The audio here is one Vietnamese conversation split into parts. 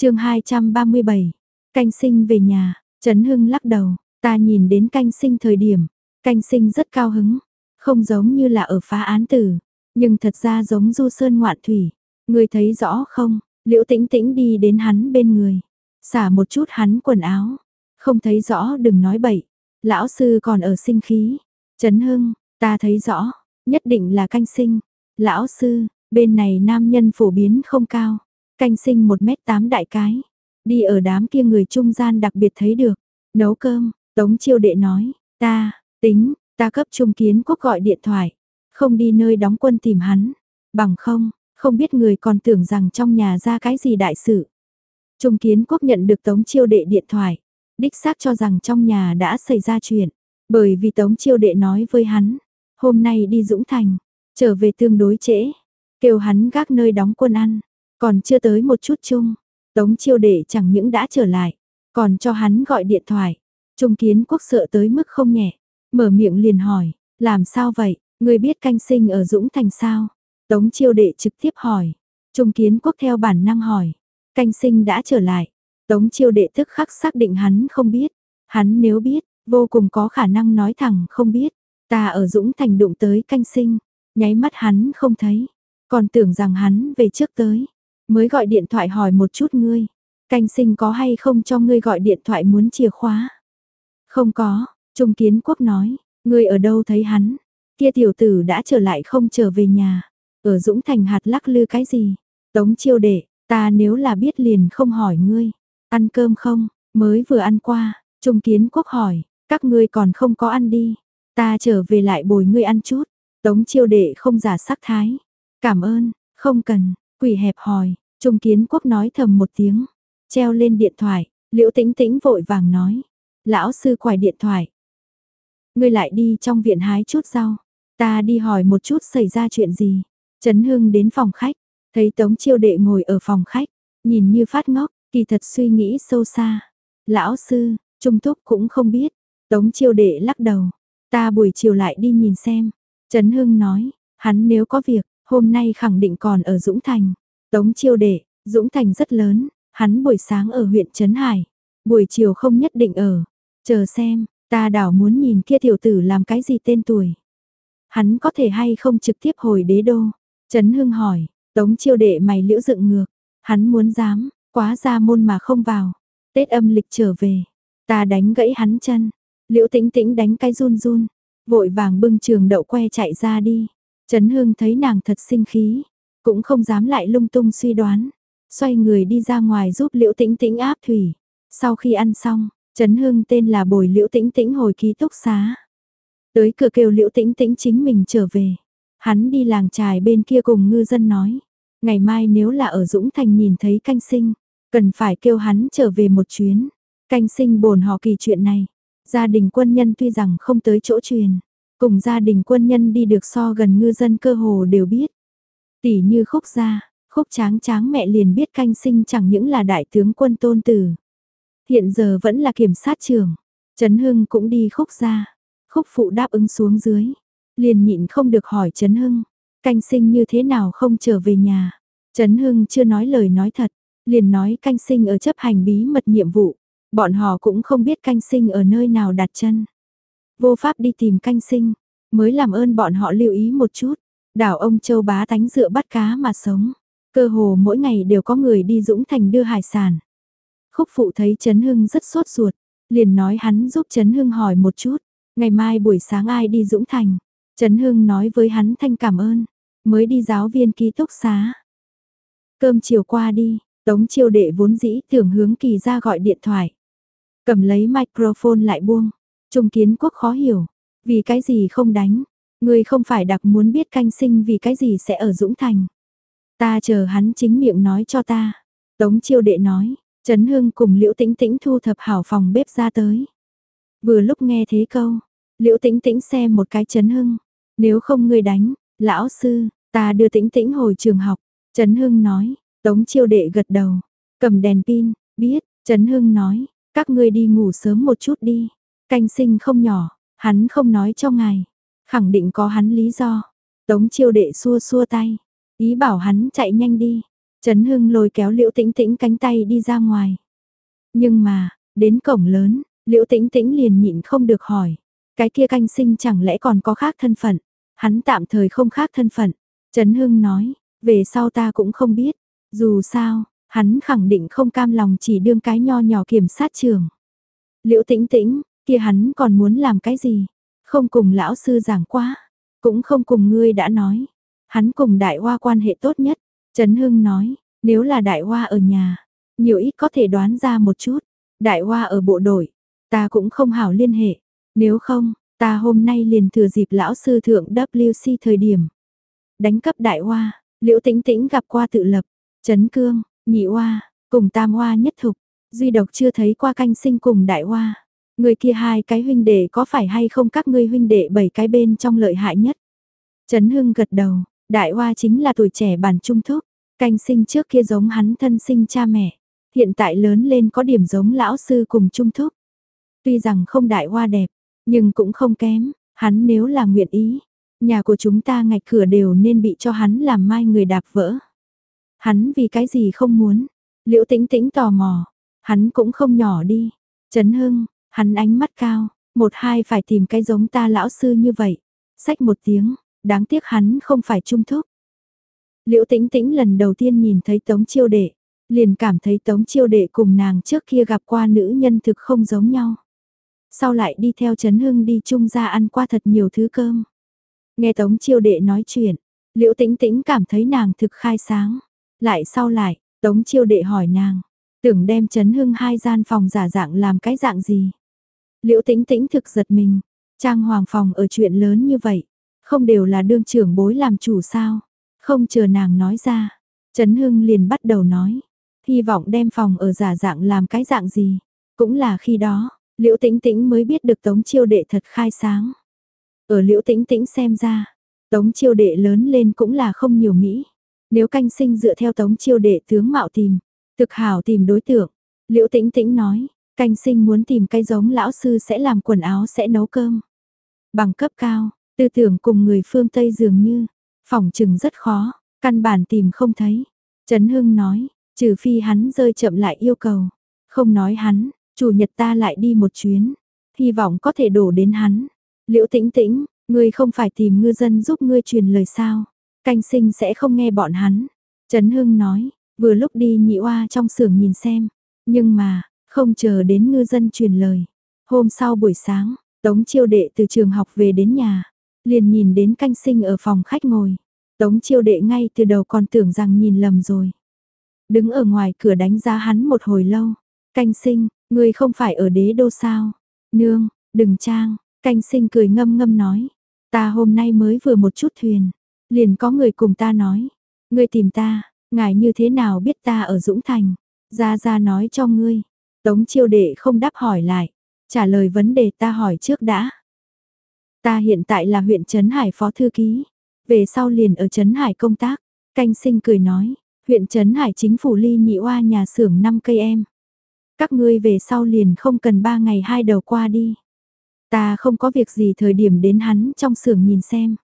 chương 237, canh sinh về nhà, Trấn Hưng lắc đầu, ta nhìn đến canh sinh thời điểm, canh sinh rất cao hứng, không giống như là ở phá án tử, nhưng thật ra giống du sơn ngoạn thủy. Người thấy rõ không, liễu tĩnh tĩnh đi đến hắn bên người, xả một chút hắn quần áo, không thấy rõ đừng nói bậy, lão sư còn ở sinh khí, Trấn Hưng, ta thấy rõ, nhất định là canh sinh, lão sư, bên này nam nhân phổ biến không cao, canh sinh 1m8 đại cái, đi ở đám kia người trung gian đặc biệt thấy được, nấu cơm, tống chiêu đệ nói, ta, tính, ta cấp trung kiến quốc gọi điện thoại, không đi nơi đóng quân tìm hắn, bằng không, không biết người còn tưởng rằng trong nhà ra cái gì đại sự. Trung kiến quốc nhận được tống chiêu đệ điện thoại, đích xác cho rằng trong nhà đã xảy ra chuyện, bởi vì tống chiêu đệ nói với hắn, hôm nay đi Dũng Thành, trở về tương đối trễ, kêu hắn gác nơi đóng quân ăn, còn chưa tới một chút chung, tống chiêu đệ chẳng những đã trở lại, còn cho hắn gọi điện thoại, trung kiến quốc sợ tới mức không nhẹ, mở miệng liền hỏi, làm sao vậy, người biết canh sinh ở Dũng Thành sao? Tống chiêu đệ trực tiếp hỏi, trung kiến quốc theo bản năng hỏi, canh sinh đã trở lại, tống chiêu đệ tức khắc xác định hắn không biết, hắn nếu biết, vô cùng có khả năng nói thẳng không biết, ta ở Dũng Thành đụng tới canh sinh, nháy mắt hắn không thấy, còn tưởng rằng hắn về trước tới, mới gọi điện thoại hỏi một chút ngươi, canh sinh có hay không cho ngươi gọi điện thoại muốn chìa khóa. Không có, Trung Kiến Quốc nói, ngươi ở đâu thấy hắn, kia tiểu tử đã trở lại không trở về nhà, ở Dũng Thành hạt lắc lư cái gì, tống chiêu đệ, ta nếu là biết liền không hỏi ngươi, ăn cơm không, mới vừa ăn qua, Trung Kiến Quốc hỏi, các ngươi còn không có ăn đi, ta trở về lại bồi ngươi ăn chút, tống chiêu đệ không giả sắc thái, cảm ơn, không cần, quỷ hẹp hòi, Trung Kiến Quốc nói thầm một tiếng, treo lên điện thoại, Liễu Tĩnh Tĩnh vội vàng nói, lão sư quài điện thoại. Ngươi lại đi trong viện hái chút rau, ta đi hỏi một chút xảy ra chuyện gì. Trấn Hưng đến phòng khách, thấy Tống Chiêu Đệ ngồi ở phòng khách, nhìn như phát ngốc, kỳ thật suy nghĩ sâu xa. Lão sư, Trung Thúc cũng không biết. Tống Chiêu Đệ lắc đầu, ta buổi chiều lại đi nhìn xem. Trấn Hưng nói, hắn nếu có việc, hôm nay khẳng định còn ở Dũng Thành. Tống Chiêu Đệ, Dũng Thành rất lớn, hắn buổi sáng ở huyện Trấn Hải, buổi chiều không nhất định ở. Chờ xem, ta đảo muốn nhìn kia tiểu tử làm cái gì tên tuổi. Hắn có thể hay không trực tiếp hồi đế đô. Trấn Hưng hỏi, tống chiêu đệ mày liễu dựng ngược. Hắn muốn dám, quá ra môn mà không vào. Tết âm lịch trở về, ta đánh gãy hắn chân. Liễu tĩnh tĩnh đánh cái run run, vội vàng bưng trường đậu que chạy ra đi. Trấn Hương thấy nàng thật sinh khí, cũng không dám lại lung tung suy đoán. Xoay người đi ra ngoài giúp Liễu Tĩnh Tĩnh áp thủy. Sau khi ăn xong, Trấn Hương tên là Bồi Liễu Tĩnh Tĩnh hồi ký túc xá. Tới cửa kêu Liễu Tĩnh Tĩnh chính mình trở về. Hắn đi làng trài bên kia cùng ngư dân nói. Ngày mai nếu là ở Dũng Thành nhìn thấy canh sinh, cần phải kêu hắn trở về một chuyến. Canh sinh bồn họ kỳ chuyện này. Gia đình quân nhân tuy rằng không tới chỗ truyền. Cùng gia đình quân nhân đi được so gần ngư dân cơ hồ đều biết. Tỷ như khúc gia, khúc tráng tráng mẹ liền biết canh sinh chẳng những là đại tướng quân tôn tử. Hiện giờ vẫn là kiểm sát trưởng. Trấn Hưng cũng đi khúc gia Khúc phụ đáp ứng xuống dưới. Liền nhịn không được hỏi Trấn Hưng. Canh sinh như thế nào không trở về nhà. Trấn Hưng chưa nói lời nói thật. Liền nói canh sinh ở chấp hành bí mật nhiệm vụ. Bọn họ cũng không biết canh sinh ở nơi nào đặt chân. Vô pháp đi tìm canh sinh. Mới làm ơn bọn họ lưu ý một chút. Đảo ông châu bá tánh dựa bắt cá mà sống. Cơ hồ mỗi ngày đều có người đi Dũng Thành đưa hải sản. Khúc phụ thấy Trấn Hưng rất sốt ruột, liền nói hắn giúp Trấn Hưng hỏi một chút, ngày mai buổi sáng ai đi Dũng Thành. Trấn Hưng nói với hắn thanh cảm ơn, mới đi giáo viên ký túc xá. Cơm chiều qua đi, Tống chiêu đệ vốn dĩ tưởng hướng kỳ ra gọi điện thoại. Cầm lấy microphone lại buông. Trung kiến quốc khó hiểu. Vì cái gì không đánh. Người không phải đặc muốn biết canh sinh vì cái gì sẽ ở Dũng Thành. Ta chờ hắn chính miệng nói cho ta. Tống chiêu đệ nói. Trấn Hưng cùng Liễu Tĩnh Tĩnh thu thập hảo phòng bếp ra tới. Vừa lúc nghe thế câu, Liễu Tĩnh Tĩnh xem một cái Trấn Hưng, nếu không ngươi đánh, lão sư, ta đưa Tĩnh Tĩnh hồi trường học. Trấn Hưng nói, Tống Chiêu Đệ gật đầu, cầm đèn pin, biết, Trấn Hưng nói, các ngươi đi ngủ sớm một chút đi, canh sinh không nhỏ, hắn không nói cho ngài, khẳng định có hắn lý do. Tống Chiêu Đệ xua xua tay, ý bảo hắn chạy nhanh đi. Trấn Hưng lôi kéo Liễu Tĩnh Tĩnh cánh tay đi ra ngoài. Nhưng mà, đến cổng lớn, Liễu Tĩnh Tĩnh liền nhịn không được hỏi, cái kia canh sinh chẳng lẽ còn có khác thân phận? Hắn tạm thời không khác thân phận. Trấn Hưng nói, về sau ta cũng không biết, dù sao, hắn khẳng định không cam lòng chỉ đương cái nho nhỏ kiểm sát trường. Liễu Tĩnh Tĩnh, kia hắn còn muốn làm cái gì? Không cùng lão sư giảng quá, cũng không cùng ngươi đã nói. Hắn cùng đại hoa quan hệ tốt nhất. Trấn Hưng nói, nếu là đại hoa ở nhà, nhiều ít có thể đoán ra một chút. Đại hoa ở bộ đội, ta cũng không hảo liên hệ. Nếu không, ta hôm nay liền thừa dịp lão sư thượng WC thời điểm. Đánh cấp đại hoa, liễu tĩnh tĩnh gặp qua tự lập, Trấn Cương, nhị hoa, cùng tam hoa nhất thục. Duy độc chưa thấy qua canh sinh cùng đại hoa. Người kia hai cái huynh đệ có phải hay không các ngươi huynh đệ bảy cái bên trong lợi hại nhất. Trấn Hưng gật đầu, đại hoa chính là tuổi trẻ bản trung thúc, canh sinh trước kia giống hắn thân sinh cha mẹ, hiện tại lớn lên có điểm giống lão sư cùng trung thúc. Tuy rằng không đại hoa đẹp, nhưng cũng không kém, hắn nếu là nguyện ý, nhà của chúng ta ngạch cửa đều nên bị cho hắn làm mai người đạp vỡ. Hắn vì cái gì không muốn, liễu tĩnh tĩnh tò mò, hắn cũng không nhỏ đi, Trấn Hưng, hắn ánh mắt cao, một hai phải tìm cái giống ta lão sư như vậy, sách một tiếng, đáng tiếc hắn không phải trung thúc. Liễu tĩnh tĩnh lần đầu tiên nhìn thấy tống chiêu đệ, liền cảm thấy tống chiêu đệ cùng nàng trước kia gặp qua nữ nhân thực không giống nhau. Sau lại đi theo Trấn Hưng đi chung ra ăn qua thật nhiều thứ cơm. Nghe tống chiêu đệ nói chuyện, liễu tĩnh tĩnh cảm thấy nàng thực khai sáng. Lại sau lại, tống chiêu đệ hỏi nàng, tưởng đem Trấn Hưng hai gian phòng giả dạng làm cái dạng gì. Liễu tĩnh tĩnh thực giật mình, trang hoàng phòng ở chuyện lớn như vậy, không đều là đương trưởng bối làm chủ sao? Không chờ nàng nói ra, Trấn Hưng liền bắt đầu nói, hy vọng đem phòng ở giả dạng làm cái dạng gì. Cũng là khi đó, Liễu Tĩnh Tĩnh mới biết được Tống Chiêu Đệ thật khai sáng. Ở Liễu Tĩnh Tĩnh xem ra, Tống Chiêu Đệ lớn lên cũng là không nhiều mỹ. Nếu canh sinh dựa theo Tống Chiêu Đệ tướng mạo tìm, thực hảo tìm đối tượng. Liễu Tĩnh Tĩnh nói, canh sinh muốn tìm cái giống lão sư sẽ làm quần áo sẽ nấu cơm. Bằng cấp cao, Tư tưởng cùng người phương Tây dường như, phòng chừng rất khó, căn bản tìm không thấy. Trấn Hưng nói, trừ phi hắn rơi chậm lại yêu cầu. Không nói hắn, chủ nhật ta lại đi một chuyến. Hy vọng có thể đổ đến hắn. Liễu tĩnh tĩnh, ngươi không phải tìm ngư dân giúp ngươi truyền lời sao. Canh sinh sẽ không nghe bọn hắn. Trấn Hưng nói, vừa lúc đi nhị oa trong xưởng nhìn xem. Nhưng mà, không chờ đến ngư dân truyền lời. Hôm sau buổi sáng, Tống chiêu đệ từ trường học về đến nhà, liền nhìn đến canh sinh ở phòng khách ngồi. Tống chiêu đệ ngay từ đầu còn tưởng rằng nhìn lầm rồi. Đứng ở ngoài cửa đánh giá hắn một hồi lâu. Canh sinh, người không phải ở đế đô sao? Nương, đừng trang, canh sinh cười ngâm ngâm nói. Ta hôm nay mới vừa một chút thuyền. Liền có người cùng ta nói. Ngươi tìm ta, ngài như thế nào biết ta ở Dũng Thành? Ra ra nói cho ngươi. Tống chiêu đệ không đáp hỏi lại. Trả lời vấn đề ta hỏi trước đã. Ta hiện tại là huyện Trấn Hải phó thư ký, về sau liền ở Trấn Hải công tác. Canh sinh cười nói, huyện Trấn Hải chính phủ ly nhị oa nhà xưởng 5 cây em. Các ngươi về sau liền không cần 3 ngày hai đầu qua đi. Ta không có việc gì thời điểm đến hắn trong xưởng nhìn xem.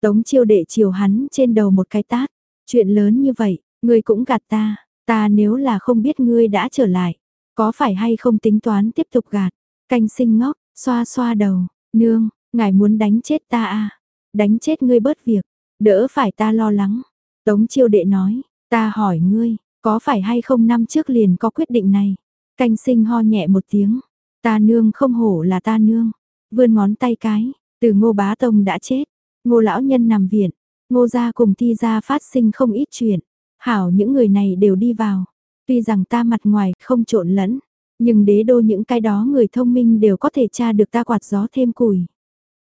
Tống chiêu đệ chiều hắn trên đầu một cái tát. Chuyện lớn như vậy, ngươi cũng gạt ta. Ta nếu là không biết ngươi đã trở lại, có phải hay không tính toán tiếp tục gạt. Canh sinh ngốc, xoa xoa đầu, nương, Ngài muốn đánh chết ta à? Đánh chết ngươi bớt việc, đỡ phải ta lo lắng. Tống chiêu đệ nói, ta hỏi ngươi, có phải hay không năm trước liền có quyết định này? Canh sinh ho nhẹ một tiếng, ta nương không hổ là ta nương. Vươn ngón tay cái, từ ngô bá tông đã chết, ngô lão nhân nằm viện, ngô gia cùng thi gia phát sinh không ít chuyện. Hảo những người này đều đi vào, tuy rằng ta mặt ngoài không trộn lẫn, nhưng đế đô những cái đó người thông minh đều có thể tra được ta quạt gió thêm củi.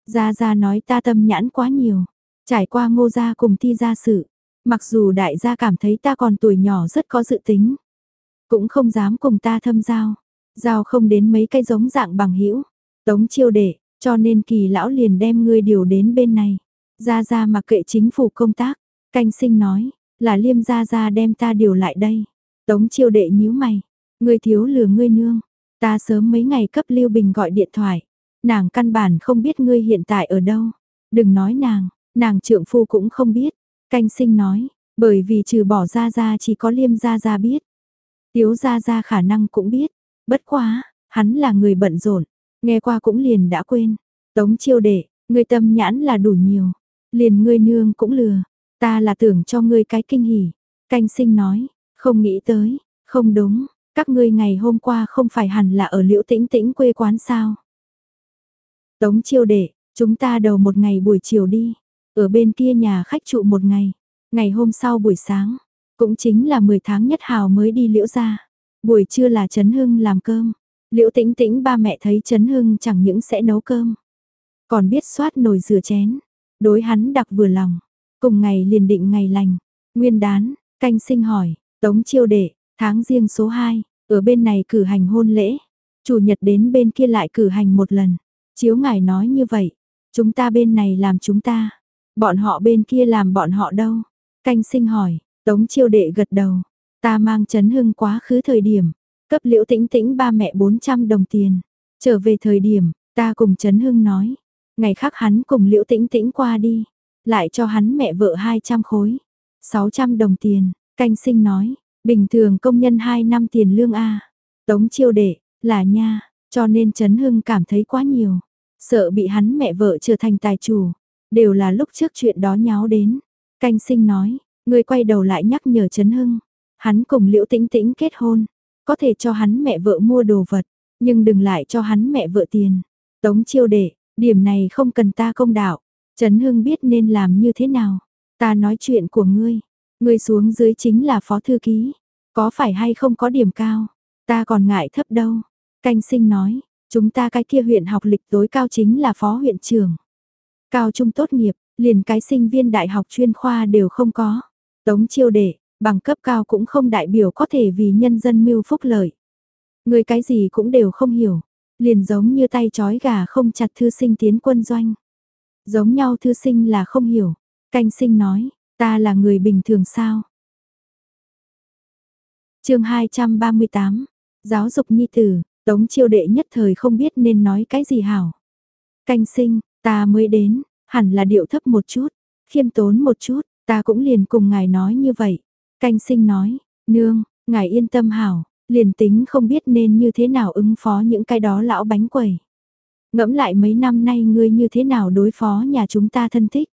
Gia Gia nói ta tâm nhãn quá nhiều, trải qua ngô gia cùng thi gia sự, mặc dù đại gia cảm thấy ta còn tuổi nhỏ rất có dự tính, cũng không dám cùng ta thâm giao, giao không đến mấy cái giống dạng bằng hữu tống chiêu đệ, cho nên kỳ lão liền đem ngươi điều đến bên này. Gia Gia mặc kệ chính phủ công tác, canh sinh nói, là liêm Gia Gia đem ta điều lại đây. Tống chiêu đệ nhíu mày, ngươi thiếu lừa ngươi nương, ta sớm mấy ngày cấp Lưu Bình gọi điện thoại, Nàng căn bản không biết ngươi hiện tại ở đâu. Đừng nói nàng, nàng trượng phu cũng không biết. Canh sinh nói, Bởi vì trừ bỏ ra ra chỉ có liêm ra ra biết. Tiếu ra ra khả năng cũng biết. Bất quá, hắn là người bận rộn, nghe qua cũng liền đã quên. Tống chiêu đệ, ngươi tâm nhãn là đủ nhiều. Liền ngươi nương cũng lừa. Ta là tưởng cho ngươi cái kinh hỉ. Canh sinh nói, không nghĩ tới, không đúng, các ngươi ngày hôm qua không phải hẳn là ở liễu tĩnh tĩnh quê quán sao. Tống chiêu đệ, chúng ta đầu một ngày buổi chiều đi, ở bên kia nhà khách trụ một ngày, ngày hôm sau buổi sáng, cũng chính là 10 tháng nhất hào mới đi liễu ra. Buổi trưa là Trấn Hưng làm cơm, liễu tĩnh tĩnh ba mẹ thấy Trấn Hưng chẳng những sẽ nấu cơm, còn biết xoát nồi rửa chén, đối hắn đặc vừa lòng, cùng ngày liền định ngày lành, nguyên đán, canh sinh hỏi, tống chiêu đệ, tháng riêng số 2, ở bên này cử hành hôn lễ, chủ nhật đến bên kia lại cử hành một lần, chiếu ngài nói như vậy, chúng ta bên này làm chúng ta, bọn họ bên kia làm bọn họ đâu, canh sinh hỏi, tống chiêu đệ gật đầu, ta mang chấn hưng quá khứ thời điểm, cấp liễu tĩnh tĩnh ba mẹ 400 đồng tiền, trở về thời điểm, ta cùng chấn hưng nói, ngày khác hắn cùng liễu tĩnh tĩnh qua đi, lại cho hắn mẹ vợ 200 khối, 600 đồng tiền, canh sinh nói, bình thường công nhân 2 năm tiền lương A, tống chiêu đệ, là nha, cho nên Trấn Hưng cảm thấy quá nhiều, sợ bị hắn mẹ vợ trở thành tài chủ, đều là lúc trước chuyện đó nháo đến. Canh sinh nói, người quay đầu lại nhắc nhở Trấn Hưng, hắn cùng Liễu Tĩnh Tĩnh kết hôn, có thể cho hắn mẹ vợ mua đồ vật, nhưng đừng lại cho hắn mẹ vợ tiền. Tống chiêu đệ, điểm này không cần ta công đạo, Trấn Hưng biết nên làm như thế nào. Ta nói chuyện của ngươi, người xuống dưới chính là phó thư ký, có phải hay không có điểm cao, ta còn ngại thấp đâu. Canh sinh nói, chúng ta cái kia huyện học lịch tối cao chính là phó huyện trưởng. Cao trung tốt nghiệp, liền cái sinh viên đại học chuyên khoa đều không có. Tống chiêu đệ, bằng cấp cao cũng không đại biểu có thể vì nhân dân mưu phúc lợi. Người cái gì cũng đều không hiểu, liền giống như tay chói gà không chặt thư sinh tiến quân doanh. Giống nhau thư sinh là không hiểu, canh sinh nói, ta là người bình thường sao? chương 238, Giáo dục nhi tử, Tống chiêu đệ nhất thời không biết nên nói cái gì hảo. Canh sinh, ta mới đến, hẳn là điệu thấp một chút, khiêm tốn một chút, ta cũng liền cùng ngài nói như vậy. Canh sinh nói, nương, ngài yên tâm hảo, liền tính không biết nên như thế nào ứng phó những cái đó lão bánh quẩy. Ngẫm lại mấy năm nay ngươi như thế nào đối phó nhà chúng ta thân thích.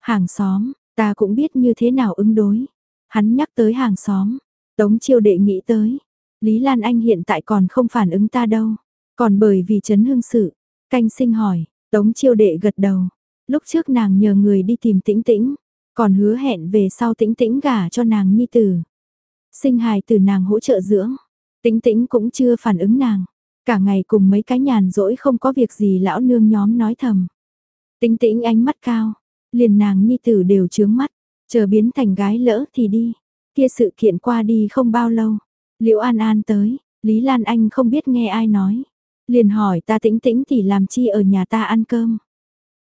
Hàng xóm, ta cũng biết như thế nào ứng đối. Hắn nhắc tới hàng xóm, tống chiêu đệ nghĩ tới, Lý Lan Anh hiện tại còn không phản ứng ta đâu. Còn bởi vì chấn hương sự. Canh sinh hỏi, tống chiêu đệ gật đầu. Lúc trước nàng nhờ người đi tìm tĩnh tĩnh. Còn hứa hẹn về sau tĩnh tĩnh gả cho nàng nhi tử. Sinh hài từ nàng hỗ trợ dưỡng. Tĩnh tĩnh cũng chưa phản ứng nàng. Cả ngày cùng mấy cái nhàn rỗi không có việc gì lão nương nhóm nói thầm. Tĩnh tĩnh ánh mắt cao. Liền nàng nhi tử đều chướng mắt. Chờ biến thành gái lỡ thì đi. Kia sự kiện qua đi không bao lâu Liễu An An tới, Lý Lan Anh không biết nghe ai nói. Liền hỏi ta tĩnh tĩnh thì làm chi ở nhà ta ăn cơm.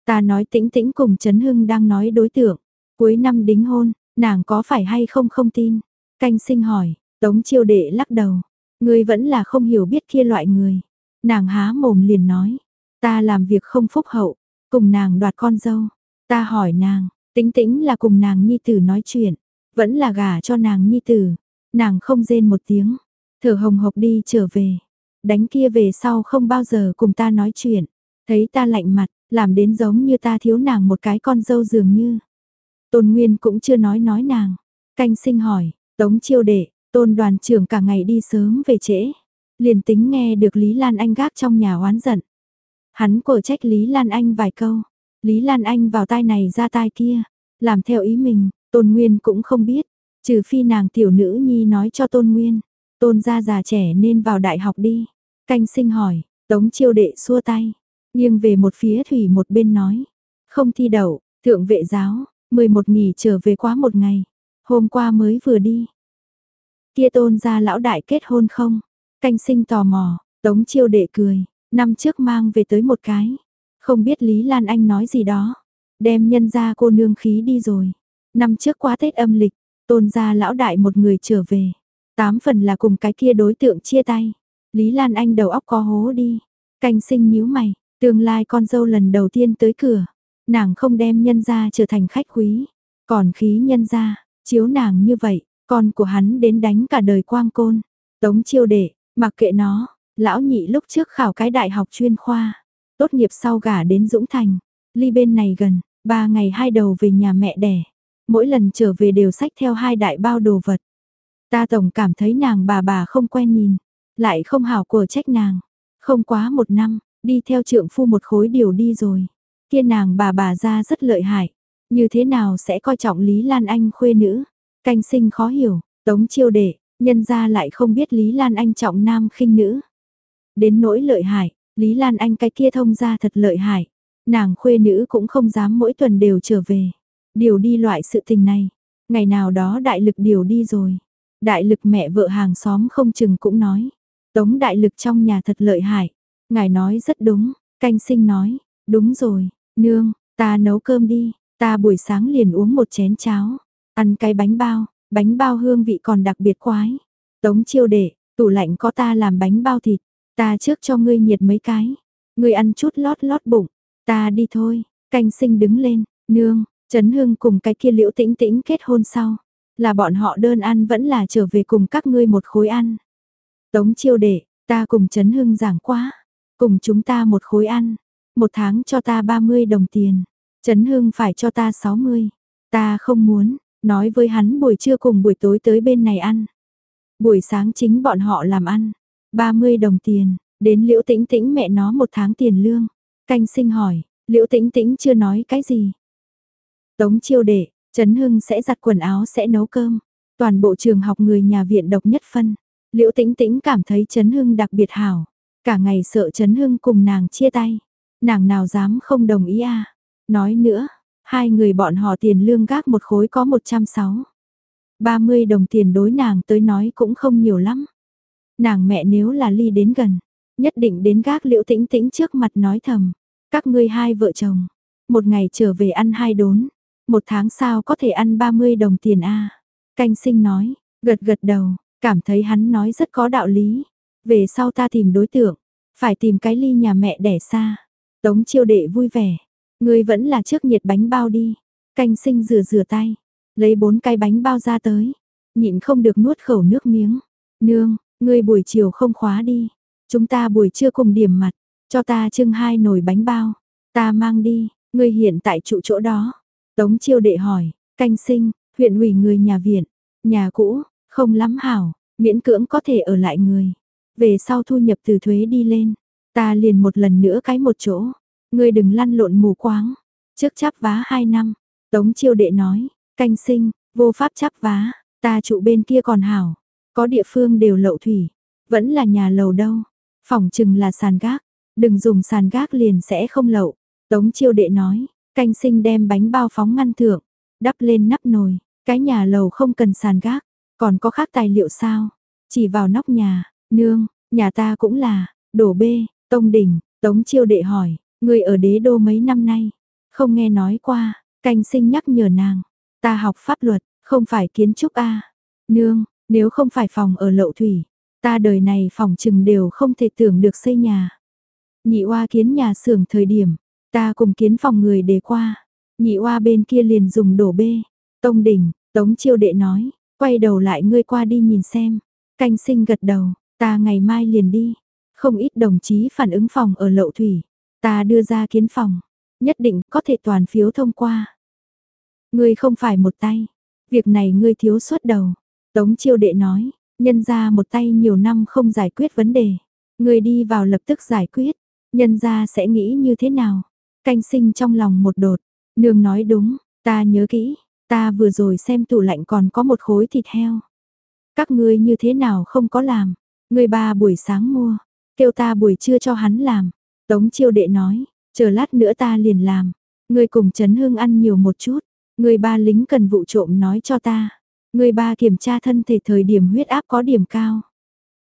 Ta nói tĩnh tĩnh cùng Trấn Hưng đang nói đối tượng. Cuối năm đính hôn, nàng có phải hay không không tin. Canh sinh hỏi, tống chiêu đệ lắc đầu. ngươi vẫn là không hiểu biết kia loại người. Nàng há mồm liền nói. Ta làm việc không phúc hậu, cùng nàng đoạt con dâu. Ta hỏi nàng, tĩnh tĩnh là cùng nàng nhi tử nói chuyện. Vẫn là gả cho nàng nhi tử. Nàng không rên một tiếng, thở hồng hộc đi trở về. Đánh kia về sau không bao giờ cùng ta nói chuyện. Thấy ta lạnh mặt, làm đến giống như ta thiếu nàng một cái con dâu dường như. Tôn Nguyên cũng chưa nói nói nàng. Canh sinh hỏi, tống chiêu đệ, tôn đoàn trưởng cả ngày đi sớm về trễ. Liền tính nghe được Lý Lan Anh gác trong nhà oán giận. Hắn cổ trách Lý Lan Anh vài câu. Lý Lan Anh vào tai này ra tai kia. Làm theo ý mình, Tôn Nguyên cũng không biết. Trừ phi nàng tiểu nữ nhi nói cho tôn nguyên, tôn gia già trẻ nên vào đại học đi. Canh sinh hỏi, tống chiêu đệ xua tay, nghiêng về một phía thủy một bên nói. Không thi đậu, thượng vệ giáo, 11 nghỉ trở về quá một ngày, hôm qua mới vừa đi. Kia tôn gia lão đại kết hôn không? Canh sinh tò mò, tống chiêu đệ cười, năm trước mang về tới một cái. Không biết Lý Lan Anh nói gì đó, đem nhân ra cô nương khí đi rồi. Năm trước quá Tết âm lịch, Tôn gia lão đại một người trở về. Tám phần là cùng cái kia đối tượng chia tay. Lý Lan Anh đầu óc có hố đi. Canh sinh nhíu mày, tương lai con dâu lần đầu tiên tới cửa. Nàng không đem nhân gia trở thành khách quý. Còn khí nhân gia, Chiếu nàng như vậy, con của hắn đến đánh cả đời quang côn. Tống chiêu đệ, mặc kệ nó, lão nhị lúc trước khảo cái đại học chuyên khoa. Tốt nghiệp sau gả đến Dũng Thành, ly bên này gần, ba ngày hai đầu về nhà mẹ đẻ. Mỗi lần trở về đều sách theo hai đại bao đồ vật. Ta tổng cảm thấy nàng bà bà không quen nhìn, lại không hảo của trách nàng. Không quá một năm, đi theo trượng phu một khối điều đi rồi. Kia nàng bà bà ra rất lợi hại, như thế nào sẽ coi trọng Lý Lan Anh khuê nữ? Canh sinh khó hiểu, tống chiêu đệ, nhân ra lại không biết Lý Lan Anh trọng nam khinh nữ. Đến nỗi lợi hại, Lý Lan Anh cái kia thông ra thật lợi hại. Nàng khuê nữ cũng không dám mỗi tuần đều trở về. Điều đi loại sự tình này. Ngày nào đó đại lực điều đi rồi. Đại lực mẹ vợ hàng xóm không chừng cũng nói. Tống đại lực trong nhà thật lợi hại. Ngài nói rất đúng, canh sinh nói, đúng rồi, nương, ta nấu cơm đi, ta buổi sáng liền uống một chén cháo, ăn cái bánh bao, bánh bao hương vị còn đặc biệt quái. Tống chiêu đệ, tủ lạnh có ta làm bánh bao thịt, ta trước cho ngươi nhiệt mấy cái, ngươi ăn chút lót lót bụng, ta đi thôi, canh sinh đứng lên, nương, Trấn Hưng cùng cái kia liễu tĩnh tĩnh kết hôn sau, là bọn họ đơn ăn vẫn là trở về cùng các ngươi một khối ăn. Tống chiêu đệ, ta cùng Trấn Hưng giảng quá, cùng chúng ta một khối ăn, một tháng cho ta 30 đồng tiền, Trấn Hưng phải cho ta 60, ta không muốn, nói với hắn buổi trưa cùng buổi tối tới bên này ăn. Buổi sáng chính bọn họ làm ăn, 30 đồng tiền, đến liễu tĩnh tĩnh mẹ nó một tháng tiền lương. Canh sinh hỏi, liễu tĩnh tĩnh chưa nói cái gì. Tống chiêu đệ, Trấn Hưng sẽ giặt quần áo sẽ nấu cơm. Toàn bộ trường học người nhà viện độc nhất phân. Liễu tĩnh tĩnh cảm thấy Trấn Hưng đặc biệt hảo. Cả ngày sợ Trấn Hưng cùng nàng chia tay. Nàng nào dám không đồng ý à. Nói nữa, hai người bọn họ tiền lương gác một khối có 160. 30 đồng tiền đối nàng tới nói cũng không nhiều lắm. Nàng mẹ nếu là ly đến gần, nhất định đến gác liễu tĩnh tĩnh trước mặt nói thầm. Các ngươi hai vợ chồng, một ngày trở về ăn hai đốn, một tháng sao có thể ăn 30 đồng tiền a Canh sinh nói, gật gật đầu, cảm thấy hắn nói rất có đạo lý. Về sau ta tìm đối tượng, phải tìm cái ly nhà mẹ đẻ xa. Tống chiêu đệ vui vẻ, ngươi vẫn là trước nhiệt bánh bao đi. Canh sinh rửa rửa tay, lấy bốn cái bánh bao ra tới, nhịn không được nuốt khẩu nước miếng. Nương, ngươi buổi chiều không khóa đi, chúng ta buổi trưa cùng điểm mặt, cho ta trưng hai nồi bánh bao, ta mang đi, ngươi hiện tại trụ chỗ đó. Tống chiêu đệ hỏi, canh sinh, huyện ủy người nhà viện, nhà cũ, không lắm hảo, miễn cưỡng có thể ở lại người. Về sau thu nhập từ thuế đi lên, ta liền một lần nữa cái một chỗ, ngươi đừng lăn lộn mù quáng, trước chắp vá hai năm, tống chiêu đệ nói, canh sinh, vô pháp chắp vá, ta trụ bên kia còn hảo, có địa phương đều lậu thủy, vẫn là nhà lầu đâu, phòng chừng là sàn gác, đừng dùng sàn gác liền sẽ không lậu, tống chiêu đệ nói, canh sinh đem bánh bao phóng ngăn thượng, đắp lên nắp nồi, cái nhà lầu không cần sàn gác, còn có khác tài liệu sao, chỉ vào nóc nhà, nương, nhà ta cũng là, đổ bê, tông đỉnh, tống chiêu đệ hỏi, người ở đế đô mấy năm nay, không nghe nói qua, canh sinh nhắc nhở nàng, ta học pháp luật, không phải kiến trúc a. Nương, nếu không phải phòng ở lậu thủy, ta đời này phòng chừng đều không thể tưởng được xây nhà. Nhị oa kiến nhà xưởng thời điểm, ta cùng kiến phòng người để qua, nhị oa bên kia liền dùng đổ bê, tông đỉnh, tống chiêu đệ nói, quay đầu lại ngươi qua đi nhìn xem, canh sinh gật đầu, ta ngày mai liền đi, không ít đồng chí phản ứng phòng ở lậu thủy, ta đưa ra kiến phòng, nhất định có thể toàn phiếu thông qua. Ngươi không phải một tay, việc này ngươi thiếu suốt đầu, tống chiêu đệ nói, nhân ra một tay nhiều năm không giải quyết vấn đề, người đi vào lập tức giải quyết, nhân ra sẽ nghĩ như thế nào, canh sinh trong lòng một đột, nương nói đúng, ta nhớ kỹ, ta vừa rồi xem tủ lạnh còn có một khối thịt heo. Các ngươi như thế nào không có làm, người ba buổi sáng mua, kêu ta buổi trưa cho hắn làm. Tống chiêu đệ nói, chờ lát nữa ta liền làm, người cùng Trấn Hương ăn nhiều một chút, người ba lính cần vụ trộm nói cho ta. Người ba kiểm tra thân thể thời điểm huyết áp có điểm cao.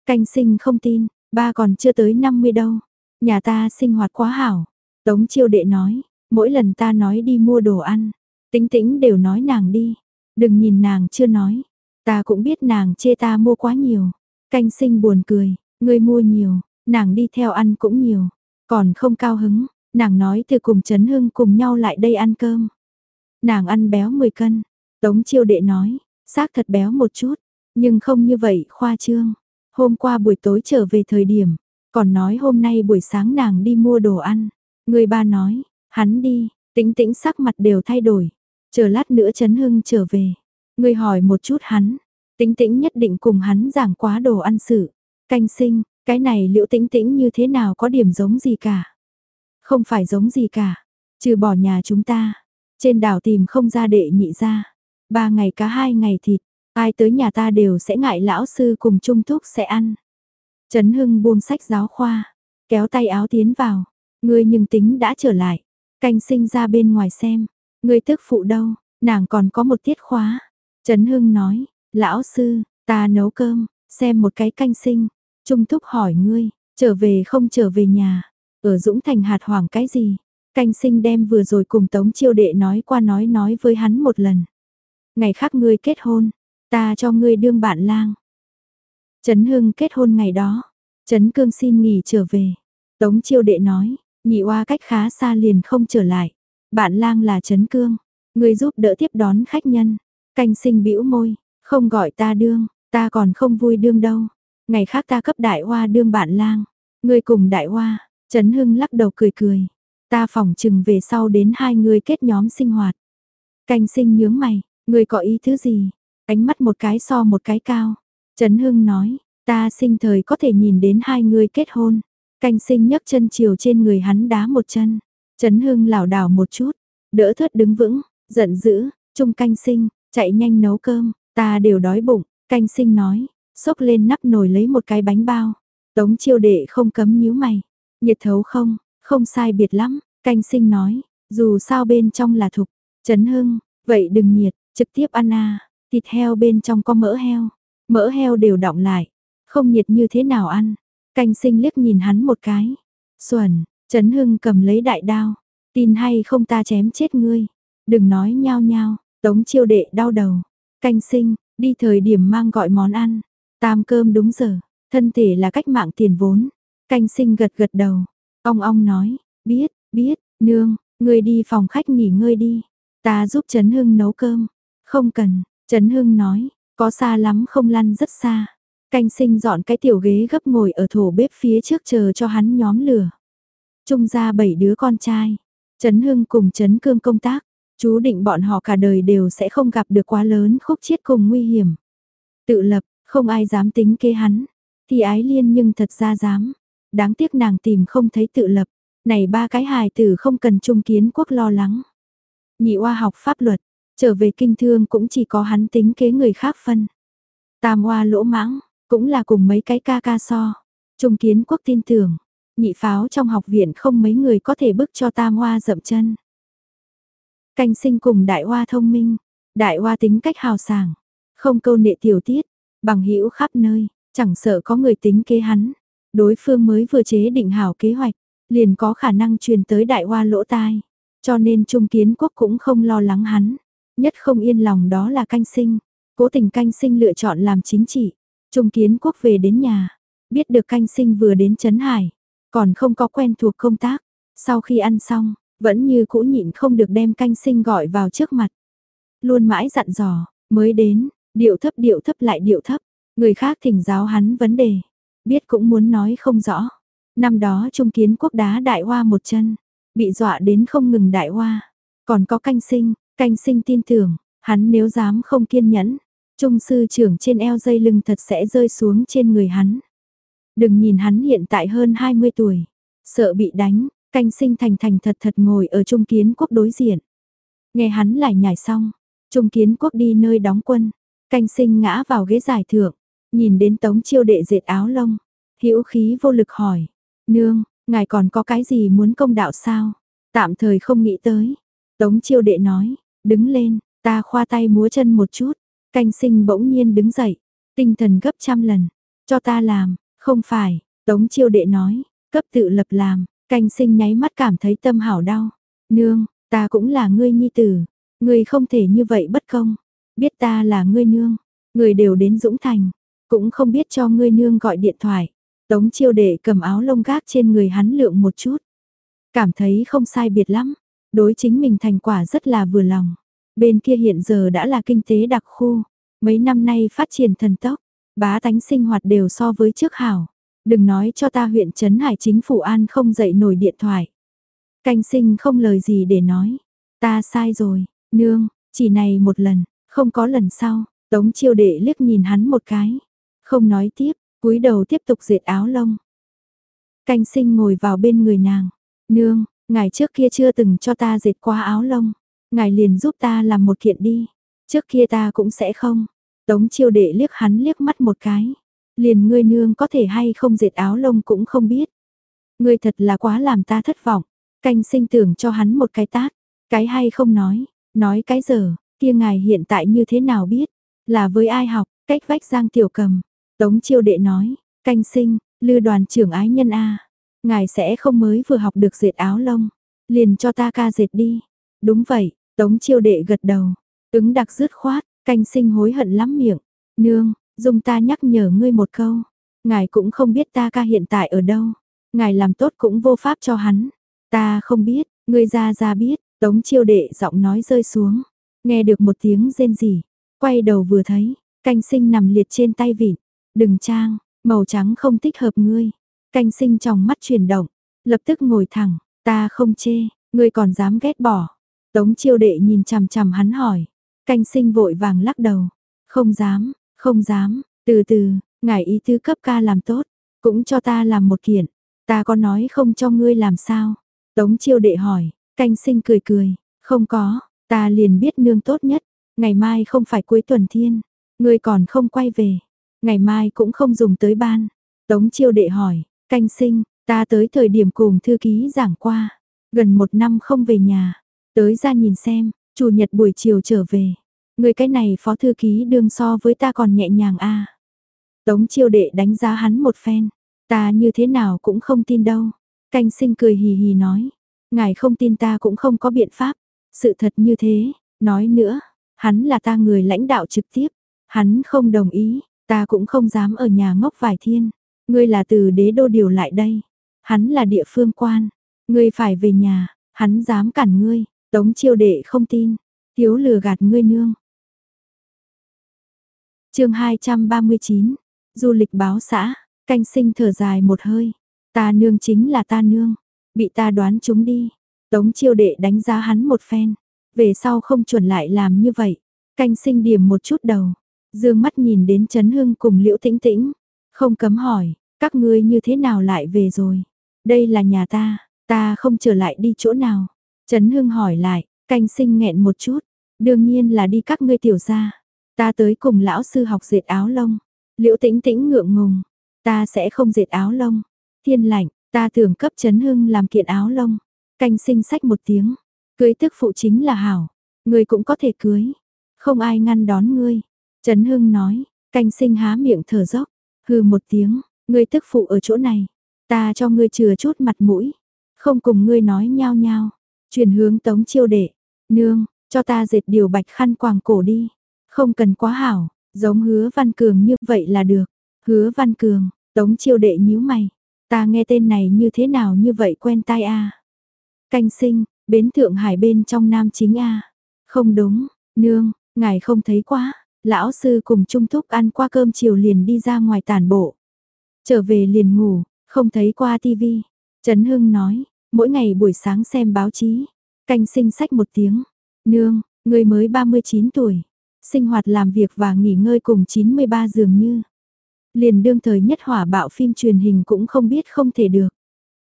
Canh sinh không tin, ba còn chưa tới 50 đâu. Nhà ta sinh hoạt quá hảo. Tống chiêu đệ nói, mỗi lần ta nói đi mua đồ ăn, tính tĩnh đều nói nàng đi. Đừng nhìn nàng chưa nói, ta cũng biết nàng chê ta mua quá nhiều. Canh sinh buồn cười, ngươi mua nhiều, nàng đi theo ăn cũng nhiều, còn không cao hứng, nàng nói từ cùng Trấn Hưng cùng nhau lại đây ăn cơm. Nàng ăn béo 10 cân, Tống chiêu đệ nói, xác thật béo một chút, nhưng không như vậy khoa trương. Hôm qua buổi tối trở về thời điểm, còn nói hôm nay buổi sáng nàng đi mua đồ ăn. Người ba nói, hắn đi, tĩnh tĩnh sắc mặt đều thay đổi. Chờ lát nữa Trấn Hưng trở về. Người hỏi một chút hắn, tĩnh tĩnh nhất định cùng hắn giảng quá đồ ăn sự. Canh sinh, cái này liễu tĩnh tĩnh như thế nào có điểm giống gì cả. Không phải giống gì cả, trừ bỏ nhà chúng ta. Trên đảo tìm không ra đệ nhị ra. Ba ngày cá hai ngày thịt, ai tới nhà ta đều sẽ ngại lão sư cùng trung thúc sẽ ăn. Trấn Hưng buông sách giáo khoa, kéo tay áo tiến vào. Ngươi nhưng tính đã trở lại. Canh sinh ra bên ngoài xem. Ngươi tức phụ đâu, nàng còn có một tiết khóa. Trấn Hưng nói, lão sư, ta nấu cơm, xem một cái canh sinh. Trung thúc hỏi ngươi, trở về không trở về nhà. Ở Dũng Thành hạt hoàng cái gì? Canh sinh đem vừa rồi cùng Tống Chiêu Đệ nói qua nói nói với hắn một lần. Ngày khác ngươi kết hôn, ta cho ngươi đương bạn lang. Trấn Hưng kết hôn ngày đó, Trấn Cương xin nghỉ trở về. Tống Chiêu Đệ nói, nhị oa cách khá xa liền không trở lại. Bạn lang là Trấn Cương, ngươi giúp đỡ tiếp đón khách nhân. Canh sinh bĩu môi, không gọi ta đương, ta còn không vui đương đâu. Ngày khác ta cấp đại Hoa đương bạn lang. Ngươi cùng đại Hoa. Trấn Hưng lắc đầu cười cười. Ta phòng chừng về sau đến hai người kết nhóm sinh hoạt. Canh sinh nhướng mày, người có ý thứ gì? Ánh mắt một cái so một cái cao. Trấn Hưng nói, ta sinh thời có thể nhìn đến hai người kết hôn. Canh sinh nhấc chân chiều trên người hắn đá một chân. Trấn Hưng lảo đảo một chút, đỡ thớt đứng vững, giận dữ, trung canh sinh, chạy nhanh nấu cơm, ta đều đói bụng, canh sinh nói, xốc lên nắp nồi lấy một cái bánh bao. Tống chiêu đệ không cấm nhíu mày, nhiệt thấu không, không sai biệt lắm, canh sinh nói, dù sao bên trong là thục, chấn hưng, vậy đừng nhiệt, trực tiếp ăn à, thịt heo bên trong có mỡ heo, mỡ heo đều đọng lại, không nhiệt như thế nào ăn. Canh sinh liếc nhìn hắn một cái, xuẩn, chấn hưng cầm lấy đại đao, tin hay không ta chém chết ngươi, đừng nói nhao nhao, tống chiêu đệ đau đầu, canh sinh, đi thời điểm mang gọi món ăn, tam cơm đúng giờ, thân thể là cách mạng tiền vốn, canh sinh gật gật đầu, ong ong nói, Biết, biết, nương, ngươi đi phòng khách nghỉ ngơi đi. Ta giúp Trấn Hưng nấu cơm. Không cần, Trấn Hưng nói, có xa lắm không lăn rất xa. Canh sinh dọn cái tiểu ghế gấp ngồi ở thổ bếp phía trước chờ cho hắn nhóm lửa. Trung ra bảy đứa con trai. Trấn Hưng cùng Trấn Cương công tác. Chú định bọn họ cả đời đều sẽ không gặp được quá lớn khúc chiết cùng nguy hiểm. Tự lập, không ai dám tính kế hắn. Thì ái liên nhưng thật ra dám. Đáng tiếc nàng tìm không thấy tự lập. Này ba cái hài tử không cần trung kiến quốc lo lắng. Nhị oa học pháp luật, trở về kinh thương cũng chỉ có hắn tính kế người khác phân. Tam hoa lỗ mãng, cũng là cùng mấy cái ca ca so. Trung kiến quốc tin tưởng, nhị pháo trong học viện không mấy người có thể bức cho tam hoa dậm chân. Canh sinh cùng đại hoa thông minh, đại hoa tính cách hào sảng, không câu nệ tiểu tiết, bằng hữu khắp nơi, chẳng sợ có người tính kế hắn. Đối phương mới vừa chế định hảo kế hoạch, liền có khả năng truyền tới đại hoa lỗ tai. Cho nên Trung Kiến Quốc cũng không lo lắng hắn. Nhất không yên lòng đó là canh sinh. Cố tình canh sinh lựa chọn làm chính trị. Trung Kiến Quốc về đến nhà. Biết được canh sinh vừa đến Trấn Hải. Còn không có quen thuộc công tác. Sau khi ăn xong, vẫn như cũ nhịn không được đem canh sinh gọi vào trước mặt. Luôn mãi dặn dò, mới đến, điệu thấp điệu thấp lại điệu thấp. Người khác thỉnh giáo hắn vấn đề. Biết cũng muốn nói không rõ. Năm đó Trung Kiến Quốc đá đại hoa một chân, bị dọa đến không ngừng đại hoa. Còn có canh sinh, canh sinh tin tưởng, hắn nếu dám không kiên nhẫn, Trung sư trưởng trên eo dây lưng thật sẽ rơi xuống trên người hắn. Đừng nhìn hắn hiện tại hơn 20 tuổi, sợ bị đánh, canh sinh thành thành thật thật ngồi ở Trung Kiến Quốc đối diện. Nghe hắn lại nhảy xong, Trung Kiến Quốc đi nơi đóng quân, canh sinh ngã vào ghế giải thượng, nhìn đến tống chiêu đệ dệt áo lông, hữu khí vô lực hỏi, Nương, ngài còn có cái gì muốn công đạo sao? Tạm thời không nghĩ tới. Tống chiêu đệ nói, đứng lên, ta khoa tay múa chân một chút. Canh sinh bỗng nhiên đứng dậy, tinh thần gấp trăm lần. Cho ta làm, không phải, tống chiêu đệ nói, cấp tự lập làm, canh sinh nháy mắt cảm thấy tâm hảo đau. Nương, ta cũng là ngươi nhi tử, ngươi không thể như vậy bất công. Biết ta là ngươi nương, người đều đến Dũng Thành, cũng không biết cho ngươi nương gọi điện thoại. Tống chiêu đệ cầm áo lông gác trên người hắn lượng một chút. Cảm thấy không sai biệt lắm, đối chính mình thành quả rất là vừa lòng. Bên kia hiện giờ đã là kinh tế đặc khu, mấy năm nay phát triển thần tốc, bá tánh sinh hoạt đều so với trước hảo. Đừng nói cho ta huyện Trấn Hải chính phủ an không dậy nổi điện thoại. Canh sinh không lời gì để nói. Ta sai rồi, nương, chỉ này một lần, không có lần sau. Tống chiêu đệ liếc nhìn hắn một cái. Không nói tiếp, cúi đầu tiếp tục dệt áo lông. Canh sinh ngồi vào bên người nàng. Nương, ngài trước kia chưa từng cho ta dệt qua áo lông. Ngài liền giúp ta làm một kiện đi. Trước kia ta cũng sẽ không. Tống chiêu đệ liếc hắn liếc mắt một cái. Liền ngươi nương có thể hay không dệt áo lông cũng không biết. Ngươi thật là quá làm ta thất vọng. Canh sinh tưởng cho hắn một cái tát. Cái hay không nói. Nói cái giờ, kia ngài hiện tại như thế nào biết. Là với ai học, cách vách giang tiểu cầm. Tống chiêu đệ nói, canh sinh, lư đoàn trưởng ái nhân A. Ngài sẽ không mới vừa học được dệt áo lông. Liền cho ta ca dệt đi. Đúng vậy, tống chiêu đệ gật đầu. Ứng đặc dứt khoát, canh sinh hối hận lắm miệng. Nương, dùng ta nhắc nhở ngươi một câu. Ngài cũng không biết ta ca hiện tại ở đâu. Ngài làm tốt cũng vô pháp cho hắn. Ta không biết, ngươi ra ra biết, tống chiêu đệ giọng nói rơi xuống. Nghe được một tiếng rên rỉ, quay đầu vừa thấy, canh sinh nằm liệt trên tay vịn. Đừng trang, màu trắng không thích hợp ngươi. Canh sinh trong mắt chuyển động, lập tức ngồi thẳng, ta không chê, ngươi còn dám ghét bỏ. Tống chiêu đệ nhìn chằm chằm hắn hỏi. Canh sinh vội vàng lắc đầu. Không dám, không dám, từ từ, ngài ý tứ cấp ca làm tốt, cũng cho ta làm một kiện. Ta có nói không cho ngươi làm sao? Tống chiêu đệ hỏi, canh sinh cười cười, không có, ta liền biết nương tốt nhất. Ngày mai không phải cuối tuần thiên, ngươi còn không quay về. Ngày mai cũng không dùng tới ban. Tống chiêu đệ hỏi, canh sinh, ta tới thời điểm cùng thư ký giảng qua. Gần một năm không về nhà. Tới ra nhìn xem, chủ nhật buổi chiều trở về. Người cái này phó thư ký đương so với ta còn nhẹ nhàng a Tống chiêu đệ đánh giá hắn một phen. Ta như thế nào cũng không tin đâu. Canh sinh cười hì hì nói. Ngài không tin ta cũng không có biện pháp. Sự thật như thế, nói nữa, hắn là ta người lãnh đạo trực tiếp. Hắn không đồng ý, ta cũng không dám ở nhà ngốc vài thiên. Ngươi là từ đế đô điều lại đây. Hắn là địa phương quan. Ngươi phải về nhà, hắn dám cản ngươi. Tống chiêu đệ không tin. Thiếu lừa gạt ngươi nương chương 239, du lịch báo xã, canh sinh thở dài một hơi. Ta nương chính là ta nương, bị ta đoán chúng đi. Tống chiêu đệ đánh giá hắn một phen, về sau không chuẩn lại làm như vậy. Canh sinh điểm một chút đầu, dương mắt nhìn đến Trấn Hưng cùng Liễu Tĩnh Tĩnh, không cấm hỏi, các ngươi như thế nào lại về rồi? Đây là nhà ta, ta không trở lại đi chỗ nào. Trấn Hưng hỏi lại, canh sinh nghẹn một chút, đương nhiên là đi các ngươi tiểu gia. Ta tới cùng lão sư học dệt áo lông. Liễu tĩnh tĩnh ngượng ngùng. Ta sẽ không dệt áo lông. Thiên lạnh, ta tưởng cấp chấn hưng làm kiện áo lông. Canh sinh sách một tiếng. Cưới tức phụ chính là hảo. ngươi cũng có thể cưới. Không ai ngăn đón ngươi. Trấn hưng nói. Canh sinh há miệng thở dốc. Hừ một tiếng. Ngươi tức phụ ở chỗ này. Ta cho ngươi chừa chút mặt mũi. Không cùng ngươi nói nhao nhao. Chuyển hướng tống chiêu đệ. Nương, cho ta dệt điều bạch khăn quàng cổ đi. Không cần quá hảo, giống hứa văn cường như vậy là được. Hứa văn cường, tống chiêu đệ nhíu mày. Ta nghe tên này như thế nào như vậy quen tai a Canh sinh, bến Thượng Hải bên trong Nam chính a Không đúng, nương, ngài không thấy quá. Lão sư cùng Trung Thúc ăn qua cơm chiều liền đi ra ngoài tàn bộ. Trở về liền ngủ, không thấy qua tivi. Trấn Hưng nói, mỗi ngày buổi sáng xem báo chí. Canh sinh sách một tiếng. Nương, người mới 39 tuổi sinh hoạt làm việc và nghỉ ngơi cùng 93 dường như. Liền đương thời nhất hỏa bạo phim truyền hình cũng không biết không thể được.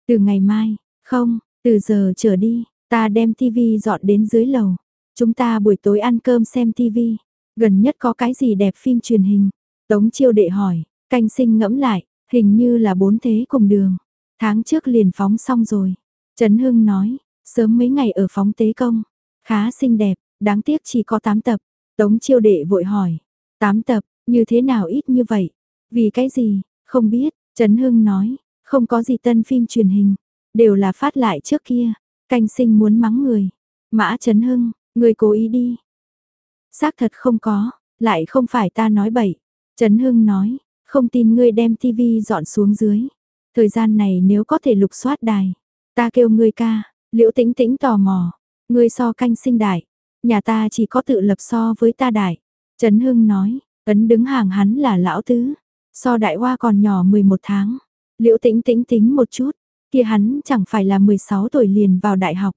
Từ ngày mai, không, từ giờ trở đi, ta đem tivi dọn đến dưới lầu. Chúng ta buổi tối ăn cơm xem tivi. Gần nhất có cái gì đẹp phim truyền hình? Tống chiêu đệ hỏi, canh sinh ngẫm lại, hình như là bốn thế cùng đường. Tháng trước liền phóng xong rồi. Trấn Hưng nói, sớm mấy ngày ở phóng tế công. Khá xinh đẹp, đáng tiếc chỉ có 8 tập. Tống chiêu đệ vội hỏi, tám tập, như thế nào ít như vậy? Vì cái gì? Không biết, Trấn Hưng nói, không có gì tân phim truyền hình, đều là phát lại trước kia. Canh sinh muốn mắng người. Mã Trấn Hưng, người cố ý đi. Xác thật không có, lại không phải ta nói bậy. Trấn Hưng nói, không tin ngươi đem tivi dọn xuống dưới. Thời gian này nếu có thể lục soát đài, ta kêu ngươi ca, liễu tĩnh tĩnh tò mò, ngươi so canh sinh đại, nhà ta chỉ có tự lập so với ta đại. Trấn Hưng nói, ấn đứng hàng hắn là lão tứ, so đại hoa còn nhỏ 11 tháng. Liễu tĩnh tĩnh tính một chút, kia hắn chẳng phải là 16 tuổi liền vào đại học.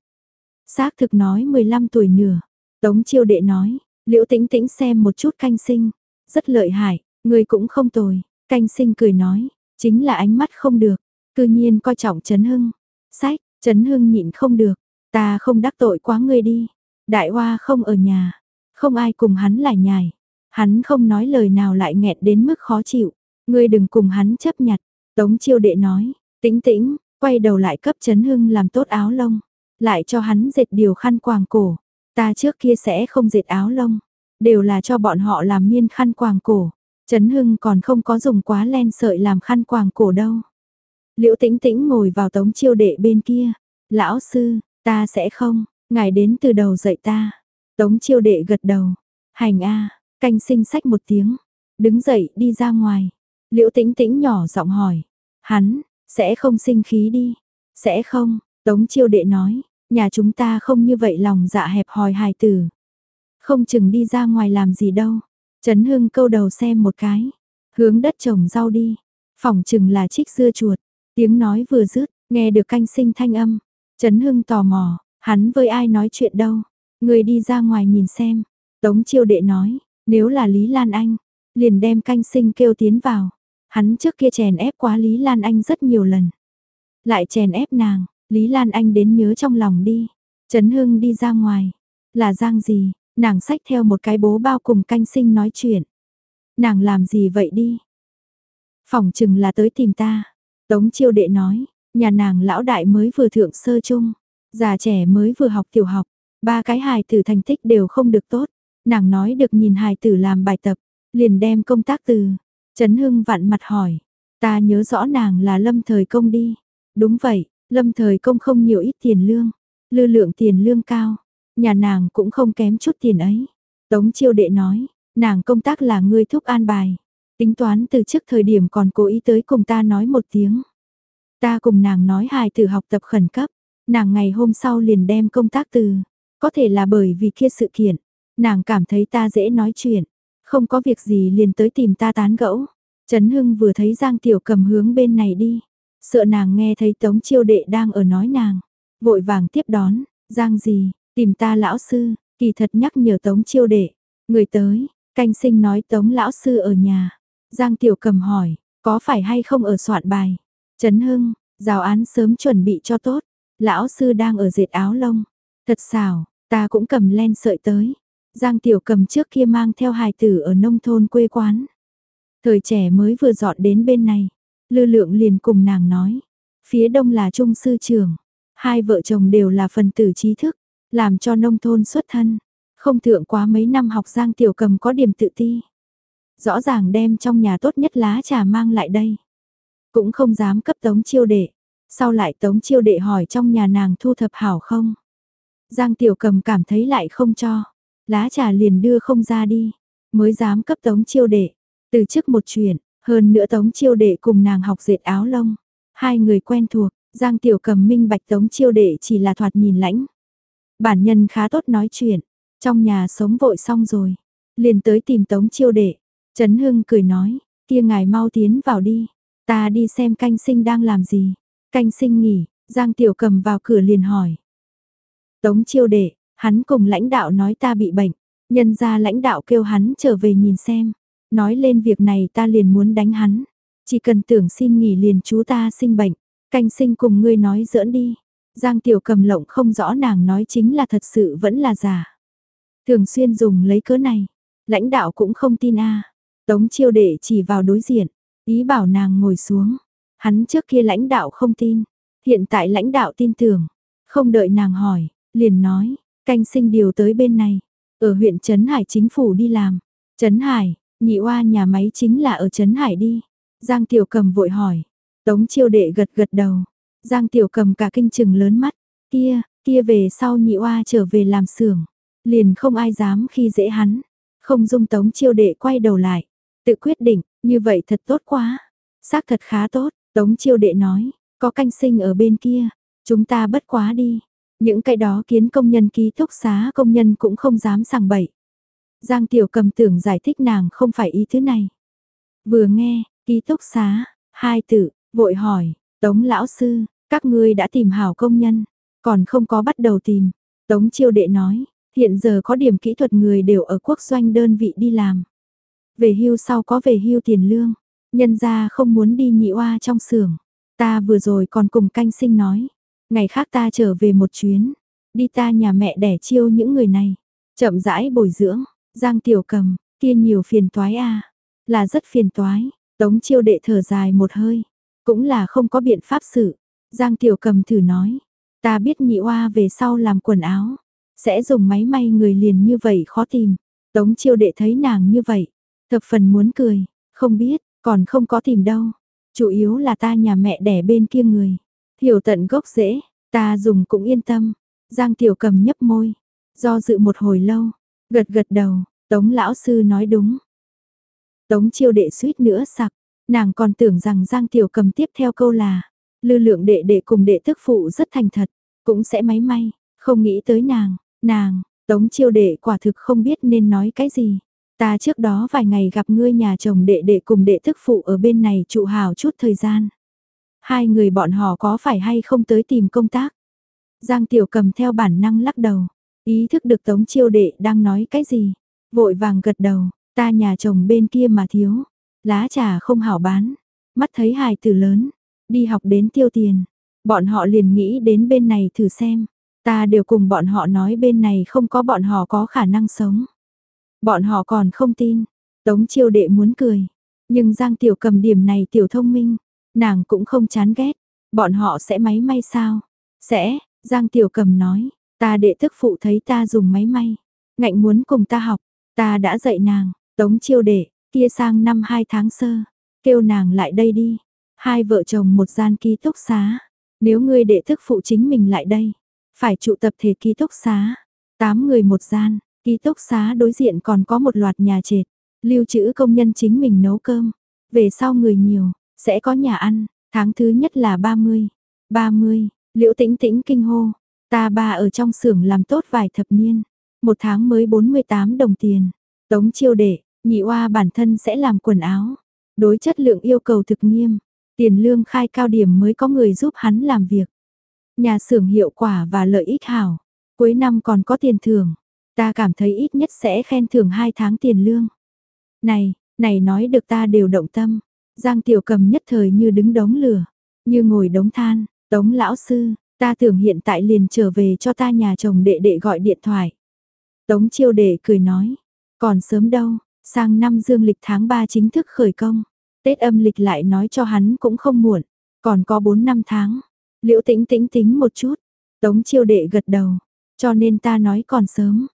Xác thực nói 15 tuổi nửa. Tống chiêu đệ nói, liễu tĩnh tĩnh xem một chút canh sinh. Rất lợi hại, người cũng không tồi. Canh sinh cười nói, chính là ánh mắt không được. Cư nhiên coi trọng Trấn Hưng. Sách, Trấn Hưng nhịn không được. Ta không đắc tội quá ngươi đi. Đại hoa không ở nhà. Không ai cùng hắn lại nhài. Hắn không nói lời nào lại nghẹn đến mức khó chịu. Ngươi đừng cùng hắn chấp nhặt. Tống chiêu đệ nói, tĩnh tĩnh, quay đầu lại cấp Trấn Hưng làm tốt áo lông. Lại cho hắn dệt điều khăn quàng cổ. Ta trước kia sẽ không dệt áo lông. Đều là cho bọn họ làm miên khăn quàng cổ. Trấn Hưng còn không có dùng quá len sợi làm khăn quàng cổ đâu. Liễu tĩnh tĩnh ngồi vào tống chiêu đệ bên kia. Lão sư, ta sẽ không, ngài đến từ đầu dạy ta. Tống chiêu đệ gật đầu. Hành a canh sinh sách một tiếng. Đứng dậy đi ra ngoài. Liễu tĩnh tĩnh nhỏ giọng hỏi. Hắn, sẽ không sinh khí đi. Sẽ không, Tống chiêu đệ nói. Nhà chúng ta không như vậy lòng dạ hẹp hòi hài tử. Không chừng đi ra ngoài làm gì đâu. Trấn Hưng câu đầu xem một cái. Hướng đất trồng rau đi. Phòng chừng là trích dưa chuột. Tiếng nói vừa dứt, nghe được canh sinh thanh âm. Trấn Hưng tò mò, hắn với ai nói chuyện đâu. Người đi ra ngoài nhìn xem. Tống chiêu đệ nói, nếu là Lý Lan Anh, liền đem canh sinh kêu tiến vào. Hắn trước kia chèn ép quá Lý Lan Anh rất nhiều lần. Lại chèn ép nàng, Lý Lan Anh đến nhớ trong lòng đi. Trấn Hưng đi ra ngoài. Là giang gì, nàng xách theo một cái bố bao cùng canh sinh nói chuyện. Nàng làm gì vậy đi? Phòng chừng là tới tìm ta. Tống chiêu đệ nói, nhà nàng lão đại mới vừa thượng sơ chung, già trẻ mới vừa học tiểu học, ba cái hài tử thành tích đều không được tốt. Nàng nói được nhìn hài tử làm bài tập, liền đem công tác từ. Trấn Hưng vặn mặt hỏi, ta nhớ rõ nàng là lâm thời công đi. Đúng vậy, lâm thời công không nhiều ít tiền lương, lưu lượng tiền lương cao, nhà nàng cũng không kém chút tiền ấy. Tống chiêu đệ nói, nàng công tác là người thúc an bài. Tính toán từ trước thời điểm còn cố ý tới cùng ta nói một tiếng. Ta cùng nàng nói hài tử học tập khẩn cấp, nàng ngày hôm sau liền đem công tác từ. Có thể là bởi vì kia sự kiện, nàng cảm thấy ta dễ nói chuyện, không có việc gì liền tới tìm ta tán gẫu. Trấn Hưng vừa thấy Giang Tiểu cầm hướng bên này đi, sợ nàng nghe thấy Tống Chiêu Đệ đang ở nói nàng, vội vàng tiếp đón, Giang gì, tìm ta lão sư, kỳ thật nhắc nhở Tống Chiêu Đệ, người tới, canh sinh nói Tống lão sư ở nhà. Giang Tiểu cầm hỏi, có phải hay không ở soạn bài? Trấn Hưng, giáo án sớm chuẩn bị cho tốt. Lão sư đang ở dệt áo lông. Thật xảo, ta cũng cầm len sợi tới. Giang Tiểu cầm trước kia mang theo hài tử ở nông thôn quê quán. Thời trẻ mới vừa dọn đến bên này. Lư lượng liền cùng nàng nói. Phía đông là trung sư trường. Hai vợ chồng đều là phần tử trí thức. Làm cho nông thôn xuất thân. Không thượng quá mấy năm học Giang Tiểu cầm có điểm tự ti rõ ràng đem trong nhà tốt nhất lá trà mang lại đây. Cũng không dám cấp tống chiêu đệ, sau lại tống chiêu đệ hỏi trong nhà nàng thu thập hảo không. Giang tiểu cầm cảm thấy lại không cho, lá trà liền đưa không ra đi, mới dám cấp tống chiêu đệ, từ trước một chuyện, hơn nữa tống chiêu đệ cùng nàng học dệt áo lông, hai người quen thuộc, Giang tiểu cầm minh bạch tống chiêu đệ chỉ là thoạt nhìn lãnh. Bản nhân khá tốt nói chuyện, trong nhà sống vội xong rồi, liền tới tìm tống chiêu đệ, Trấn Hưng cười nói, kia ngài mau tiến vào đi, ta đi xem canh sinh đang làm gì. Canh sinh nghỉ, Giang Tiểu cầm vào cửa liền hỏi. Tống chiêu đệ, hắn cùng lãnh đạo nói ta bị bệnh, nhân ra lãnh đạo kêu hắn trở về nhìn xem. Nói lên việc này ta liền muốn đánh hắn, chỉ cần tưởng xin nghỉ liền chú ta sinh bệnh, canh sinh cùng ngươi nói giỡn đi. Giang Tiểu cầm lộng không rõ nàng nói chính là thật sự vẫn là giả. Thường xuyên dùng lấy cớ này, lãnh đạo cũng không tin a Tống chiêu đệ chỉ vào đối diện, ý bảo nàng ngồi xuống. Hắn trước kia lãnh đạo không tin, hiện tại lãnh đạo tin tưởng. Không đợi nàng hỏi, liền nói, canh sinh điều tới bên này, ở huyện Trấn Hải chính phủ đi làm. Trấn Hải, nhị oa nhà máy chính là ở Trấn Hải đi. Giang Tiểu Cầm vội hỏi, Tống chiêu đệ gật gật đầu. Giang Tiểu Cầm cả kinh chừng lớn mắt, kia, kia về sau nhị oa trở về làm xưởng, liền không ai dám khi dễ hắn. Không dung Tống chiêu đệ quay đầu lại, Tự quyết định, như vậy thật tốt quá. Xác thật khá tốt, Tống chiêu đệ nói, có canh sinh ở bên kia, chúng ta bất quá đi. Những cái đó kiến công nhân ký túc xá công nhân cũng không dám sàng bậy. Giang Tiểu cầm tưởng giải thích nàng không phải ý thứ này. Vừa nghe, ký túc xá, hai tự, vội hỏi, Tống lão sư, các ngươi đã tìm hảo công nhân, còn không có bắt đầu tìm. Tống chiêu đệ nói, hiện giờ có điểm kỹ thuật người đều ở quốc doanh đơn vị đi làm. Về hưu sau có về hưu tiền lương, nhân ra không muốn đi nhị oa trong xưởng. Ta vừa rồi còn cùng canh sinh nói, ngày khác ta trở về một chuyến, đi ta nhà mẹ đẻ chiêu những người này, chậm rãi bồi dưỡng, giang tiểu cầm, kia nhiều phiền toái a là rất phiền toái, tống chiêu đệ thở dài một hơi, cũng là không có biện pháp xử. Giang tiểu cầm thử nói, ta biết nhị oa về sau làm quần áo, sẽ dùng máy may người liền như vậy khó tìm. Tống chiêu đệ thấy nàng như vậy, thập phần muốn cười, không biết, còn không có tìm đâu. Chủ yếu là ta nhà mẹ đẻ bên kia người. Hiểu tận gốc rễ, ta dùng cũng yên tâm. Giang tiểu cầm nhấp môi, do dự một hồi lâu, gật gật đầu, tống lão sư nói đúng. Tống chiêu đệ suýt nữa sặc, nàng còn tưởng rằng Giang tiểu cầm tiếp theo câu là, lư lượng đệ đệ cùng đệ thức phụ rất thành thật, cũng sẽ máy may, không nghĩ tới nàng, nàng, tống chiêu đệ quả thực không biết nên nói cái gì. Ta trước đó vài ngày gặp ngươi nhà chồng đệ đệ cùng đệ thức phụ ở bên này trụ hào chút thời gian. Hai người bọn họ có phải hay không tới tìm công tác? Giang Tiểu cầm theo bản năng lắc đầu, ý thức được Tống Chiêu Đệ đang nói cái gì, vội vàng gật đầu, ta nhà chồng bên kia mà thiếu, lá trà không hảo bán, mắt thấy hài tử lớn, đi học đến tiêu tiền, bọn họ liền nghĩ đến bên này thử xem, ta đều cùng bọn họ nói bên này không có bọn họ có khả năng sống. Bọn họ còn không tin, Tống Chiêu Đệ muốn cười, nhưng Giang Tiểu cầm điểm này tiểu thông minh, nàng cũng không chán ghét, bọn họ sẽ máy may sao? Sẽ, Giang Tiểu Cầm nói, ta đệ thức phụ thấy ta dùng máy may, ngạnh muốn cùng ta học, ta đã dạy nàng, tống chiêu đệ, kia sang năm hai tháng sơ, kêu nàng lại đây đi, hai vợ chồng một gian ký túc xá, nếu ngươi đệ thức phụ chính mình lại đây, phải trụ tập thể ký túc xá, tám người một gian, ký túc xá đối diện còn có một loạt nhà trệt, lưu trữ công nhân chính mình nấu cơm, về sau người nhiều, sẽ có nhà ăn, tháng thứ nhất là 30. 30, liễu tĩnh tĩnh kinh hô. Ta ba ở trong xưởng làm tốt vài thập niên. Một tháng mới 48 đồng tiền. Tống chiêu đệ, nhị oa bản thân sẽ làm quần áo. Đối chất lượng yêu cầu thực nghiêm. Tiền lương khai cao điểm mới có người giúp hắn làm việc. Nhà xưởng hiệu quả và lợi ích hảo. Cuối năm còn có tiền thưởng. Ta cảm thấy ít nhất sẽ khen thưởng 2 tháng tiền lương. Này, này nói được ta đều động tâm. Giang Tiểu Cầm nhất thời như đứng đống lửa, như ngồi đống than, tống lão sư, ta tưởng hiện tại liền trở về cho ta nhà chồng đệ đệ gọi điện thoại. Tống chiêu đệ cười nói, còn sớm đâu, sang năm dương lịch tháng 3 chính thức khởi công, Tết âm lịch lại nói cho hắn cũng không muộn, còn có 4 năm tháng. Liễu tĩnh tĩnh tính một chút, tống chiêu đệ gật đầu, cho nên ta nói còn sớm.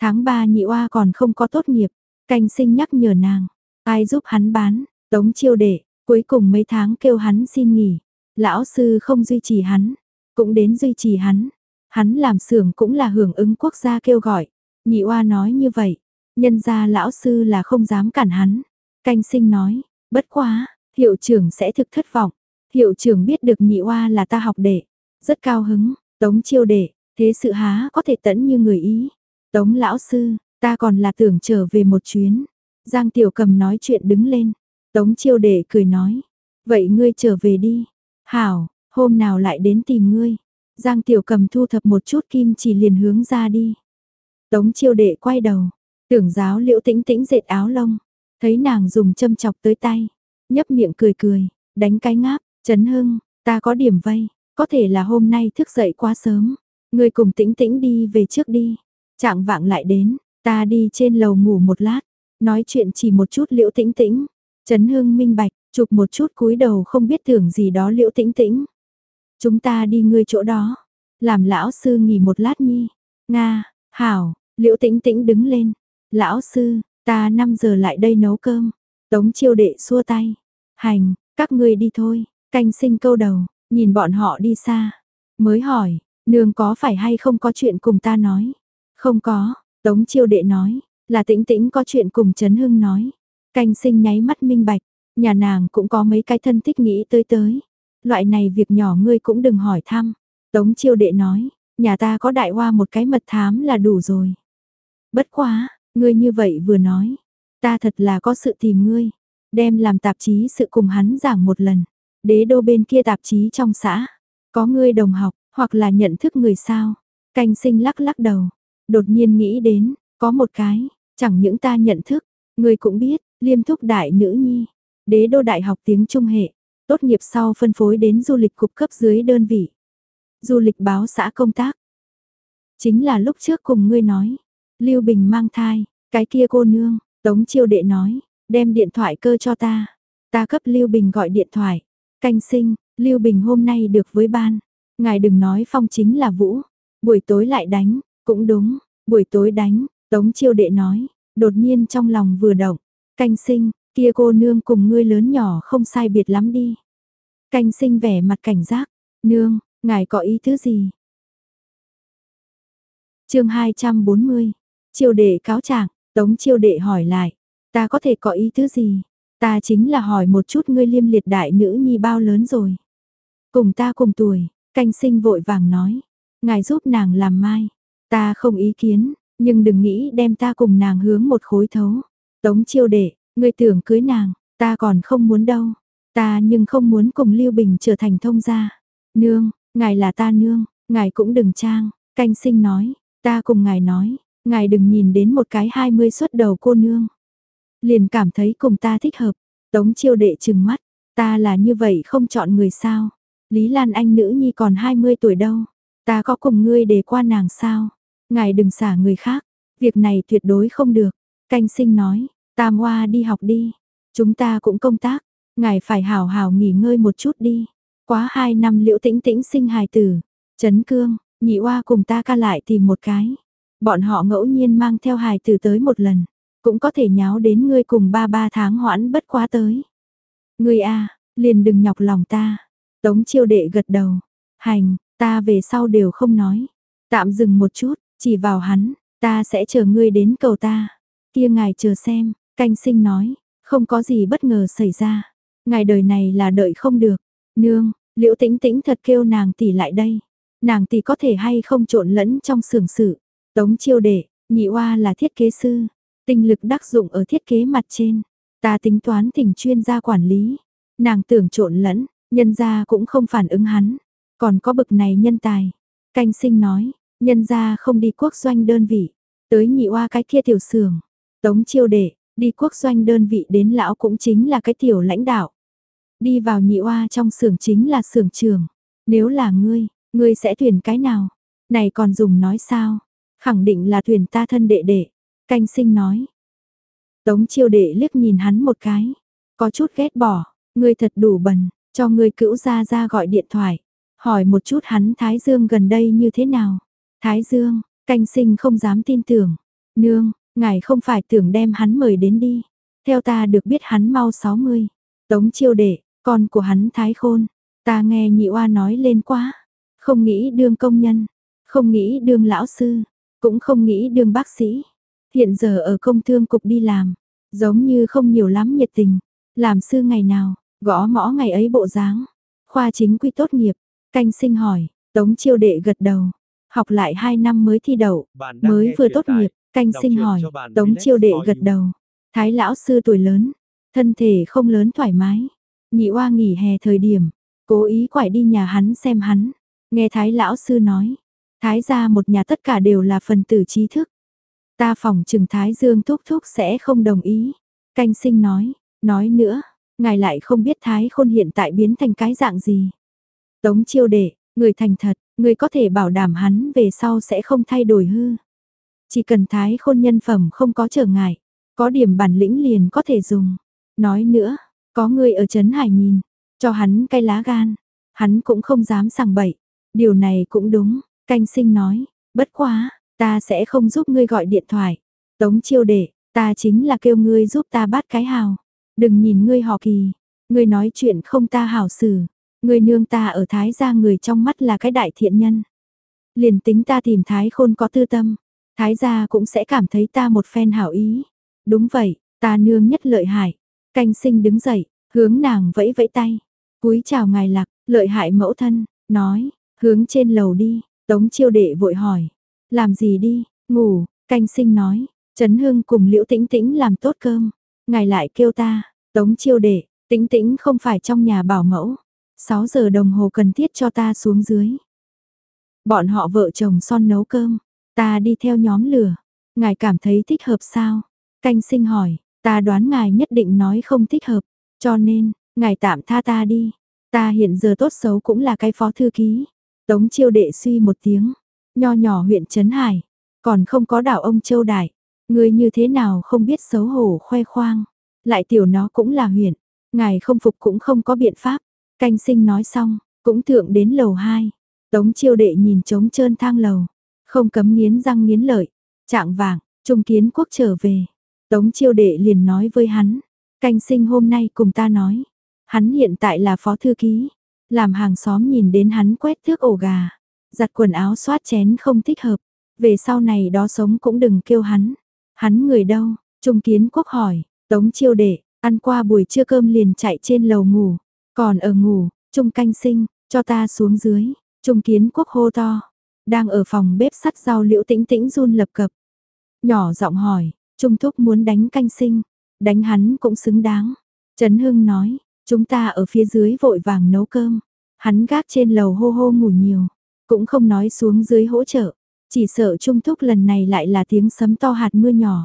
Tháng 3 nhị oa còn không có tốt nghiệp, canh sinh nhắc nhở nàng, ai giúp hắn bán, Tống chiêu đệ, cuối cùng mấy tháng kêu hắn xin nghỉ. Lão sư không duy trì hắn, cũng đến duy trì hắn. Hắn làm xưởng cũng là hưởng ứng quốc gia kêu gọi. Nhị oa nói như vậy, nhân ra lão sư là không dám cản hắn. Canh sinh nói, bất quá, hiệu trưởng sẽ thực thất vọng. Hiệu trưởng biết được nhị oa là ta học đệ, rất cao hứng, tống chiêu đệ, thế sự há có thể tẫn như người ý. Tống lão sư, ta còn là tưởng trở về một chuyến. Giang tiểu cầm nói chuyện đứng lên, Tống chiêu đệ cười nói, vậy ngươi trở về đi. Hảo, hôm nào lại đến tìm ngươi. Giang tiểu cầm thu thập một chút kim chỉ liền hướng ra đi. Tống chiêu đệ quay đầu, tưởng giáo liễu tĩnh tĩnh dệt áo lông. Thấy nàng dùng châm chọc tới tay, nhấp miệng cười cười, đánh cái ngáp, chấn hưng, ta có điểm vây, có thể là hôm nay thức dậy quá sớm. Ngươi cùng tĩnh tĩnh đi về trước đi. Trạng vạng lại đến, ta đi trên lầu ngủ một lát, nói chuyện chỉ một chút liễu tĩnh tĩnh. Trấn Hưng minh bạch, chụp một chút cúi đầu không biết tưởng gì đó liễu tĩnh tĩnh. Chúng ta đi ngươi chỗ đó, làm lão sư nghỉ một lát nhi. Nga, hảo, liễu tĩnh tĩnh đứng lên. Lão sư, ta 5 giờ lại đây nấu cơm. Tống chiêu đệ xua tay. Hành, các ngươi đi thôi. Canh sinh câu đầu, nhìn bọn họ đi xa. Mới hỏi, nương có phải hay không có chuyện cùng ta nói? Không có, Tống chiêu đệ nói, là tĩnh tĩnh có chuyện cùng Trấn Hưng nói. Canh sinh nháy mắt minh bạch, nhà nàng cũng có mấy cái thân thích nghĩ tới tới. Loại này việc nhỏ ngươi cũng đừng hỏi thăm. Tống chiêu đệ nói, nhà ta có đại hoa một cái mật thám là đủ rồi. Bất quá, ngươi như vậy vừa nói, ta thật là có sự tìm ngươi, đem làm tạp chí sự cùng hắn giảng một lần. Đế đô bên kia tạp chí trong xã, có ngươi đồng học, hoặc là nhận thức người sao. Canh sinh lắc lắc đầu, đột nhiên nghĩ đến, có một cái, chẳng những ta nhận thức, ngươi cũng biết, liêm thúc đại nữ nhi, đế đô đại học tiếng Trung hệ, tốt nghiệp sau phân phối đến du lịch cục cấp dưới đơn vị. Du lịch báo xã công tác. Chính là lúc trước cùng ngươi nói, Lưu Bình mang thai, cái kia cô nương, Tống Chiêu Đệ nói, đem điện thoại cơ cho ta. Ta cấp Lưu Bình gọi điện thoại. Canh sinh, Lưu Bình hôm nay được với ban. Ngài đừng nói phong chính là Vũ. Buổi tối lại đánh, cũng đúng, buổi tối đánh, Tống Chiêu Đệ nói, đột nhiên trong lòng vừa động. Canh sinh, kia cô nương cùng ngươi lớn nhỏ không sai biệt lắm đi. Canh sinh vẻ mặt cảnh giác, nương, ngài có ý thứ gì? chương 240, chiêu đệ cáo trạng, tống chiêu đệ hỏi lại, ta có thể có ý thứ gì? Ta chính là hỏi một chút ngươi liêm liệt đại nữ nhi bao lớn rồi. Cùng ta cùng tuổi, canh sinh vội vàng nói, ngài giúp nàng làm mai. Ta không ý kiến, nhưng đừng nghĩ đem ta cùng nàng hướng một khối thấu. Tống chiêu đệ, ngươi tưởng cưới nàng, ta còn không muốn đâu. Ta nhưng không muốn cùng Lưu Bình trở thành thông gia. Nương, ngài là ta nương, ngài cũng đừng trang, canh sinh nói, ta cùng ngài nói, ngài đừng nhìn đến một cái hai mươi xuất đầu cô nương. Liền cảm thấy cùng ta thích hợp, tống chiêu đệ chừng mắt, ta là như vậy không chọn người sao. Lý Lan Anh nữ nhi còn 20 tuổi đâu, ta có cùng ngươi để qua nàng sao. Ngài đừng xả người khác, việc này tuyệt đối không được. Canh sinh nói, tam hoa đi học đi, chúng ta cũng công tác, ngài phải hào hào nghỉ ngơi một chút đi. Quá hai năm liễu tĩnh tĩnh sinh hài tử, chấn cương, nhị oa cùng ta ca lại tìm một cái. Bọn họ ngẫu nhiên mang theo hài tử tới một lần, cũng có thể nháo đến ngươi cùng ba ba tháng hoãn bất quá tới. Ngươi a, liền đừng nhọc lòng ta. Tống chiêu đệ gật đầu, hành, ta về sau đều không nói. Tạm dừng một chút, chỉ vào hắn, ta sẽ chờ ngươi đến cầu ta. Kia ngài chờ xem, canh sinh nói, không có gì bất ngờ xảy ra. Ngài đời này là đợi không được. Nương, liễu tĩnh tĩnh thật kêu nàng tỷ lại đây. Nàng tỷ có thể hay không trộn lẫn trong xưởng sự. Tống chiêu đệ, nhị oa là thiết kế sư. Tinh lực đắc dụng ở thiết kế mặt trên. Ta tính toán thỉnh chuyên gia quản lý. Nàng tưởng trộn lẫn, nhân gia cũng không phản ứng hắn. Còn có bực này nhân tài. Canh sinh nói, nhân gia không đi quốc doanh đơn vị. Tới nhị oa cái kia tiểu xưởng. Tống chiêu đệ, đi quốc doanh đơn vị đến lão cũng chính là cái tiểu lãnh đạo. Đi vào nhị oa trong xưởng chính là xưởng trường. Nếu là ngươi, ngươi sẽ tuyển cái nào? Này còn dùng nói sao? Khẳng định là tuyển ta thân đệ đệ. Canh sinh nói. Tống chiêu đệ liếc nhìn hắn một cái. Có chút ghét bỏ. Ngươi thật đủ bần. Cho ngươi cữu ra ra gọi điện thoại. Hỏi một chút hắn Thái Dương gần đây như thế nào? Thái Dương, canh sinh không dám tin tưởng. Nương, ngài không phải tưởng đem hắn mời đến đi. Theo ta được biết hắn mau 60. Tống chiêu đệ, con của hắn thái khôn, ta nghe nhị oa nói lên quá, không nghĩ đương công nhân, không nghĩ đương lão sư, cũng không nghĩ đương bác sĩ. Hiện giờ ở công thương cục đi làm, giống như không nhiều lắm nhiệt tình, làm sư ngày nào, gõ mõ ngày ấy bộ dáng. Khoa chính quy tốt nghiệp, canh sinh hỏi, tống chiêu đệ gật đầu, học lại 2 năm mới thi đậu, mới vừa tốt nghiệp, canh sinh hỏi, tống chiêu đệ gật đầu. Thái lão sư tuổi lớn, thân thể không lớn thoải mái, Nhị oa nghỉ hè thời điểm, cố ý quải đi nhà hắn xem hắn. Nghe Thái lão sư nói, Thái gia một nhà tất cả đều là phần tử trí thức. Ta phòng trừng Thái Dương thúc thúc sẽ không đồng ý. Canh sinh nói, nói nữa, ngài lại không biết Thái khôn hiện tại biến thành cái dạng gì. Tống chiêu đệ, người thành thật, người có thể bảo đảm hắn về sau sẽ không thay đổi hư. Chỉ cần Thái khôn nhân phẩm không có trở ngại, có điểm bản lĩnh liền có thể dùng. Nói nữa, có người ở Trấn Hải nhìn, cho hắn cây lá gan, hắn cũng không dám sằng bậy. Điều này cũng đúng, canh sinh nói, bất quá, ta sẽ không giúp ngươi gọi điện thoại. Tống chiêu đệ, ta chính là kêu ngươi giúp ta bắt cái hào. Đừng nhìn ngươi họ kỳ, ngươi nói chuyện không ta hảo xử. Ngươi nương ta ở Thái gia người trong mắt là cái đại thiện nhân. Liền tính ta tìm Thái khôn có tư tâm, Thái gia cũng sẽ cảm thấy ta một phen hảo ý. Đúng vậy, ta nương nhất lợi hại, Canh sinh đứng dậy, hướng nàng vẫy vẫy tay. Cúi chào ngài lạc, lợi hại mẫu thân, nói, hướng trên lầu đi. Tống chiêu đệ vội hỏi, làm gì đi, ngủ, canh sinh nói, Trấn hương cùng Liễu Tĩnh Tĩnh làm tốt cơm, ngài lại kêu ta, Tống chiêu đệ, Tĩnh Tĩnh không phải trong nhà bảo mẫu, 6 giờ đồng hồ cần thiết cho ta xuống dưới. Bọn họ vợ chồng son nấu cơm, ta đi theo nhóm lửa, ngài cảm thấy thích hợp sao? Canh sinh hỏi, ta đoán ngài nhất định nói không thích hợp, cho nên, ngài tạm tha ta đi, ta hiện giờ tốt xấu cũng là cái phó thư ký. Tống chiêu đệ suy một tiếng, nho nhỏ huyện Trấn Hải, còn không có đảo ông Châu Đại, người như thế nào không biết xấu hổ khoe khoang, lại tiểu nó cũng là huyện, ngài không phục cũng không có biện pháp, canh sinh nói xong, cũng thượng đến lầu 2, tống chiêu đệ nhìn trống trơn thang lầu, không cấm nghiến răng nghiến lợi, trạng vàng, trung kiến quốc trở về, tống chiêu đệ liền nói với hắn, canh sinh hôm nay cùng ta nói, hắn hiện tại là phó thư ký, làm hàng xóm nhìn đến hắn quét thước ổ gà, giặt quần áo xoát chén không thích hợp, về sau này đó sống cũng đừng kêu hắn. Hắn người đâu? Trung Kiến Quốc hỏi, Tống Chiêu Đệ, ăn qua buổi trưa cơm liền chạy trên lầu ngủ, còn ở ngủ, Trung Canh Sinh, cho ta xuống dưới. Trung Kiến Quốc hô to, đang ở phòng bếp sắt rau liễu tĩnh tĩnh run lập cập. Nhỏ giọng hỏi, Trung Thúc muốn đánh Canh Sinh, đánh hắn cũng xứng đáng. Trấn Hưng nói, chúng ta ở phía dưới vội vàng nấu cơm, hắn gác trên lầu hô hô ngủ nhiều, cũng không nói xuống dưới hỗ trợ. Chỉ sợ Trung Thúc lần này lại là tiếng sấm to hạt mưa nhỏ.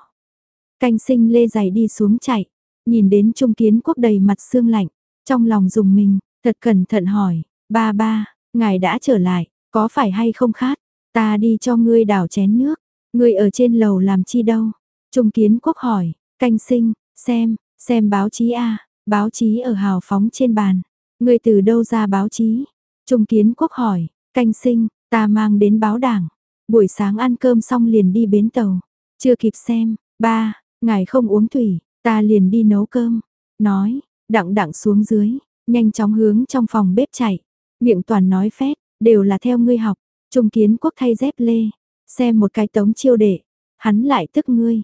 Canh sinh lê giày đi xuống chạy, nhìn đến Trung Kiến Quốc đầy mặt xương lạnh, trong lòng dùng mình, thật cẩn thận hỏi, ba ba, ngài đã trở lại, có phải hay không khát, ta đi cho ngươi đảo chén nước, ngươi ở trên lầu làm chi đâu? Trung Kiến Quốc hỏi, canh sinh, xem, xem báo chí a báo chí ở hào phóng trên bàn, ngươi từ đâu ra báo chí? Trung Kiến Quốc hỏi, canh sinh, ta mang đến báo đảng, Buổi sáng ăn cơm xong liền đi bến tàu. Chưa kịp xem, ba, ngài không uống thủy, ta liền đi nấu cơm. Nói, đặng đặng xuống dưới, nhanh chóng hướng trong phòng bếp chạy. Miệng toàn nói phét, đều là theo ngươi học. Trung kiến quốc thay dép lê, xem một cái tống chiêu đệ, hắn lại tức ngươi.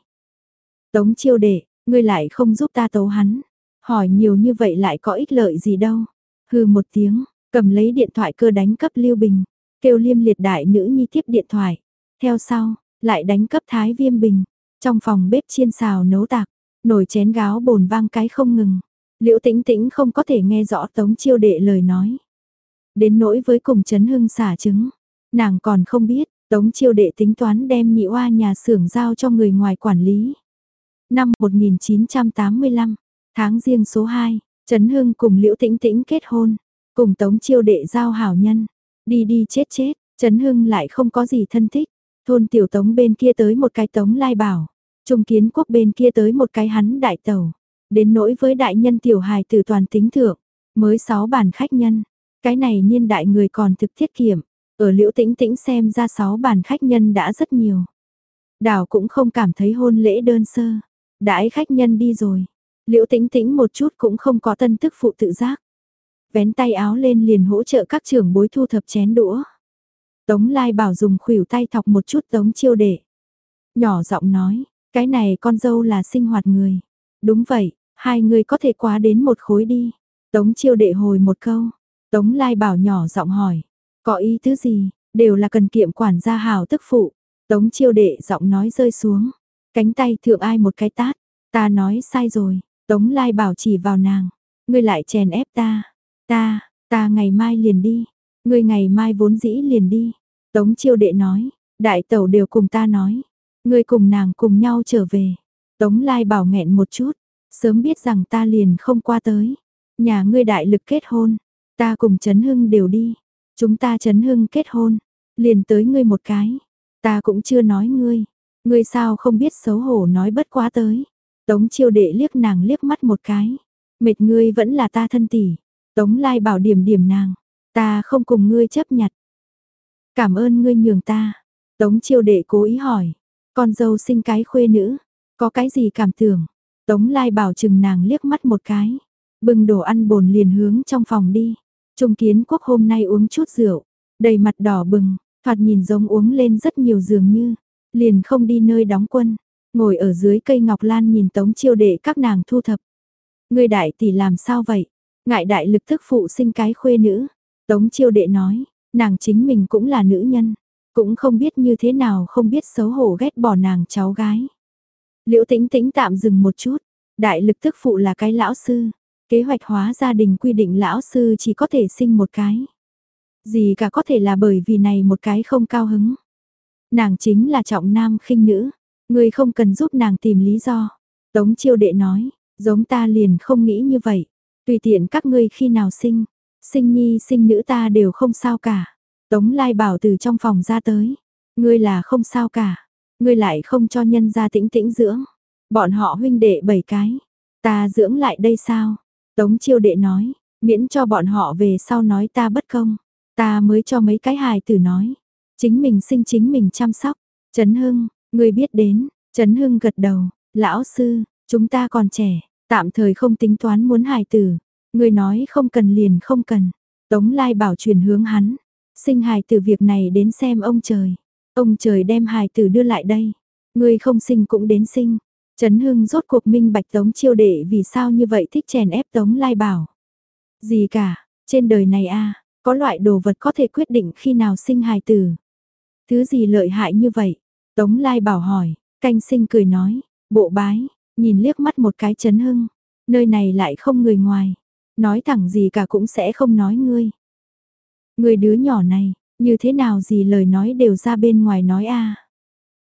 Tống chiêu đệ, ngươi lại không giúp ta tấu hắn. Hỏi nhiều như vậy lại có ích lợi gì đâu. Hừ một tiếng, cầm lấy điện thoại cơ đánh cấp Lưu Bình. Kêu liêm liệt đại nữ nhi tiếp điện thoại. Theo sau, lại đánh cấp thái viêm bình. Trong phòng bếp chiên xào nấu tạc, nồi chén gáo bồn vang cái không ngừng. Liễu tĩnh tĩnh không có thể nghe rõ tống chiêu đệ lời nói. Đến nỗi với cùng chấn hưng xả trứng. Nàng còn không biết, tống chiêu đệ tính toán đem nhị oa nhà xưởng giao cho người ngoài quản lý. Năm 1985, tháng riêng số 2, Trấn Hưng cùng Liễu Tĩnh Tĩnh kết hôn, cùng Tống Chiêu Đệ giao hảo nhân. Đi đi chết chết, Trấn Hưng lại không có gì thân thích. Thôn tiểu tống bên kia tới một cái tống lai bảo. Trung kiến quốc bên kia tới một cái hắn đại tàu. Đến nỗi với đại nhân tiểu hài tử toàn tính thượng. Mới sáu bàn khách nhân. Cái này niên đại người còn thực thiết kiểm. Ở liễu tĩnh tĩnh xem ra sáu bàn khách nhân đã rất nhiều. Đảo cũng không cảm thấy hôn lễ đơn sơ. Đãi khách nhân đi rồi. Liễu tĩnh tĩnh một chút cũng không có tân thức phụ tự giác vén tay áo lên liền hỗ trợ các trưởng bối thu thập chén đũa. Tống Lai bảo dùng khuỷu tay thọc một chút Tống chiêu đệ. Nhỏ giọng nói, cái này con dâu là sinh hoạt người. Đúng vậy, hai người có thể quá đến một khối đi. Tống chiêu đệ hồi một câu. Tống Lai bảo nhỏ giọng hỏi, có ý thứ gì, đều là cần kiệm quản gia hào tức phụ. Tống chiêu đệ giọng nói rơi xuống, cánh tay thượng ai một cái tát, ta nói sai rồi, Tống Lai bảo chỉ vào nàng, ngươi lại chèn ép ta, Ta, ta ngày mai liền đi. Ngươi ngày mai vốn dĩ liền đi. Tống chiêu đệ nói, đại tẩu đều cùng ta nói. Ngươi cùng nàng cùng nhau trở về. Tống lai bảo nghẹn một chút. Sớm biết rằng ta liền không qua tới. Nhà ngươi đại lực kết hôn. Ta cùng Trấn Hưng đều đi. Chúng ta Trấn Hưng kết hôn. Liền tới ngươi một cái. Ta cũng chưa nói ngươi. Ngươi sao không biết xấu hổ nói bất quá tới. Tống chiêu đệ liếc nàng liếc mắt một cái. Mệt ngươi vẫn là ta thân tỷ. Tống Lai bảo điểm điểm nàng, ta không cùng ngươi chấp nhặt. Cảm ơn ngươi nhường ta. Tống chiêu đệ cố ý hỏi, con dâu sinh cái khuê nữ, có cái gì cảm tưởng? Tống Lai bảo chừng nàng liếc mắt một cái, bưng đồ ăn bồn liền hướng trong phòng đi. Trung kiến quốc hôm nay uống chút rượu, đầy mặt đỏ bừng, thoạt nhìn giống uống lên rất nhiều dường như, liền không đi nơi đóng quân, ngồi ở dưới cây ngọc lan nhìn tống chiêu đệ các nàng thu thập. Người đại tỷ làm sao vậy? Ngại đại lực thức phụ sinh cái khuê nữ. Tống chiêu đệ nói, nàng chính mình cũng là nữ nhân. cũng không biết như thế nào không biết xấu hổ ghét bỏ nàng cháu gái. Liễu tĩnh tĩnh tạm dừng một chút, đại lực tức phụ là cái lão sư, kế hoạch hóa gia đình quy định lão sư chỉ có thể sinh một cái. Gì cả có thể là bởi vì này một cái không cao hứng. Nàng chính là trọng nam khinh nữ, người không cần giúp nàng tìm lý do. Tống chiêu đệ nói, giống ta liền không nghĩ như vậy, tùy tiện các ngươi khi nào sinh, sinh nhi sinh nữ ta đều không sao cả. Tống lai bảo từ trong phòng ra tới, ngươi là không sao cả, ngươi lại không cho nhân gia tĩnh tĩnh dưỡng. Bọn họ huynh đệ bảy cái, ta dưỡng lại đây sao? Tống chiêu đệ nói, miễn cho bọn họ về sau nói ta bất công. Ta mới cho mấy cái hài tử nói, chính mình sinh chính mình chăm sóc. Trấn Hưng, ngươi biết đến, Trấn Hưng gật đầu, lão sư, chúng ta còn trẻ, tạm thời không tính toán muốn hài tử. Ngươi nói không cần liền không cần. Tống Lai bảo truyền hướng hắn, sinh hài tử việc này đến xem ông trời. Ông trời đem hài tử đưa lại đây. Ngươi không sinh cũng đến sinh. Trấn Hưng rốt cuộc minh bạch Tống chiêu đệ vì sao như vậy thích chèn ép Tống Lai bảo. Gì cả, trên đời này a có loại đồ vật có thể quyết định khi nào sinh hài tử. Thứ gì lợi hại như vậy? Tống Lai bảo hỏi, canh sinh cười nói, bộ bái, nhìn liếc mắt một cái Trấn Hưng. Nơi này lại không người ngoài. Nói thẳng gì cả cũng sẽ không nói ngươi. Người đứa nhỏ này, như thế nào gì lời nói đều ra bên ngoài nói a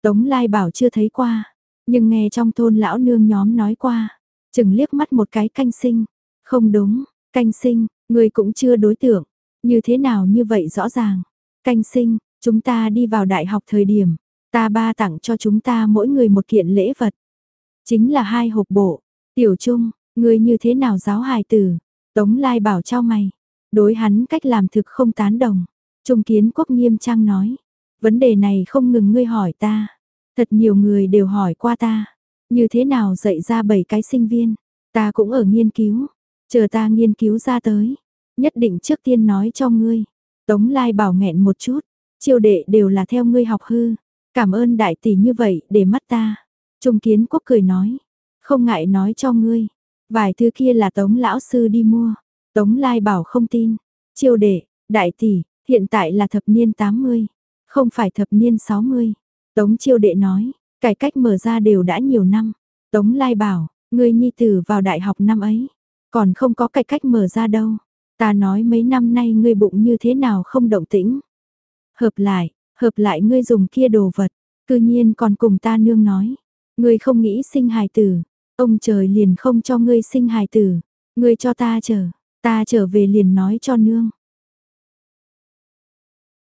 Tống Lai bảo chưa thấy qua, nhưng nghe trong thôn lão nương nhóm nói qua, chừng liếc mắt một cái canh sinh, không đúng, canh sinh, người cũng chưa đối tượng, như thế nào như vậy rõ ràng, canh sinh, chúng ta đi vào đại học thời điểm, ta ba tặng cho chúng ta mỗi người một kiện lễ vật, chính là hai hộp bộ, tiểu trung, người như thế nào giáo hài tử, tống lai bảo cho mày, đối hắn cách làm thực không tán đồng, trung kiến quốc nghiêm trang nói, vấn đề này không ngừng ngươi hỏi ta, Thật nhiều người đều hỏi qua ta, như thế nào dạy ra bảy cái sinh viên, ta cũng ở nghiên cứu, chờ ta nghiên cứu ra tới, nhất định trước tiên nói cho ngươi. Tống Lai bảo nghẹn một chút, chiêu đệ đều là theo ngươi học hư, cảm ơn đại tỷ như vậy để mắt ta. Trung kiến quốc cười nói, không ngại nói cho ngươi, vài thứ kia là tống lão sư đi mua. Tống Lai bảo không tin, chiêu đệ, đại tỷ, hiện tại là thập niên 80, không phải thập niên 60. Tống chiêu đệ nói, cải cách mở ra đều đã nhiều năm. Tống lai bảo, ngươi nhi tử vào đại học năm ấy, còn không có cải cách mở ra đâu. Ta nói mấy năm nay ngươi bụng như thế nào không động tĩnh. Hợp lại, hợp lại ngươi dùng kia đồ vật, cư nhiên còn cùng ta nương nói. Ngươi không nghĩ sinh hài tử, ông trời liền không cho ngươi sinh hài tử. Ngươi cho ta chờ, ta trở về liền nói cho nương.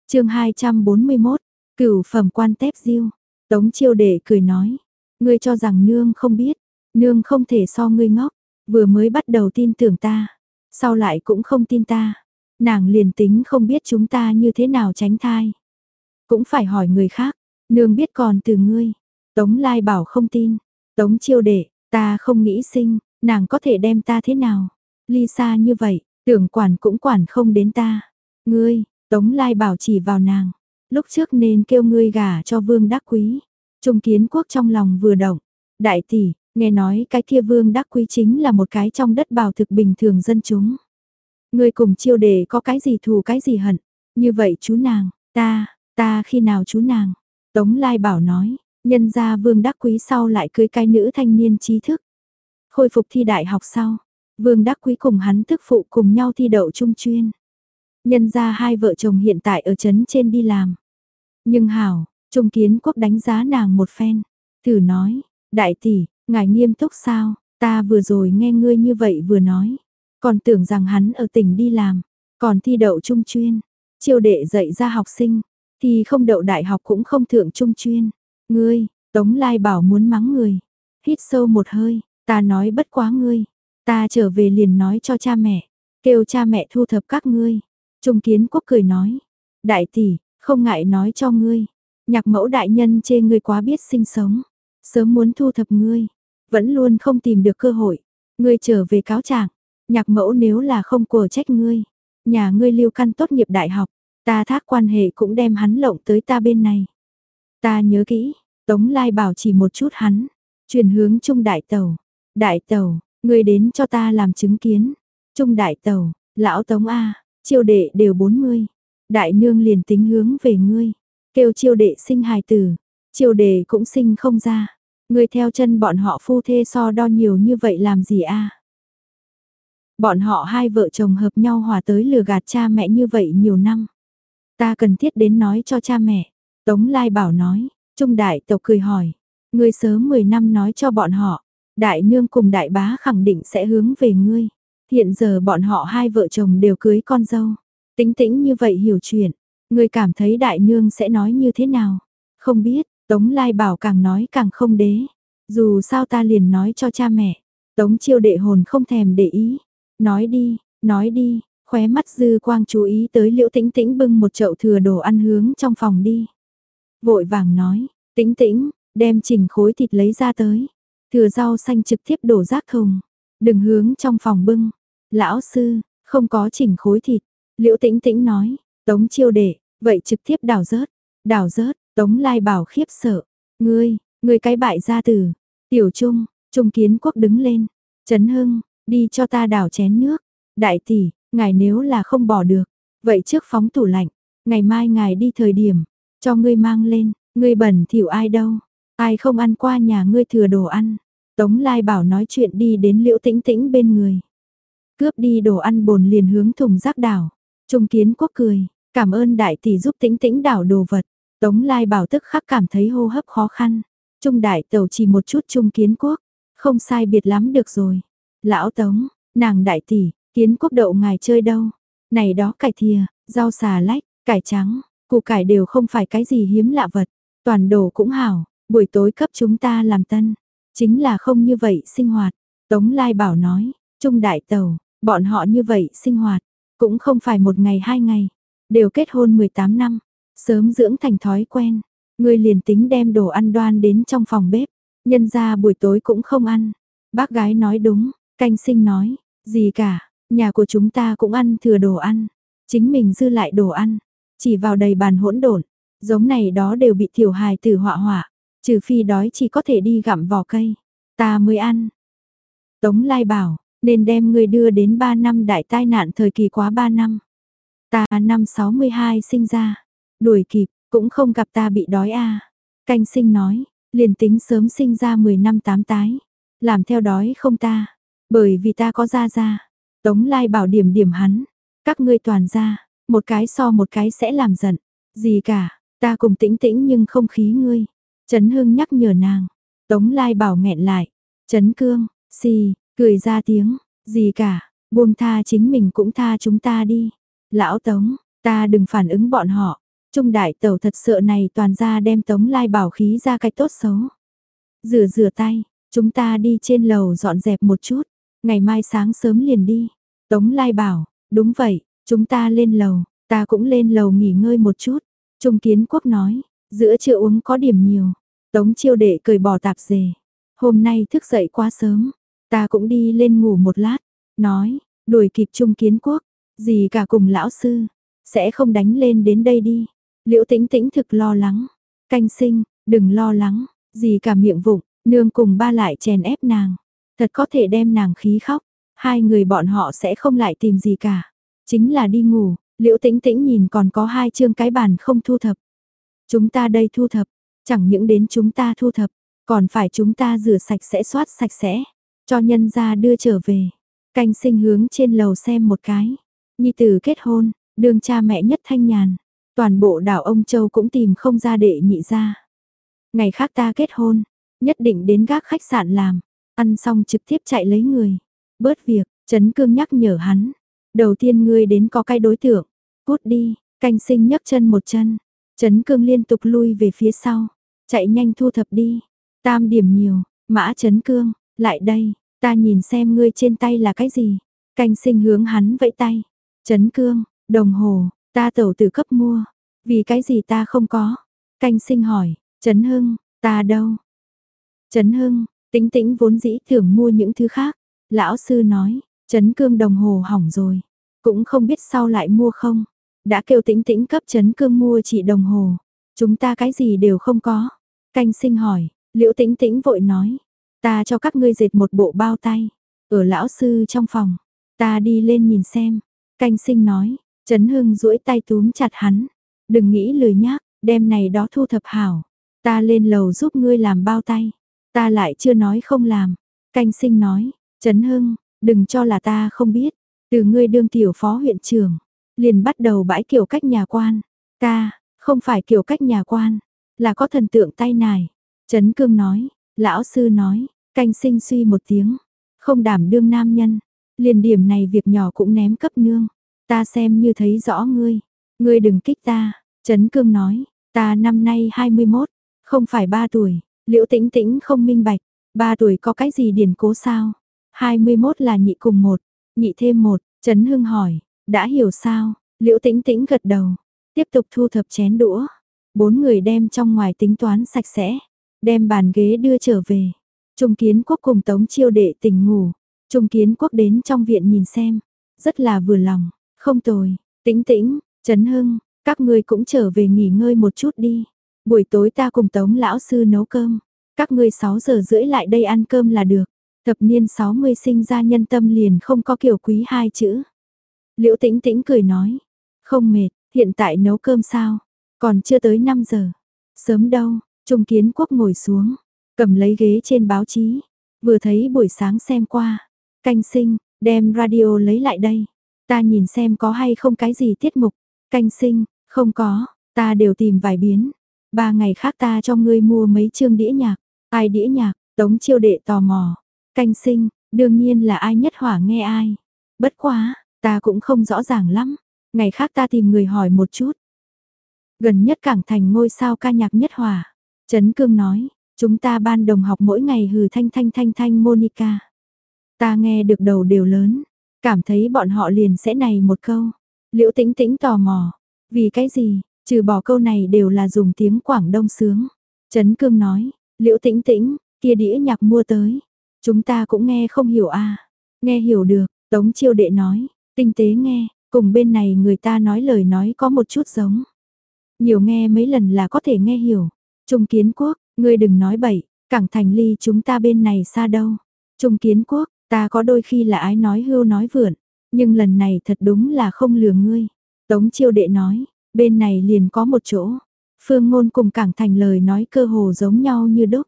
chương 241, Cửu phẩm quan tép diêu, Tống chiêu đệ cười nói, ngươi cho rằng nương không biết, nương không thể so ngươi ngốc, vừa mới bắt đầu tin tưởng ta, sau lại cũng không tin ta, nàng liền tính không biết chúng ta như thế nào tránh thai. Cũng phải hỏi người khác, nương biết còn từ ngươi, Tống Lai bảo không tin, Tống chiêu đệ, ta không nghĩ sinh, nàng có thể đem ta thế nào, ly xa như vậy, tưởng quản cũng quản không đến ta, ngươi, Tống Lai bảo chỉ vào nàng, lúc trước nên kêu ngươi gả cho vương đắc quý. Trung kiến quốc trong lòng vừa động, đại tỷ, nghe nói cái kia vương đắc quý chính là một cái trong đất bào thực bình thường dân chúng. Ngươi cùng chiêu đề có cái gì thù cái gì hận, như vậy chú nàng, ta, ta khi nào chú nàng. Tống Lai bảo nói, nhân ra vương đắc quý sau lại cưới cái nữ thanh niên trí thức. Khôi phục thi đại học sau, vương đắc quý cùng hắn tức phụ cùng nhau thi đậu trung chuyên. Nhân ra hai vợ chồng hiện tại ở trấn trên đi làm. Nhưng hảo, Trung Kiến Quốc đánh giá nàng một phen, thử nói, đại tỷ, ngài nghiêm túc sao, ta vừa rồi nghe ngươi như vậy vừa nói, còn tưởng rằng hắn ở tỉnh đi làm, còn thi đậu trung chuyên, chiêu đệ dạy ra học sinh, thì không đậu đại học cũng không thượng trung chuyên, ngươi, Tống Lai bảo muốn mắng người, hít sâu một hơi, ta nói bất quá ngươi, ta trở về liền nói cho cha mẹ, kêu cha mẹ thu thập các ngươi, Trung Kiến Quốc cười nói, đại tỷ, không ngại nói cho ngươi, nhạc mẫu đại nhân chê ngươi quá biết sinh sống, sớm muốn thu thập ngươi, vẫn luôn không tìm được cơ hội, ngươi trở về cáo trạng, nhạc mẫu nếu là không của trách ngươi, nhà ngươi lưu căn tốt nghiệp đại học, ta thác quan hệ cũng đem hắn lộng tới ta bên này. Ta nhớ kỹ, Tống Lai bảo chỉ một chút hắn, chuyển hướng Trung Đại Tàu. Đại Tàu, ngươi đến cho ta làm chứng kiến. Trung Đại Tàu, lão Tống A, triều đệ đều 40, Đại nương liền tính hướng về ngươi. kêu chiêu đệ sinh hài tử, chiêu đệ cũng sinh không ra. Ngươi theo chân bọn họ phu thê so đo nhiều như vậy làm gì a? Bọn họ hai vợ chồng hợp nhau hòa tới lừa gạt cha mẹ như vậy nhiều năm. Ta cần thiết đến nói cho cha mẹ. Tống Lai Bảo nói, Trung Đại Tộc cười hỏi. Ngươi sớm 10 năm nói cho bọn họ. Đại nương cùng đại bá khẳng định sẽ hướng về ngươi. Hiện giờ bọn họ hai vợ chồng đều cưới con dâu. Tính tĩnh như vậy hiểu chuyện. người cảm thấy đại nương sẽ nói như thế nào? Không biết, Tống Lai Bảo càng nói càng không đế. Dù sao ta liền nói cho cha mẹ. Tống chiêu đệ hồn không thèm để ý. Nói đi, nói đi, khóe mắt dư quang chú ý tới liễu tĩnh tĩnh bưng một chậu thừa đồ ăn hướng trong phòng đi. Vội vàng nói, tĩnh tĩnh, đem chỉnh khối thịt lấy ra tới. Thừa rau xanh trực tiếp đổ rác thùng. Đừng hướng trong phòng bưng. Lão sư, không có chỉnh khối thịt. Liễu tĩnh tĩnh nói, tống chiêu đệ, vậy trực tiếp đảo rớt. Đảo rớt, tống lai bảo khiếp sợ. Ngươi, ngươi cái bại gia tử. Tiểu trung, trung kiến quốc đứng lên. Trấn hưng, đi cho ta đảo chén nước. Đại tỷ, ngài nếu là không bỏ được, vậy trước phóng tủ lạnh, ngày mai ngài đi thời điểm, cho ngươi mang lên, ngươi bẩn thỉu ai đâu, ai không ăn qua nhà ngươi thừa đồ ăn. Tống Lai bảo nói chuyện đi đến liễu tĩnh tĩnh bên người. Cướp đi đồ ăn bồn liền hướng thùng rác đảo. Trung kiến quốc cười, cảm ơn đại tỷ giúp tĩnh tĩnh đảo đồ vật. Tống Lai bảo tức khắc cảm thấy hô hấp khó khăn. Trung đại tàu chỉ một chút trung kiến quốc, không sai biệt lắm được rồi. Lão Tống, nàng đại tỷ, kiến quốc đậu ngài chơi đâu? Này đó cải thìa, rau xà lách, cải trắng, củ cải đều không phải cái gì hiếm lạ vật. Toàn đồ cũng hảo, buổi tối cấp chúng ta làm tân. Chính là không như vậy sinh hoạt. Tống Lai Bảo nói, Trung Đại Tàu, bọn họ như vậy sinh hoạt, cũng không phải một ngày hai ngày, đều kết hôn 18 năm, sớm dưỡng thành thói quen. Người liền tính đem đồ ăn đoan đến trong phòng bếp, nhân ra buổi tối cũng không ăn. Bác gái nói đúng, Canh sinh nói, gì cả, nhà của chúng ta cũng ăn thừa đồ ăn, chính mình dư lại đồ ăn, chỉ vào đầy bàn hỗn độn, giống này đó đều bị tiểu hài tử họa họa, trừ phi đói chỉ có thể đi gặm vỏ cây, ta mới ăn. Tống Lai bảo, nên đem người đưa đến 3 năm đại tai nạn thời kỳ quá 3 năm. Ta năm 62 sinh ra, đuổi kịp, cũng không gặp ta bị đói a. Canh sinh nói, liền tính sớm sinh ra 10 năm tám tái, làm theo đói không ta. Bởi vì ta có ra ra. Tống Lai bảo điểm điểm hắn. Các ngươi toàn ra, một cái so một cái sẽ làm giận. Gì cả, ta cùng tĩnh tĩnh nhưng không khí ngươi. Trấn hương nhắc nhở nàng. Tống Lai bảo nghẹn lại. Trấn Cương, xì, cười ra tiếng. Gì cả, buông tha chính mình cũng tha chúng ta đi. Lão Tống, ta đừng phản ứng bọn họ. Trung đại tẩu thật sợ này toàn ra đem Tống Lai bảo khí ra cách tốt xấu. Rửa rửa tay, chúng ta đi trên lầu dọn dẹp một chút. Ngày mai sáng sớm liền đi. Tống Lai bảo, đúng vậy, chúng ta lên lầu, ta cũng lên lầu nghỉ ngơi một chút. Trung Kiến Quốc nói, giữa trưa uống có điểm nhiều. Tống chiêu đệ cười bỏ tạp dề. Hôm nay thức dậy quá sớm, ta cũng đi lên ngủ một lát. Nói, đuổi kịp Trung Kiến Quốc, gì cả cùng lão sư, sẽ không đánh lên đến đây đi. Liễu tĩnh tĩnh thực lo lắng. Canh sinh, đừng lo lắng, gì cả miệng vụng, nương cùng ba lại chèn ép nàng. Thật có thể đem nàng khí khóc, hai người bọn họ sẽ không lại tìm gì cả. Chính là đi ngủ, liễu tĩnh tĩnh nhìn còn có hai chương cái bàn không thu thập. Chúng ta đây thu thập, chẳng những đến chúng ta thu thập, còn phải chúng ta rửa sạch sẽ soát sạch sẽ, cho nhân ra đưa trở về. Canh sinh hướng trên lầu xem một cái. Nhi tử kết hôn, đường cha mẹ nhất thanh nhàn. Toàn bộ đảo ông Châu cũng tìm không ra đệ nhị ra. Ngày khác ta kết hôn, nhất định đến gác khách sạn làm. Ăn xong trực tiếp chạy lấy người. Bớt việc, Trấn Cương nhắc nhở hắn. Đầu tiên ngươi đến có cái đối tượng. Cút đi, canh sinh nhấc chân một chân. Trấn Cương liên tục lui về phía sau. Chạy nhanh thu thập đi. Tam điểm nhiều, mã Trấn Cương, lại đây, ta nhìn xem ngươi trên tay là cái gì. Canh sinh hướng hắn vẫy tay. Trấn Cương, đồng hồ, ta tẩu từ cấp mua. Vì cái gì ta không có? Canh sinh hỏi, Trấn Hưng, ta đâu? Trấn Hưng, Tĩnh tĩnh vốn dĩ thường mua những thứ khác. Lão sư nói, chấn cương đồng hồ hỏng rồi. Cũng không biết sau lại mua không. Đã kêu tĩnh tĩnh cấp chấn cương mua chỉ đồng hồ. Chúng ta cái gì đều không có. Canh sinh hỏi, liễu tĩnh tĩnh vội nói. Ta cho các ngươi dệt một bộ bao tay. Ở lão sư trong phòng. Ta đi lên nhìn xem. Canh sinh nói, Trấn Hưng duỗi tay túm chặt hắn. Đừng nghĩ lười nhác, đem này đó thu thập hảo, ta lên lầu giúp ngươi làm bao tay, ta lại chưa nói không làm. Canh sinh nói, Trấn Hưng, đừng cho là ta không biết, từ ngươi đương tiểu phó huyện trưởng, liền bắt đầu bãi kiểu cách nhà quan, ta, không phải kiểu cách nhà quan, là có thần tượng tay nài. Trấn Cương nói, lão sư nói, canh sinh suy một tiếng, không đảm đương nam nhân, liền điểm này việc nhỏ cũng ném cấp nương, ta xem như thấy rõ ngươi, ngươi đừng kích ta, Trấn Cương nói, ta năm nay 21, không phải 3 tuổi, liễu tĩnh tĩnh không minh bạch, 3 tuổi có cái gì điển cố sao, 21 là nhị cùng một, nhị thêm một, Trấn Hưng hỏi, đã hiểu sao, liễu tĩnh tĩnh gật đầu, tiếp tục thu thập chén đũa, bốn người đem trong ngoài tính toán sạch sẽ, đem bàn ghế đưa trở về. Trung kiến quốc cùng tống chiêu đệ tỉnh ngủ, Trung kiến quốc đến trong viện nhìn xem, rất là vừa lòng, không tồi, tĩnh tĩnh, Trấn Hưng, các ngươi cũng trở về nghỉ ngơi một chút đi. Buổi tối ta cùng Tống lão sư nấu cơm, các ngươi 6 giờ rưỡi lại đây ăn cơm là được. Thập niên 60 sinh ra nhân tâm liền không có kiểu quý hai chữ. Liễu Tĩnh Tĩnh cười nói, không mệt, hiện tại nấu cơm sao? Còn chưa tới 5 giờ. Sớm đâu, Trung Kiến Quốc ngồi xuống, cầm lấy ghế trên báo chí, vừa thấy buổi sáng xem qua, canh sinh, đem radio lấy lại đây. Ta nhìn xem có hay không cái gì tiết mục, canh sinh, không có, ta đều tìm vài biến. Ba ngày khác ta cho ngươi mua mấy chương đĩa nhạc, ai đĩa nhạc, tống chiêu đệ tò mò. Canh sinh, đương nhiên là ai nhất hỏa nghe ai. Bất quá, ta cũng không rõ ràng lắm. Ngày khác ta tìm người hỏi một chút. Gần nhất cảng thành ngôi sao ca nhạc nhất hỏa. Trấn Cương nói, chúng ta ban đồng học mỗi ngày hừ thanh thanh thanh thanh Monica. Ta nghe được đầu đều lớn, cảm thấy bọn họ liền sẽ này một câu. Liễu tĩnh tĩnh tò mò, vì cái gì, trừ bỏ câu này đều là dùng tiếng Quảng Đông sướng. Trấn Cương nói, liễu tĩnh tĩnh, kia đĩa nhạc mua tới. Chúng ta cũng nghe không hiểu à Nghe hiểu được, Tống Chiêu Đệ nói, tinh tế nghe, cùng bên này người ta nói lời nói có một chút giống. Nhiều nghe mấy lần là có thể nghe hiểu. Trung Kiến Quốc, ngươi đừng nói bậy, cảng thành ly chúng ta bên này xa đâu. Trung Kiến Quốc, ta có đôi khi là ái nói hưu nói vượn, nhưng lần này thật đúng là không lừa ngươi. Tống Chiêu Đệ nói, bên này liền có một chỗ. Phương ngôn cùng cảng thành lời nói cơ hồ giống nhau như đúc.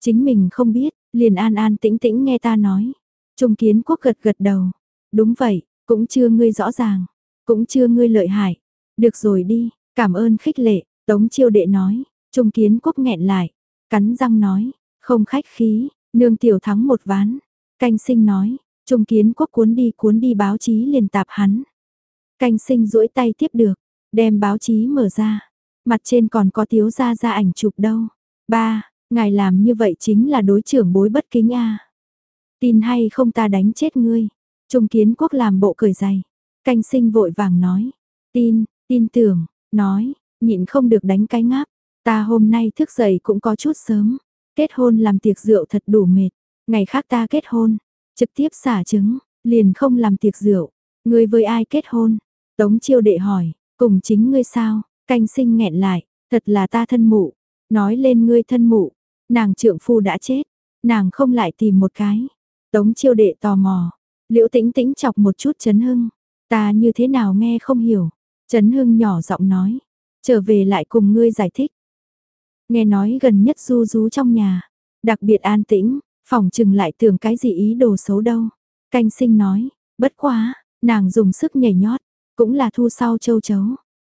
Chính mình không biết, liền an an tĩnh tĩnh nghe ta nói. Trung kiến quốc gật gật đầu. Đúng vậy, cũng chưa ngươi rõ ràng. Cũng chưa ngươi lợi hại. Được rồi đi, cảm ơn khích lệ. Tống chiêu đệ nói. Trung kiến quốc nghẹn lại. Cắn răng nói. Không khách khí, nương tiểu thắng một ván. Canh sinh nói. Trung kiến quốc cuốn đi cuốn đi báo chí liền tạp hắn. Canh sinh duỗi tay tiếp được. Đem báo chí mở ra. Mặt trên còn có tiếu ra ra ảnh chụp đâu. Ba, ngài làm như vậy chính là đối trưởng bối bất kính a. Tin hay không ta đánh chết ngươi. Trung kiến quốc làm bộ cười dày. Canh sinh vội vàng nói. Tin, tin tưởng, nói, nhịn không được đánh cái ngáp. Ta hôm nay thức dậy cũng có chút sớm. Kết hôn làm tiệc rượu thật đủ mệt. Ngày khác ta kết hôn, trực tiếp xả trứng, liền không làm tiệc rượu. Ngươi với ai kết hôn? Tống chiêu đệ hỏi, cùng chính ngươi sao? Canh sinh nghẹn lại, thật là ta thân mụ. Nói lên ngươi thân mụ, nàng trượng phu đã chết, nàng không lại tìm một cái. Tống chiêu đệ tò mò, liễu tĩnh tĩnh chọc một chút chấn hưng. Ta như thế nào nghe không hiểu. Trấn Hưng nhỏ giọng nói, trở về lại cùng ngươi giải thích. Nghe nói gần nhất du rú trong nhà, đặc biệt an tĩnh, phòng chừng lại tưởng cái gì ý đồ xấu đâu. Canh sinh nói, bất quá, nàng dùng sức nhảy nhót, cũng là thu sau châu chấu.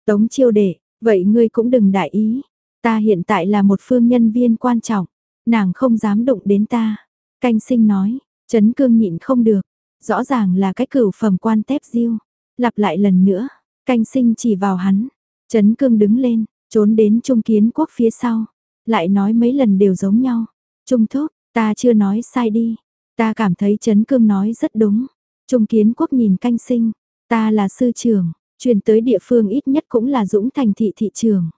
Tống chiêu đệ, vậy ngươi cũng đừng đại ý. Ta hiện tại là một phương nhân viên quan trọng, nàng không dám đụng đến ta. Canh sinh nói, chấn cương nhịn không được, rõ ràng là cái cửu phẩm quan tép diêu. Lặp lại lần nữa, canh sinh chỉ vào hắn, chấn cương đứng lên, trốn đến trung kiến quốc phía sau, lại nói mấy lần đều giống nhau. Trung thúc, ta chưa nói sai đi, ta cảm thấy chấn cương nói rất đúng. Trung kiến quốc nhìn canh sinh, ta là sư trưởng, truyền tới địa phương ít nhất cũng là dũng thành thị thị trường.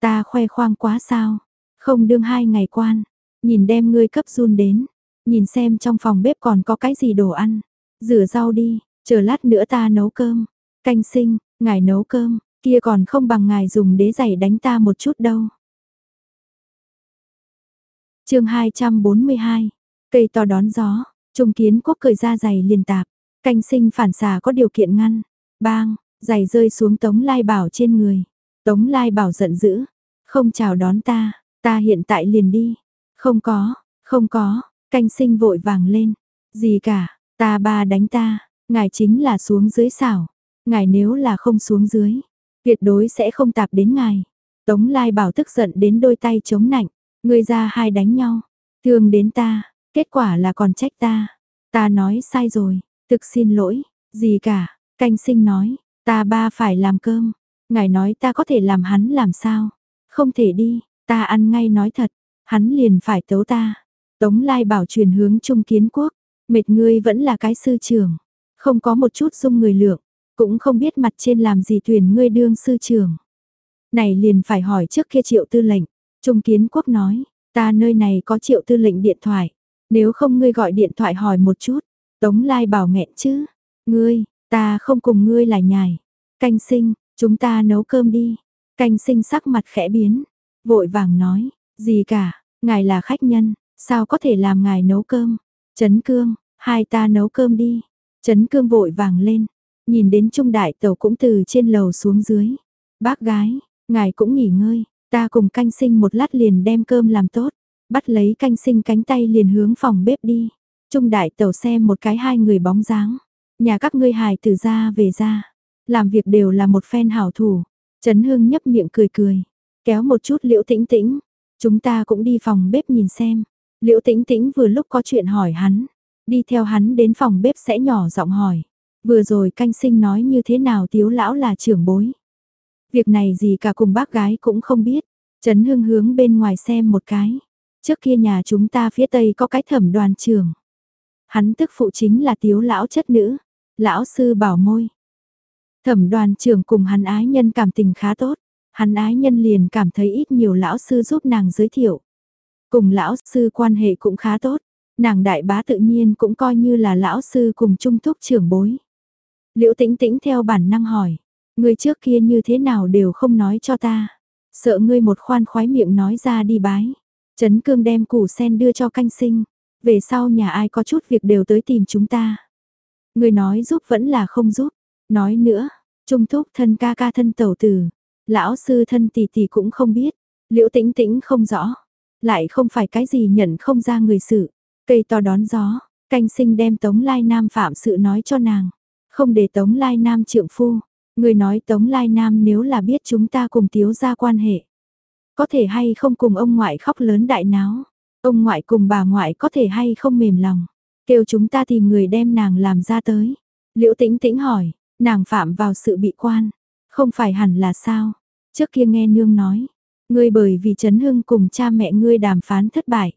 Ta khoe khoang quá sao, không đương hai ngày quan, nhìn đem ngươi cấp run đến, nhìn xem trong phòng bếp còn có cái gì đồ ăn, rửa rau đi, chờ lát nữa ta nấu cơm, canh sinh, ngài nấu cơm, kia còn không bằng ngài dùng đế giày đánh ta một chút đâu. chương 242, cây to đón gió, trung kiến quốc cởi ra giày liền tạp, canh sinh phản xà có điều kiện ngăn, bang, giày rơi xuống tống lai bảo trên người, Tống Lai Bảo giận dữ, không chào đón ta, ta hiện tại liền đi. Không có, không có, canh sinh vội vàng lên. Gì cả, ta ba đánh ta, ngài chính là xuống dưới xảo. Ngài nếu là không xuống dưới, tuyệt đối sẽ không tạp đến ngài. Tống Lai Bảo tức giận đến đôi tay chống nạnh, người ra hai đánh nhau, thương đến ta, kết quả là còn trách ta. Ta nói sai rồi, thực xin lỗi, gì cả, canh sinh nói, ta ba phải làm cơm, ngài nói ta có thể làm hắn làm sao, không thể đi, ta ăn ngay nói thật, hắn liền phải tấu ta. Tống Lai Bảo truyền hướng Trung Kiến Quốc, mệt ngươi vẫn là cái sư trưởng, không có một chút dung người lượng, cũng không biết mặt trên làm gì tuyển ngươi đương sư trưởng. Này liền phải hỏi trước kia triệu tư lệnh, Trung Kiến Quốc nói, ta nơi này có triệu tư lệnh điện thoại, nếu không ngươi gọi điện thoại hỏi một chút, Tống Lai bảo nghẹn chứ, ngươi, ta không cùng ngươi là nhài, canh sinh, chúng ta nấu cơm đi, canh sinh sắc mặt khẽ biến, vội vàng nói, gì cả, ngài là khách nhân, sao có thể làm ngài nấu cơm, Trấn Cương, hai ta nấu cơm đi, Trấn Cương vội vàng lên, nhìn đến Trung Đại Tàu cũng từ trên lầu xuống dưới, bác gái, ngài cũng nghỉ ngơi, ta cùng canh sinh một lát liền đem cơm làm tốt, bắt lấy canh sinh cánh tay liền hướng phòng bếp đi. Trung đại tàu xem một cái hai người bóng dáng, nhà các ngươi hài từ ra về ra, làm việc đều là một phen hảo thủ. Trấn Hương nhấp miệng cười cười, kéo một chút Liễu Tĩnh Tĩnh, chúng ta cũng đi phòng bếp nhìn xem. Liễu Tĩnh Tĩnh vừa lúc có chuyện hỏi hắn, đi theo hắn đến phòng bếp sẽ nhỏ giọng hỏi. Vừa rồi canh sinh nói như thế nào tiếu lão là trưởng bối. Việc này gì cả cùng bác gái cũng không biết. Trấn Hưng hướng bên ngoài xem một cái. Trước kia nhà chúng ta phía tây có cái thẩm đoàn trưởng Hắn tức phụ chính là tiếu lão chất nữ. Lão sư bảo môi. Thẩm đoàn trưởng cùng hắn ái nhân cảm tình khá tốt. Hắn ái nhân liền cảm thấy ít nhiều lão sư giúp nàng giới thiệu. Cùng lão sư quan hệ cũng khá tốt. Nàng đại bá tự nhiên cũng coi như là lão sư cùng trung thúc trưởng bối. Liễu tĩnh tĩnh theo bản năng hỏi. Người trước kia như thế nào đều không nói cho ta. Sợ ngươi một khoan khoái miệng nói ra đi bái. Trấn cương đem củ sen đưa cho canh sinh. Về sau nhà ai có chút việc đều tới tìm chúng ta. Người nói giúp vẫn là không giúp. Nói nữa, trung thúc thân ca ca thân tẩu tử. Lão sư thân tỷ tỷ cũng không biết. Liễu tĩnh tĩnh không rõ. Lại không phải cái gì nhận không ra người sự. Cây to đón gió. Canh sinh đem Tống Lai Nam phạm sự nói cho nàng. Không để Tống Lai Nam trượng phu. Người nói Tống Lai Nam nếu là biết chúng ta cùng thiếu ra quan hệ. Có thể hay không cùng ông ngoại khóc lớn đại náo. Ông ngoại cùng bà ngoại có thể hay không mềm lòng. Kêu chúng ta tìm người đem nàng làm ra tới. Liễu tĩnh tĩnh hỏi, nàng phạm vào sự bị quan. Không phải hẳn là sao? Trước kia nghe nương nói. Ngươi bởi vì Trấn Hưng cùng cha mẹ ngươi đàm phán thất bại.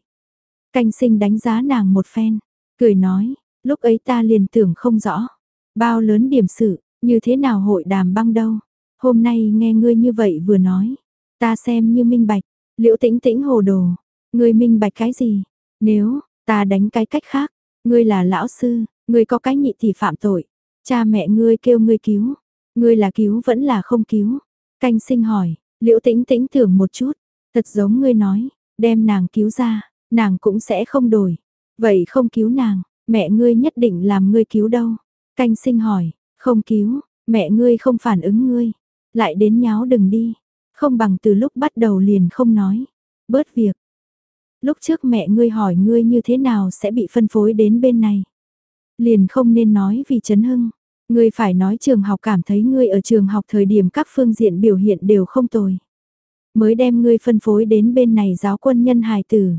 Canh sinh đánh giá nàng một phen. Cười nói, lúc ấy ta liền tưởng không rõ. Bao lớn điểm sự, như thế nào hội đàm băng đâu? Hôm nay nghe ngươi như vậy vừa nói, ta xem như minh bạch, liễu tĩnh tĩnh hồ đồ, ngươi minh bạch cái gì? Nếu, ta đánh cái cách khác, ngươi là lão sư, ngươi có cái nhị thì phạm tội, cha mẹ ngươi kêu ngươi cứu, ngươi là cứu vẫn là không cứu? Canh sinh hỏi, liễu tĩnh tĩnh tưởng một chút, thật giống ngươi nói, đem nàng cứu ra, nàng cũng sẽ không đổi. Vậy không cứu nàng, mẹ ngươi nhất định làm ngươi cứu đâu? Canh sinh hỏi, không cứu, mẹ ngươi không phản ứng ngươi, lại đến nháo đừng đi, không bằng từ lúc bắt đầu liền không nói, bớt việc. Lúc trước mẹ ngươi hỏi ngươi như thế nào sẽ bị phân phối đến bên này. Liền không nên nói vì chấn hưng, ngươi phải nói trường học cảm thấy ngươi ở trường học thời điểm các phương diện biểu hiện đều không tồi. Mới đem ngươi phân phối đến bên này giáo quân nhân hài tử.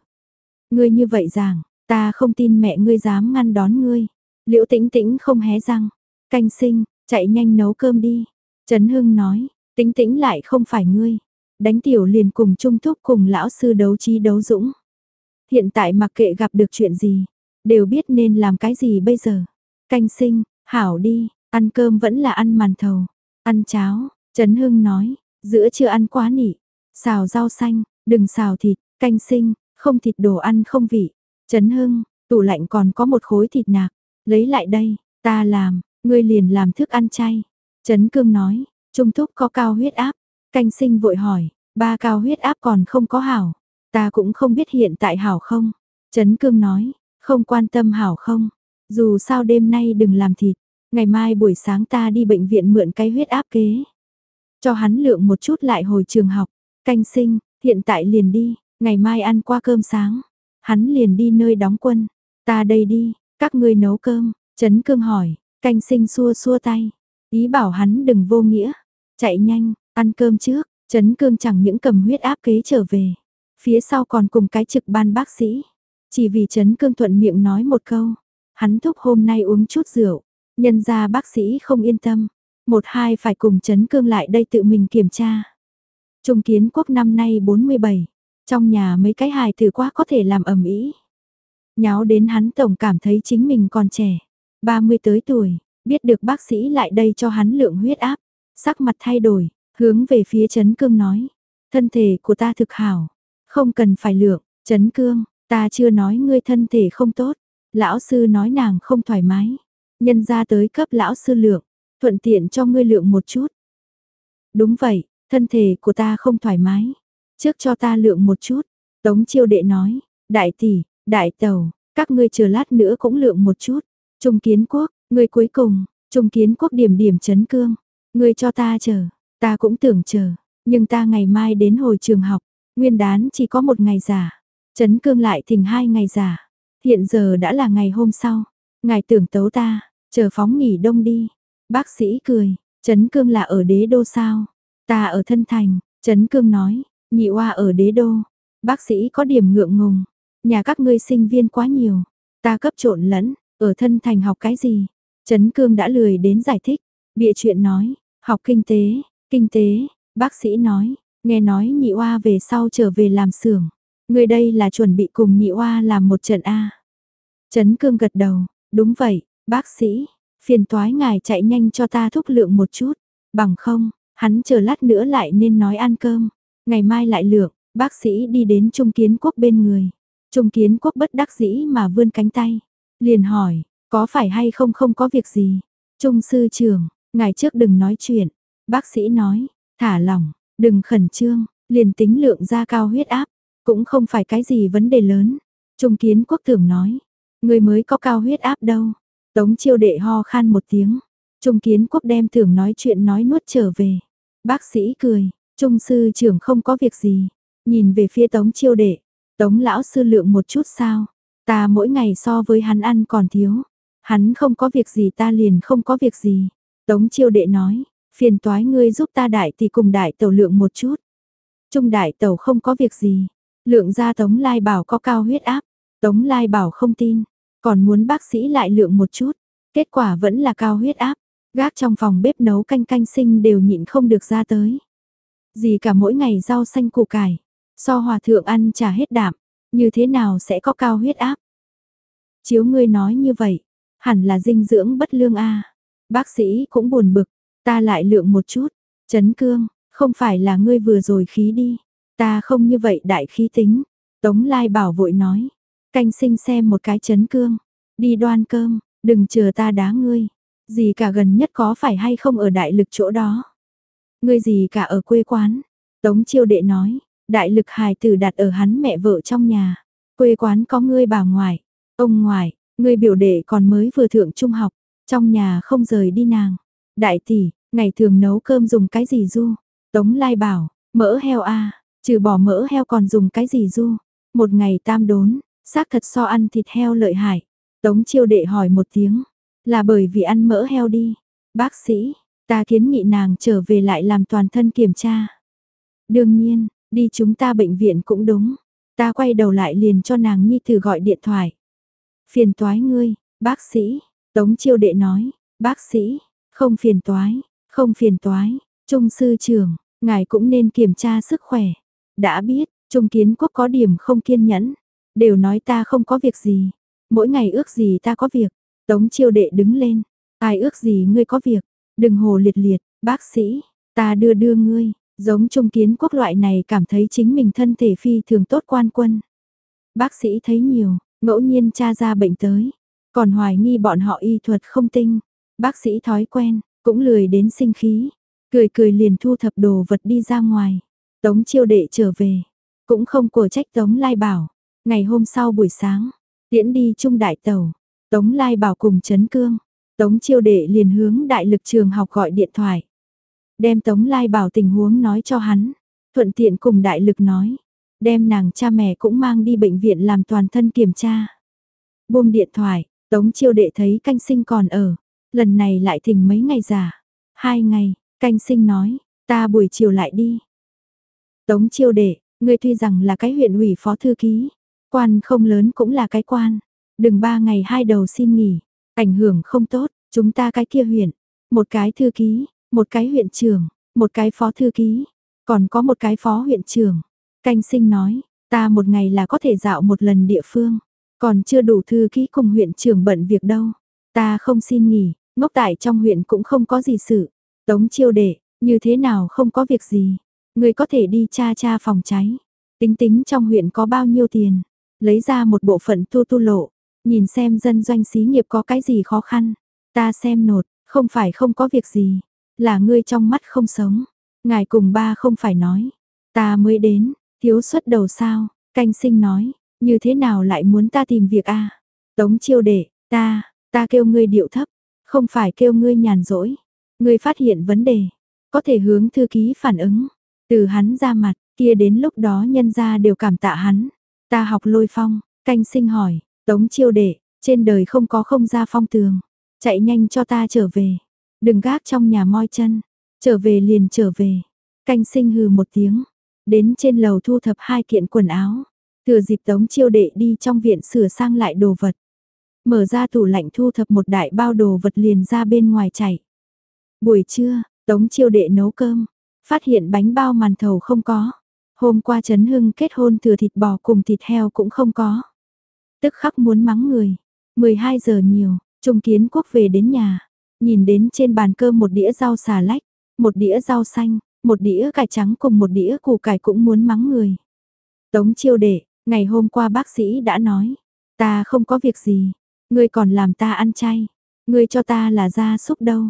Ngươi như vậy rằng, ta không tin mẹ ngươi dám ngăn đón ngươi. Liễu tĩnh tĩnh không hé răng, Canh sinh, chạy nhanh nấu cơm đi. Trấn Hưng nói, Tĩnh tĩnh lại không phải ngươi. Đánh tiểu liền cùng trung thúc cùng lão sư đấu trí đấu dũng. Hiện tại mặc kệ gặp được chuyện gì, đều biết nên làm cái gì bây giờ. Canh sinh, hảo đi, ăn cơm vẫn là ăn màn thầu, ăn cháo, Trấn Hưng nói, giữa chưa ăn quá nỉ, xào rau xanh, đừng xào thịt, canh sinh, không thịt đồ ăn không vị. Trấn Hưng, tủ lạnh còn có một khối thịt nạc, lấy lại đây, ta làm, Ngươi liền làm thức ăn chay. Trấn Cương nói, Trung Thúc có cao huyết áp. Canh sinh vội hỏi, ba cao huyết áp còn không có hảo. Ta cũng không biết hiện tại hảo không. Trấn Cương nói, không quan tâm hảo không. Dù sao đêm nay đừng làm thịt. Ngày mai buổi sáng ta đi bệnh viện mượn cái huyết áp kế. cho hắn lượng một chút lại hồi trường học, canh sinh, hiện tại liền đi, ngày mai ăn qua cơm sáng. Hắn liền đi nơi đóng quân, ta đây đi, các ngươi nấu cơm, Trấn Cương hỏi, canh sinh xua xua tay, ý bảo hắn đừng vô nghĩa, chạy nhanh, ăn cơm trước, Trấn Cương chẳng những cầm huyết áp kế trở về, phía sau còn cùng cái trực ban bác sĩ, chỉ vì Trấn Cương thuận miệng nói một câu, hắn thúc hôm nay uống chút rượu, nhân ra bác sĩ không yên tâm, một hai phải cùng Trấn Cương lại đây tự mình kiểm tra. Trung kiến quốc năm nay 47, trong nhà mấy cái hài tử quá có thể làm ẩm ý. Nháo đến hắn tổng cảm thấy chính mình còn trẻ, 30 tới tuổi, biết được bác sĩ lại đây cho hắn lượng huyết áp, sắc mặt thay đổi, hướng về phía Trấn Cương nói, thân thể của ta thực hảo, không cần phải lượng, Trấn Cương, ta chưa nói ngươi thân thể không tốt, lão sư nói nàng không thoải mái, nhân ra tới cấp lão sư lượng, thuận tiện cho ngươi lượng một chút. Đúng vậy, thân thể của ta không thoải mái, trước cho ta lượng một chút, Tống chiêu đệ nói, đại tỷ, đại tàu, các ngươi chờ lát nữa cũng lượng một chút, Trung kiến quốc, ngươi cuối cùng, Trung kiến quốc điểm điểm chấn cương, ngươi cho ta chờ, ta cũng tưởng chờ, nhưng ta ngày mai đến hồi trường học, nguyên đán chỉ có một ngày giả, chấn cương lại thỉnh hai ngày giả, hiện giờ đã là ngày hôm sau, ngài tưởng tấu ta, chờ phóng nghỉ đông đi, bác sĩ cười, chấn cương là ở đế đô sao, ta ở thân thành, chấn cương nói, nhị oa ở đế đô, bác sĩ có điểm ngượng ngùng, nhà các ngươi sinh viên quá nhiều, ta cấp trộn lẫn, ở thân thành học cái gì? Trấn Cương đã lười đến giải thích, bịa chuyện nói, học kinh tế, kinh tế, bác sĩ nói, nghe nói nhị oa về sau trở về làm xưởng. Người đây là chuẩn bị cùng nhị oa làm một trận A. Trấn Cương gật đầu, đúng vậy, bác sĩ, phiền toái ngài chạy nhanh cho ta thúc lượng một chút, bằng không, hắn chờ lát nữa lại nên nói ăn cơm, ngày mai lại lượng, bác sĩ đi đến Trung Kiến Quốc bên người. Trung Kiến Quốc bất đắc dĩ mà vươn cánh tay. Liền hỏi, có phải hay không không có việc gì? Trung sư trưởng, ngài trước đừng nói chuyện. Bác sĩ nói, thả lỏng, đừng khẩn trương, liền tính lượng ra cao huyết áp, cũng không phải cái gì vấn đề lớn. Trung kiến quốc tưởng nói, người mới có cao huyết áp đâu. Tống chiêu đệ ho khan một tiếng. Trung kiến quốc đem tưởng nói chuyện nói nuốt trở về. Bác sĩ cười, trung sư trưởng không có việc gì. Nhìn về phía tống chiêu đệ, tống lão sư lượng một chút sao. Ta mỗi ngày so với hắn ăn còn thiếu. Hắn không có việc gì ta liền không có việc gì. Tống chiêu đệ nói, phiền toái ngươi giúp ta đại thì cùng đại tẩu lượng một chút. Trung đại tẩu không có việc gì. Lượng ra Tống Lai bảo có cao huyết áp. Tống Lai bảo không tin. Còn muốn bác sĩ lại lượng một chút. Kết quả vẫn là cao huyết áp. Gác trong phòng bếp nấu canh canh sinh đều nhịn không được ra tới. Gì cả mỗi ngày rau xanh củ cải. So hòa thượng ăn trà hết đạm. Như thế nào sẽ có cao huyết áp? Chiếu ngươi nói như vậy, hẳn là dinh dưỡng bất lương a. Bác sĩ cũng buồn bực, ta lại lượng một chút. Chấn cương, không phải là ngươi vừa rồi khí đi. Ta không như vậy đại khí tính. Tống Lai bảo vội nói. Canh sinh xem một cái chấn cương. Đi đoan cơm, đừng chờ ta đá ngươi. Gì cả gần nhất có phải hay không ở đại lực chỗ đó. Ngươi gì cả ở quê quán. Tống chiêu đệ nói. Đại lực hài tử đặt ở hắn mẹ vợ trong nhà. Quê quán có ngươi bà ngoại, ông ngoại, ngươi biểu đệ còn mới vừa thượng trung học, trong nhà không rời đi nàng. Đại tỷ, ngày thường nấu cơm dùng cái gì du? Tống Lai bảo, mỡ heo a, trừ bỏ mỡ heo còn dùng cái gì du? Một ngày tam đốn, xác thật so ăn thịt heo lợi hại. Tống chiêu đệ hỏi một tiếng, là bởi vì ăn mỡ heo đi. Bác sĩ, ta kiến nghị nàng trở về lại làm toàn thân kiểm tra. Đương nhiên, Đi chúng ta bệnh viện cũng đúng. Ta quay đầu lại liền cho nàng nhi thử gọi điện thoại. Phiền toái ngươi, bác sĩ, Tống chiêu đệ nói, bác sĩ, không phiền toái, không phiền toái, trung sư trưởng, ngài cũng nên kiểm tra sức khỏe. Đã biết, trung kiến quốc có điểm không kiên nhẫn, đều nói ta không có việc gì, mỗi ngày ước gì ta có việc. Tống chiêu đệ đứng lên, ai ước gì ngươi có việc, đừng hồ liệt liệt, bác sĩ, ta đưa đưa ngươi, Giống trung kiến quốc loại này cảm thấy chính mình thân thể phi thường tốt quan quân. Bác sĩ thấy nhiều, ngẫu nhiên tra ra bệnh tới, còn hoài nghi bọn họ y thuật không tinh. Bác sĩ thói quen, cũng lười đến sinh khí, cười cười liền thu thập đồ vật đi ra ngoài. Tống chiêu đệ trở về, cũng không của trách Tống Lai Bảo. Ngày hôm sau buổi sáng, tiễn đi trung đại tàu, Tống Lai Bảo cùng chấn cương. Tống chiêu đệ liền hướng đại lực trường học gọi điện thoại đem Tống Lai bảo tình huống nói cho hắn, thuận tiện cùng đại lực nói, đem nàng cha mẹ cũng mang đi bệnh viện làm toàn thân kiểm tra. Buông điện thoại, Tống chiêu đệ thấy canh sinh còn ở, lần này lại thỉnh mấy ngày giả, hai ngày, canh sinh nói, ta buổi chiều lại đi. Tống chiêu đệ, ngươi tuy rằng là cái huyện ủy phó thư ký, quan không lớn cũng là cái quan, đừng ba ngày hai đầu xin nghỉ, ảnh hưởng không tốt, chúng ta cái kia huyện, một cái thư ký, một cái huyện trưởng, một cái phó thư ký, còn có một cái phó huyện trưởng. Canh sinh nói, ta một ngày là có thể dạo một lần địa phương, còn chưa đủ thư ký cùng huyện trưởng bận việc đâu. Ta không xin nghỉ, ngốc tại trong huyện cũng không có gì sự. Tống chiêu đệ, như thế nào không có việc gì. Người có thể đi cha cha phòng cháy. Tính tính trong huyện có bao nhiêu tiền. Lấy ra một bộ phận tu tu lộ. Nhìn xem dân doanh xí nghiệp có cái gì khó khăn. Ta xem nột, không phải không có việc gì. Là ngươi trong mắt không sống. Ngài cùng ba không phải nói. Ta mới đến, thiếu xuất đầu sao. Canh sinh nói, như thế nào lại muốn ta tìm việc a Tống chiêu đệ, ta, ta kêu ngươi điệu thấp. Không phải kêu ngươi nhàn rỗi. Ngươi phát hiện vấn đề. Có thể hướng thư ký phản ứng. Từ hắn ra mặt, kia đến lúc đó nhân ra đều cảm tạ hắn. Ta học lôi phong, canh sinh hỏi, tống chiêu đệ, trên đời không có không ra phong tường. Chạy nhanh cho ta trở về. Đừng gác trong nhà moi chân. Trở về liền trở về. Canh sinh hừ một tiếng. Đến trên lầu thu thập hai kiện quần áo. Thừa dịp tống chiêu đệ đi trong viện sửa sang lại đồ vật. Mở ra tủ lạnh thu thập một đại bao đồ vật liền ra bên ngoài chảy. Buổi trưa, tống chiêu đệ nấu cơm. Phát hiện bánh bao màn thầu không có. Hôm qua Trấn Hưng kết hôn thừa thịt bò cùng thịt heo cũng không có. Tức khắc muốn mắng người. 12 giờ nhiều, Trung Kiến Quốc về đến nhà. Nhìn đến trên bàn cơm một đĩa rau xà lách, một đĩa rau xanh, một đĩa cải trắng cùng một đĩa củ cải cũng muốn mắng người. Tống chiêu đệ, ngày hôm qua bác sĩ đã nói, ta không có việc gì, ngươi còn làm ta ăn chay, ngươi cho ta là gia súc đâu.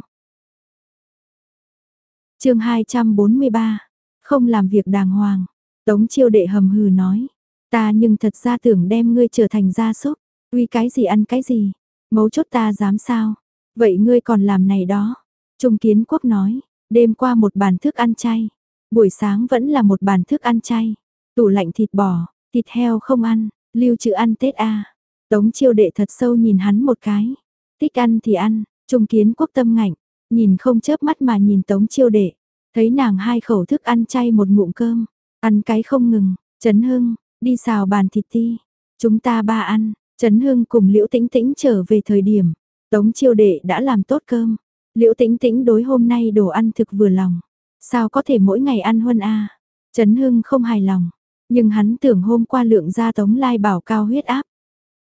chương 243, không làm việc đàng hoàng, tống chiêu đệ hầm hừ nói, ta nhưng thật ra tưởng đem ngươi trở thành gia súc, uy cái gì ăn cái gì, mấu chốt ta dám sao, vậy ngươi còn làm này đó. Trung Kiến Quốc nói, đêm qua một bàn thức ăn chay, buổi sáng vẫn là một bàn thức ăn chay, tủ lạnh thịt bò, thịt heo không ăn, lưu trữ ăn Tết a. À. Tống Chiêu Đệ thật sâu nhìn hắn một cái, thích ăn thì ăn, Trung Kiến Quốc tâm ngạnh, nhìn không chớp mắt mà nhìn Tống Chiêu Đệ, thấy nàng hai khẩu thức ăn chay một ngụm cơm, ăn cái không ngừng, Trấn Hưng, đi xào bàn thịt ti, chúng ta ba ăn, Trấn Hưng cùng Liễu Tĩnh Tĩnh trở về thời điểm, Tống Chiêu Đệ đã làm tốt cơm, Liễu Tĩnh Tĩnh đối hôm nay đồ ăn thực vừa lòng. Sao có thể mỗi ngày ăn huân a? Trấn Hưng không hài lòng, nhưng hắn tưởng hôm qua lượng ra Tống Lai bảo cao huyết áp,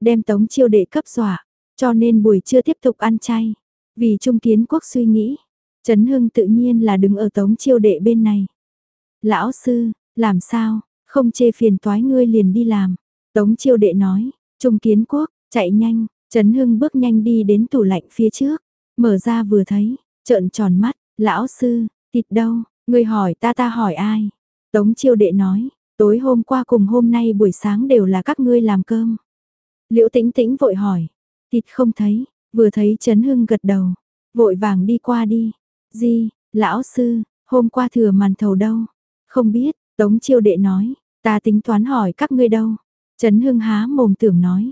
đem Tống Chiêu đệ cấp dọa, cho nên buổi trưa tiếp tục ăn chay. Vì Trung Kiến Quốc suy nghĩ, Trấn Hưng tự nhiên là đứng ở Tống Chiêu đệ bên này. Lão sư, làm sao, không chê phiền toái ngươi liền đi làm. Tống Chiêu đệ nói, Trung Kiến Quốc, chạy nhanh, Trấn Hưng bước nhanh đi đến tủ lạnh phía trước. Mở ra vừa thấy, trợn tròn mắt, lão sư, thịt đâu, người hỏi ta ta hỏi ai. Tống chiêu đệ nói, tối hôm qua cùng hôm nay buổi sáng đều là các ngươi làm cơm. Liễu tĩnh tĩnh vội hỏi, thịt không thấy, vừa thấy Trấn Hưng gật đầu, vội vàng đi qua đi. Di lão sư, hôm qua thừa màn thầu đâu? Không biết, Tống chiêu đệ nói, ta tính toán hỏi các ngươi đâu. Trấn Hưng há mồm tưởng nói,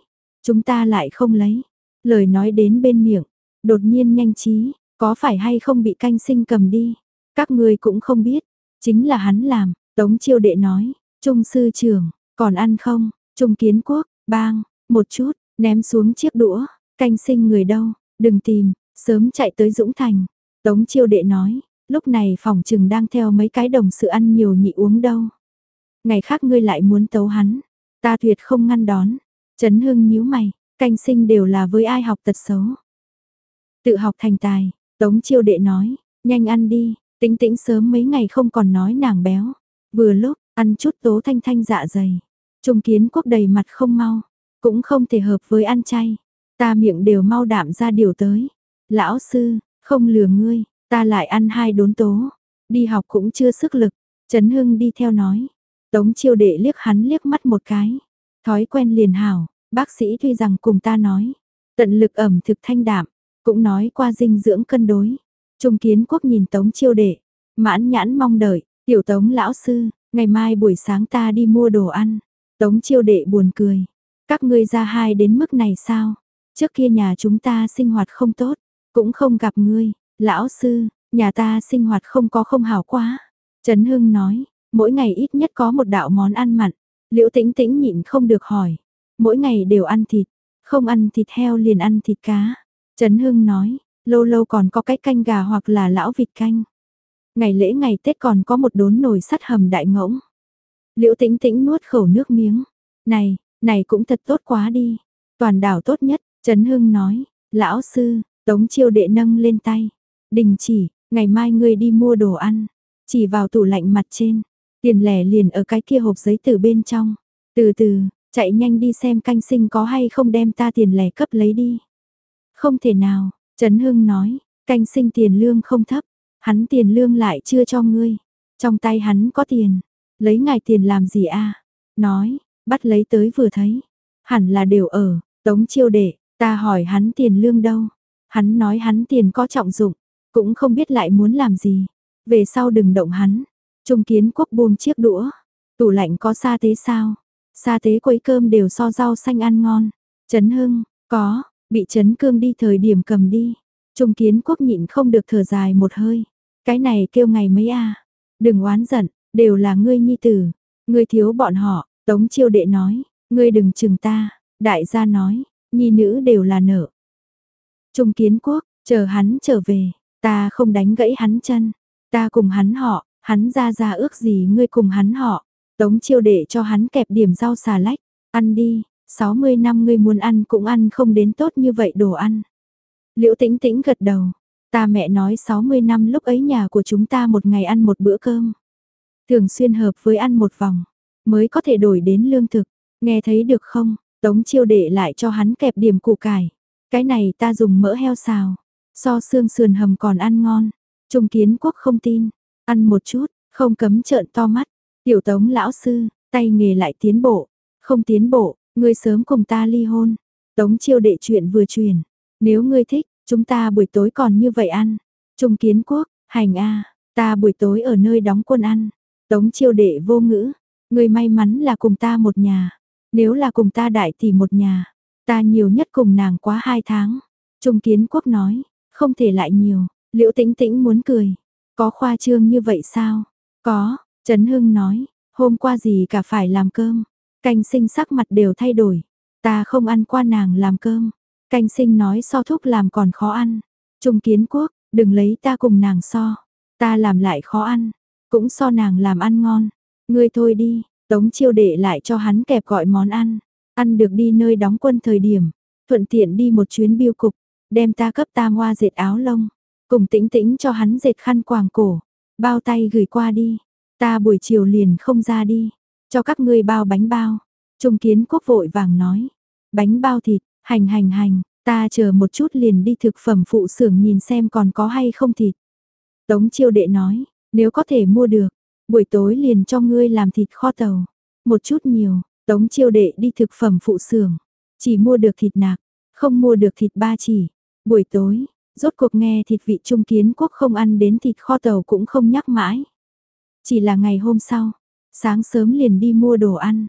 chúng ta lại không lấy. Lời nói đến bên miệng, Đột nhiên nhanh trí, có phải hay không bị canh sinh cầm đi? Các ngươi cũng không biết, chính là hắn làm, Tống Chiêu Đệ nói, Trung sư trưởng, còn ăn không? Trung Kiến Quốc, bang, một chút, ném xuống chiếc đũa, canh sinh người đâu, đừng tìm, sớm chạy tới Dũng Thành. Tống Chiêu Đệ nói, lúc này phòng trừng đang theo mấy cái đồng sự ăn nhiều nhị uống đâu. Ngày khác ngươi lại muốn tấu hắn, ta tuyệt không ngăn đón. Trấn Hưng nhíu mày, canh sinh đều là với ai học tật xấu. Tự học thành tài, Tống chiêu đệ nói, nhanh ăn đi, tính tĩnh sớm mấy ngày không còn nói nàng béo. Vừa lúc, ăn chút tố thanh thanh dạ dày. Trung kiến quốc đầy mặt không mau, cũng không thể hợp với ăn chay. Ta miệng đều mau đạm ra điều tới. Lão sư, không lừa ngươi, ta lại ăn hai đốn tố. Đi học cũng chưa sức lực. Trấn Hưng đi theo nói. Tống chiêu đệ liếc hắn liếc mắt một cái. Thói quen liền hảo, bác sĩ tuy rằng cùng ta nói. Tận lực ẩm thực thanh đạm, cũng nói qua dinh dưỡng cân đối. Trung kiến quốc nhìn Tống chiêu đệ, Mãn nhãn mong đợi, tiểu tống lão sư, ngày mai buổi sáng ta đi mua đồ ăn. Tống chiêu đệ buồn cười. Các ngươi ra hai đến mức này sao? Trước kia nhà chúng ta sinh hoạt không tốt, cũng không gặp ngươi. Lão sư, nhà ta sinh hoạt không có không hảo quá. Trấn Hưng nói, mỗi ngày ít nhất có một đạo món ăn mặn. Liễu tĩnh tĩnh nhịn không được hỏi. Mỗi ngày đều ăn thịt, không ăn thịt heo liền ăn thịt cá. Trấn Hưng nói, lâu lâu còn có cái canh gà hoặc là lão vịt canh. Ngày lễ ngày Tết còn có một đốn nồi sắt hầm đại ngỗng. Liễu tĩnh tĩnh nuốt khẩu nước miếng. Này, này cũng thật tốt quá đi. Toàn đảo tốt nhất, Trấn Hưng nói, lão sư, tống chiêu đệ nâng lên tay. Đình chỉ, ngày mai ngươi đi mua đồ ăn. Chỉ vào tủ lạnh mặt trên, tiền lẻ liền ở cái kia hộp giấy từ bên trong. Từ từ, chạy nhanh đi xem canh sinh có hay không đem ta tiền lẻ cấp lấy đi. Không thể nào, Trấn Hưng nói, canh sinh tiền lương không thấp, hắn tiền lương lại chưa cho ngươi. Trong tay hắn có tiền, lấy ngài tiền làm gì a? Nói, bắt lấy tới vừa thấy, hẳn là đều ở, tống chiêu đệ, ta hỏi hắn tiền lương đâu. Hắn nói hắn tiền có trọng dụng, cũng không biết lại muốn làm gì. Về sau đừng động hắn. Trung kiến quốc buông chiếc đũa. Tủ lạnh có sa tế sao? Sa tế quấy cơm đều so rau xanh ăn ngon. Trấn Hưng, có, bị Trấn Cương đi thời điểm cầm đi. Trung kiến quốc nhịn không được thở dài một hơi. Cái này kêu ngày mấy a Đừng oán giận, đều là ngươi nhi tử. Ngươi thiếu bọn họ, Tống chiêu đệ nói, ngươi đừng chừng ta. Đại gia nói, nhi nữ đều là nợ. Trung kiến quốc, chờ hắn trở về, ta không đánh gãy hắn chân. Ta cùng hắn họ, hắn ra ra ước gì ngươi cùng hắn họ. Tống chiêu đệ cho hắn kẹp điểm rau xà lách, ăn đi, 60 năm ngươi muốn ăn cũng ăn không đến tốt như vậy đồ ăn. Liễu tĩnh tĩnh gật đầu, ta mẹ nói 60 năm lúc ấy nhà của chúng ta một ngày ăn một bữa cơm. Thường xuyên hợp với ăn một vòng, mới có thể đổi đến lương thực, nghe thấy được không? Tống chiêu đệ lại cho hắn kẹp điểm củ cải. Cái này ta dùng mỡ heo xào, so xương sườn hầm còn ăn ngon. Trung kiến quốc không tin, ăn một chút, không cấm trợn to mắt. Tiểu tống lão sư, tay nghề lại tiến bộ, không tiến bộ, ngươi sớm cùng ta ly hôn. Tống chiêu đệ chuyện vừa truyền, nếu ngươi thích, chúng ta buổi tối còn như vậy ăn. Trung kiến quốc, hành a, ta buổi tối ở nơi đóng quân ăn. Tống chiêu đệ vô ngữ, ngươi may mắn là cùng ta một nhà. Nếu là cùng ta đại thì một nhà, ta nhiều nhất cùng nàng quá hai tháng. Trung kiến quốc nói, không thể lại nhiều, liễu tĩnh tĩnh muốn cười. Có khoa trương như vậy sao? Có, Trấn Hưng nói, hôm qua gì cả phải làm cơm. Canh sinh sắc mặt đều thay đổi. Ta không ăn qua nàng làm cơm. Canh sinh nói so thúc làm còn khó ăn. Trung kiến quốc, đừng lấy ta cùng nàng so. Ta làm lại khó ăn. Cũng so nàng làm ăn ngon. Ngươi thôi đi, Tống chiêu đệ lại cho hắn kẹp gọi món ăn, ăn được đi nơi đóng quân thời điểm, thuận tiện đi một chuyến biêu cục, đem ta cấp tam hoa dệt áo lông, cùng tĩnh tĩnh cho hắn dệt khăn quàng cổ, bao tay gửi qua đi, ta buổi chiều liền không ra đi, cho các ngươi bao bánh bao. Trung kiến quốc vội vàng nói, bánh bao thịt, hành hành hành, ta chờ một chút liền đi thực phẩm phụ xưởng nhìn xem còn có hay không thịt. Tống chiêu đệ nói, nếu có thể mua được, Buổi tối liền cho ngươi làm thịt kho tàu. Một chút nhiều, tống chiêu đệ đi thực phẩm phụ xưởng Chỉ mua được thịt nạc, không mua được thịt ba chỉ. Buổi tối, rốt cuộc nghe thịt vị trung kiến quốc không ăn đến thịt kho tàu cũng không nhắc mãi. Chỉ là ngày hôm sau, sáng sớm liền đi mua đồ ăn.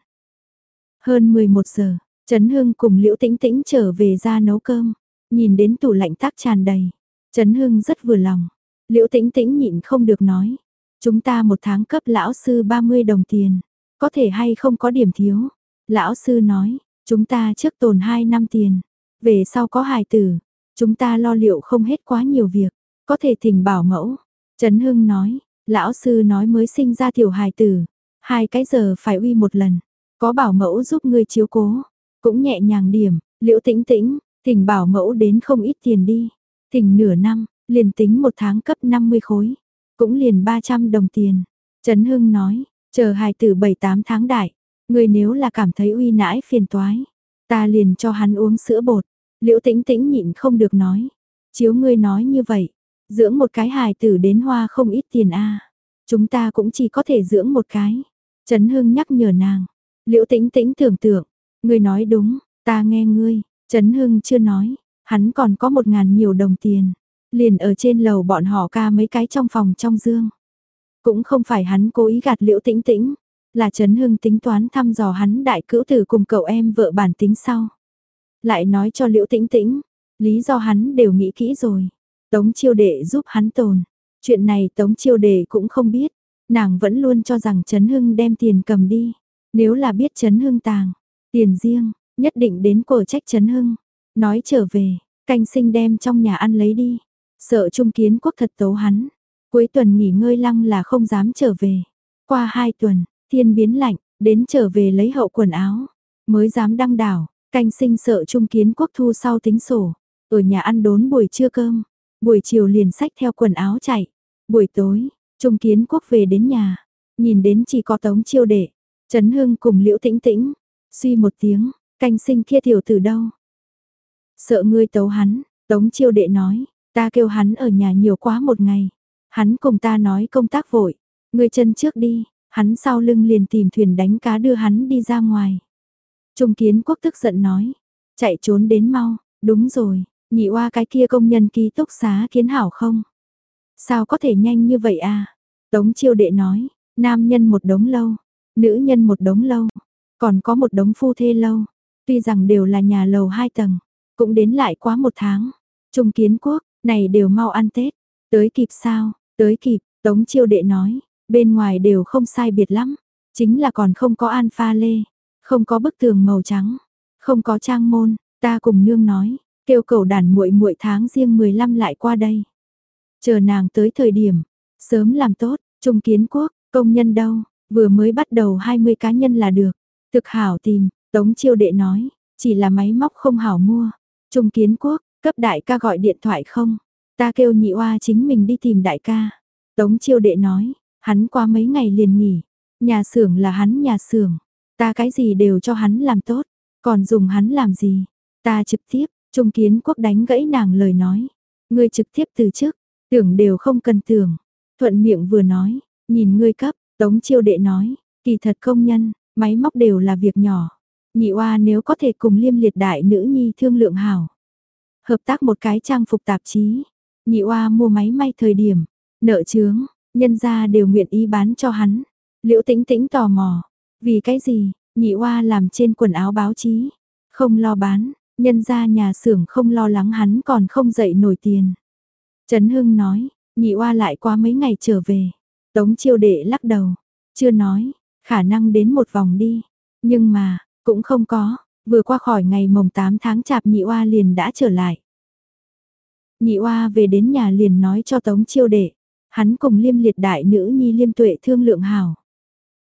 Hơn 11 giờ, Trấn Hưng cùng Liễu Tĩnh Tĩnh trở về ra nấu cơm, nhìn đến tủ lạnh tác tràn đầy. Trấn Hưng rất vừa lòng, Liễu Tĩnh Tĩnh nhịn không được nói, Chúng ta một tháng cấp lão sư 30 đồng tiền, có thể hay không có điểm thiếu. Lão sư nói, chúng ta trước tồn 2 năm tiền, về sau có hài tử, chúng ta lo liệu không hết quá nhiều việc, có thể thỉnh bảo mẫu. Trấn Hưng nói, lão sư nói mới sinh ra tiểu hài tử, hai cái giờ phải uy một lần, có bảo mẫu giúp ngươi chiếu cố, cũng nhẹ nhàng điểm, liễu tĩnh tĩnh, thỉnh bảo mẫu đến không ít tiền đi, thỉnh nửa năm, liền tính một tháng cấp 50 khối, cũng liền 300 đồng tiền. Trấn Hưng nói, chờ hài tử 7-8 tháng đại, người nếu là cảm thấy uy nãi phiền toái, ta liền cho hắn uống sữa bột. Liễu tĩnh tĩnh nhịn không được nói, chiếu ngươi nói như vậy, dưỡng một cái hài tử đến hoa không ít tiền a Chúng ta cũng chỉ có thể dưỡng một cái. Trấn Hưng nhắc nhở nàng, liễu tĩnh tĩnh tưởng tượng, ngươi nói đúng, ta nghe ngươi, Trấn Hưng chưa nói, hắn còn có một ngàn nhiều đồng tiền. Liền ở trên lầu bọn họ ca mấy cái trong phòng trong dương. Cũng không phải hắn cố ý gạt liễu tĩnh tĩnh, là Trấn Hưng tính toán thăm dò hắn đại cữu tử cùng cậu em vợ bản tính sau. Lại nói cho liễu tĩnh tĩnh, lý do hắn đều nghĩ kỹ rồi. Tống chiêu đệ giúp hắn tồn. Chuyện này tống chiêu đệ cũng không biết. Nàng vẫn luôn cho rằng Trấn Hưng đem tiền cầm đi. Nếu là biết Trấn Hưng tàng, tiền riêng, nhất định đến cổ trách Trấn Hưng. Nói trở về, canh sinh đem trong nhà ăn lấy đi. Sợ trung kiến quốc thật tấu hắn. Cuối tuần nghỉ ngơi lăng là không dám trở về. Qua hai tuần, thiên biến lạnh, đến trở về lấy hậu quần áo. Mới dám đăng đảo, canh sinh sợ trung kiến quốc thu sau tính sổ. Ở nhà ăn đốn buổi trưa cơm, buổi chiều liền sách theo quần áo chạy. Buổi tối, trung kiến quốc về đến nhà, nhìn đến chỉ có tống chiêu đệ, Trấn Hưng cùng Liễu Tĩnh Tĩnh, suy một tiếng, canh sinh kia tiểu từ đâu? Sợ ngươi tấu hắn, Tống Chiêu Đệ nói, ta kêu hắn ở nhà nhiều quá một ngày. Hắn cùng ta nói công tác vội, ngươi chân trước đi, hắn sau lưng liền tìm thuyền đánh cá đưa hắn đi ra ngoài. Trung Kiến Quốc tức giận nói, chạy trốn đến mau, đúng rồi, nhị oa cái kia công nhân ký túc xá kiến hảo không? Sao có thể nhanh như vậy à? Tống Chiêu Đệ nói, nam nhân một đống lâu, nữ nhân một đống lâu, còn có một đống phu thê lâu, tuy rằng đều là nhà lầu hai tầng, cũng đến lại quá một tháng. Trung kiến quốc, này đều mau ăn Tết, tới kịp sao, tới kịp, Tống Chiêu Đệ nói, bên ngoài đều không sai biệt lắm, chính là còn không có an pha lê, không có bức tường màu trắng, không có trang môn, ta cùng nương nói, kêu cầu đàn muội muội tháng riêng 15 lại qua đây. Chờ nàng tới thời điểm, sớm làm tốt, Trung Kiến Quốc, công nhân đâu, Vừa mới bắt đầu 20 cá nhân là được. Thực hảo tìm, Tống Chiêu Đệ nói, chỉ là máy móc không hảo mua. Trung Kiến Quốc, cấp đại ca gọi điện thoại không? Ta kêu nhị oa chính mình đi tìm đại ca. Tống Chiêu Đệ nói, hắn qua mấy ngày liền nghỉ. Nhà xưởng là hắn nhà xưởng. Ta cái gì đều cho hắn làm tốt. Còn dùng hắn làm gì? Ta trực tiếp, Trung Kiến Quốc đánh gãy nàng lời nói. Ngươi trực tiếp từ chức, tưởng đều không cần tưởng. Thuận miệng vừa nói, nhìn ngươi cấp, Tống chiêu đệ nói, kỳ thật công nhân, máy móc đều là việc nhỏ. Nhị oa nếu có thể cùng liêm liệt đại nữ nhi thương lượng hảo. Hợp tác một cái trang phục tạp chí. Nhị oa mua máy may thời điểm, nợ chướng, nhân gia đều nguyện ý bán cho hắn. Liễu tĩnh tĩnh tò mò, vì cái gì, nhị oa làm trên quần áo báo chí, không lo bán, nhân gia nhà xưởng không lo lắng hắn còn không dậy nổi tiền. Trấn Hưng nói, nhị oa lại qua mấy ngày trở về, Tống chiêu đệ lắc đầu, chưa nói, khả năng đến một vòng đi, nhưng mà, cũng không có, vừa qua khỏi ngày mồng 8 tháng chạp nhị oa liền đã trở lại. Nhị oa về đến nhà liền nói cho tống chiêu đệ, hắn cùng liêm liệt đại nữ nhi liêm tuệ thương lượng hảo.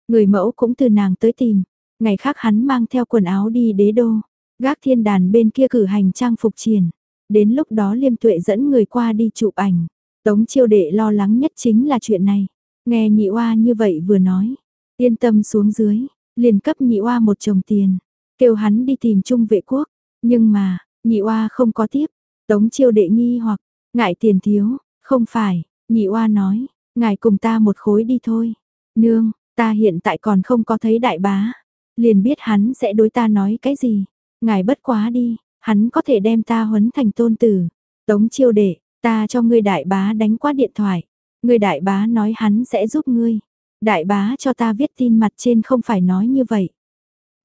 Người mẫu cũng từ nàng tới tìm, ngày khác hắn mang theo quần áo đi đế đô, gác thiên đàn bên kia cử hành trang phục triển. Đến lúc đó liêm tuệ dẫn người qua đi chụp ảnh, tống chiêu đệ lo lắng nhất chính là chuyện này. Nghe nhị oa như vậy vừa nói, yên tâm xuống dưới, liền cấp nhị oa một chồng tiền, kêu hắn đi tìm trung vệ quốc, nhưng mà, nhị oa không có tiếp, tống chiêu đệ nghi hoặc, ngại tiền thiếu, không phải, nhị oa nói, ngài cùng ta một khối đi thôi, nương, ta hiện tại còn không có thấy đại bá, liền biết hắn sẽ đối ta nói cái gì, ngài bất quá đi, hắn có thể đem ta huấn thành tôn tử, tống chiêu đệ, ta cho ngươi đại bá đánh qua điện thoại, ngươi đại bá nói hắn sẽ giúp ngươi. Đại bá cho ta viết tin mặt trên không phải nói như vậy.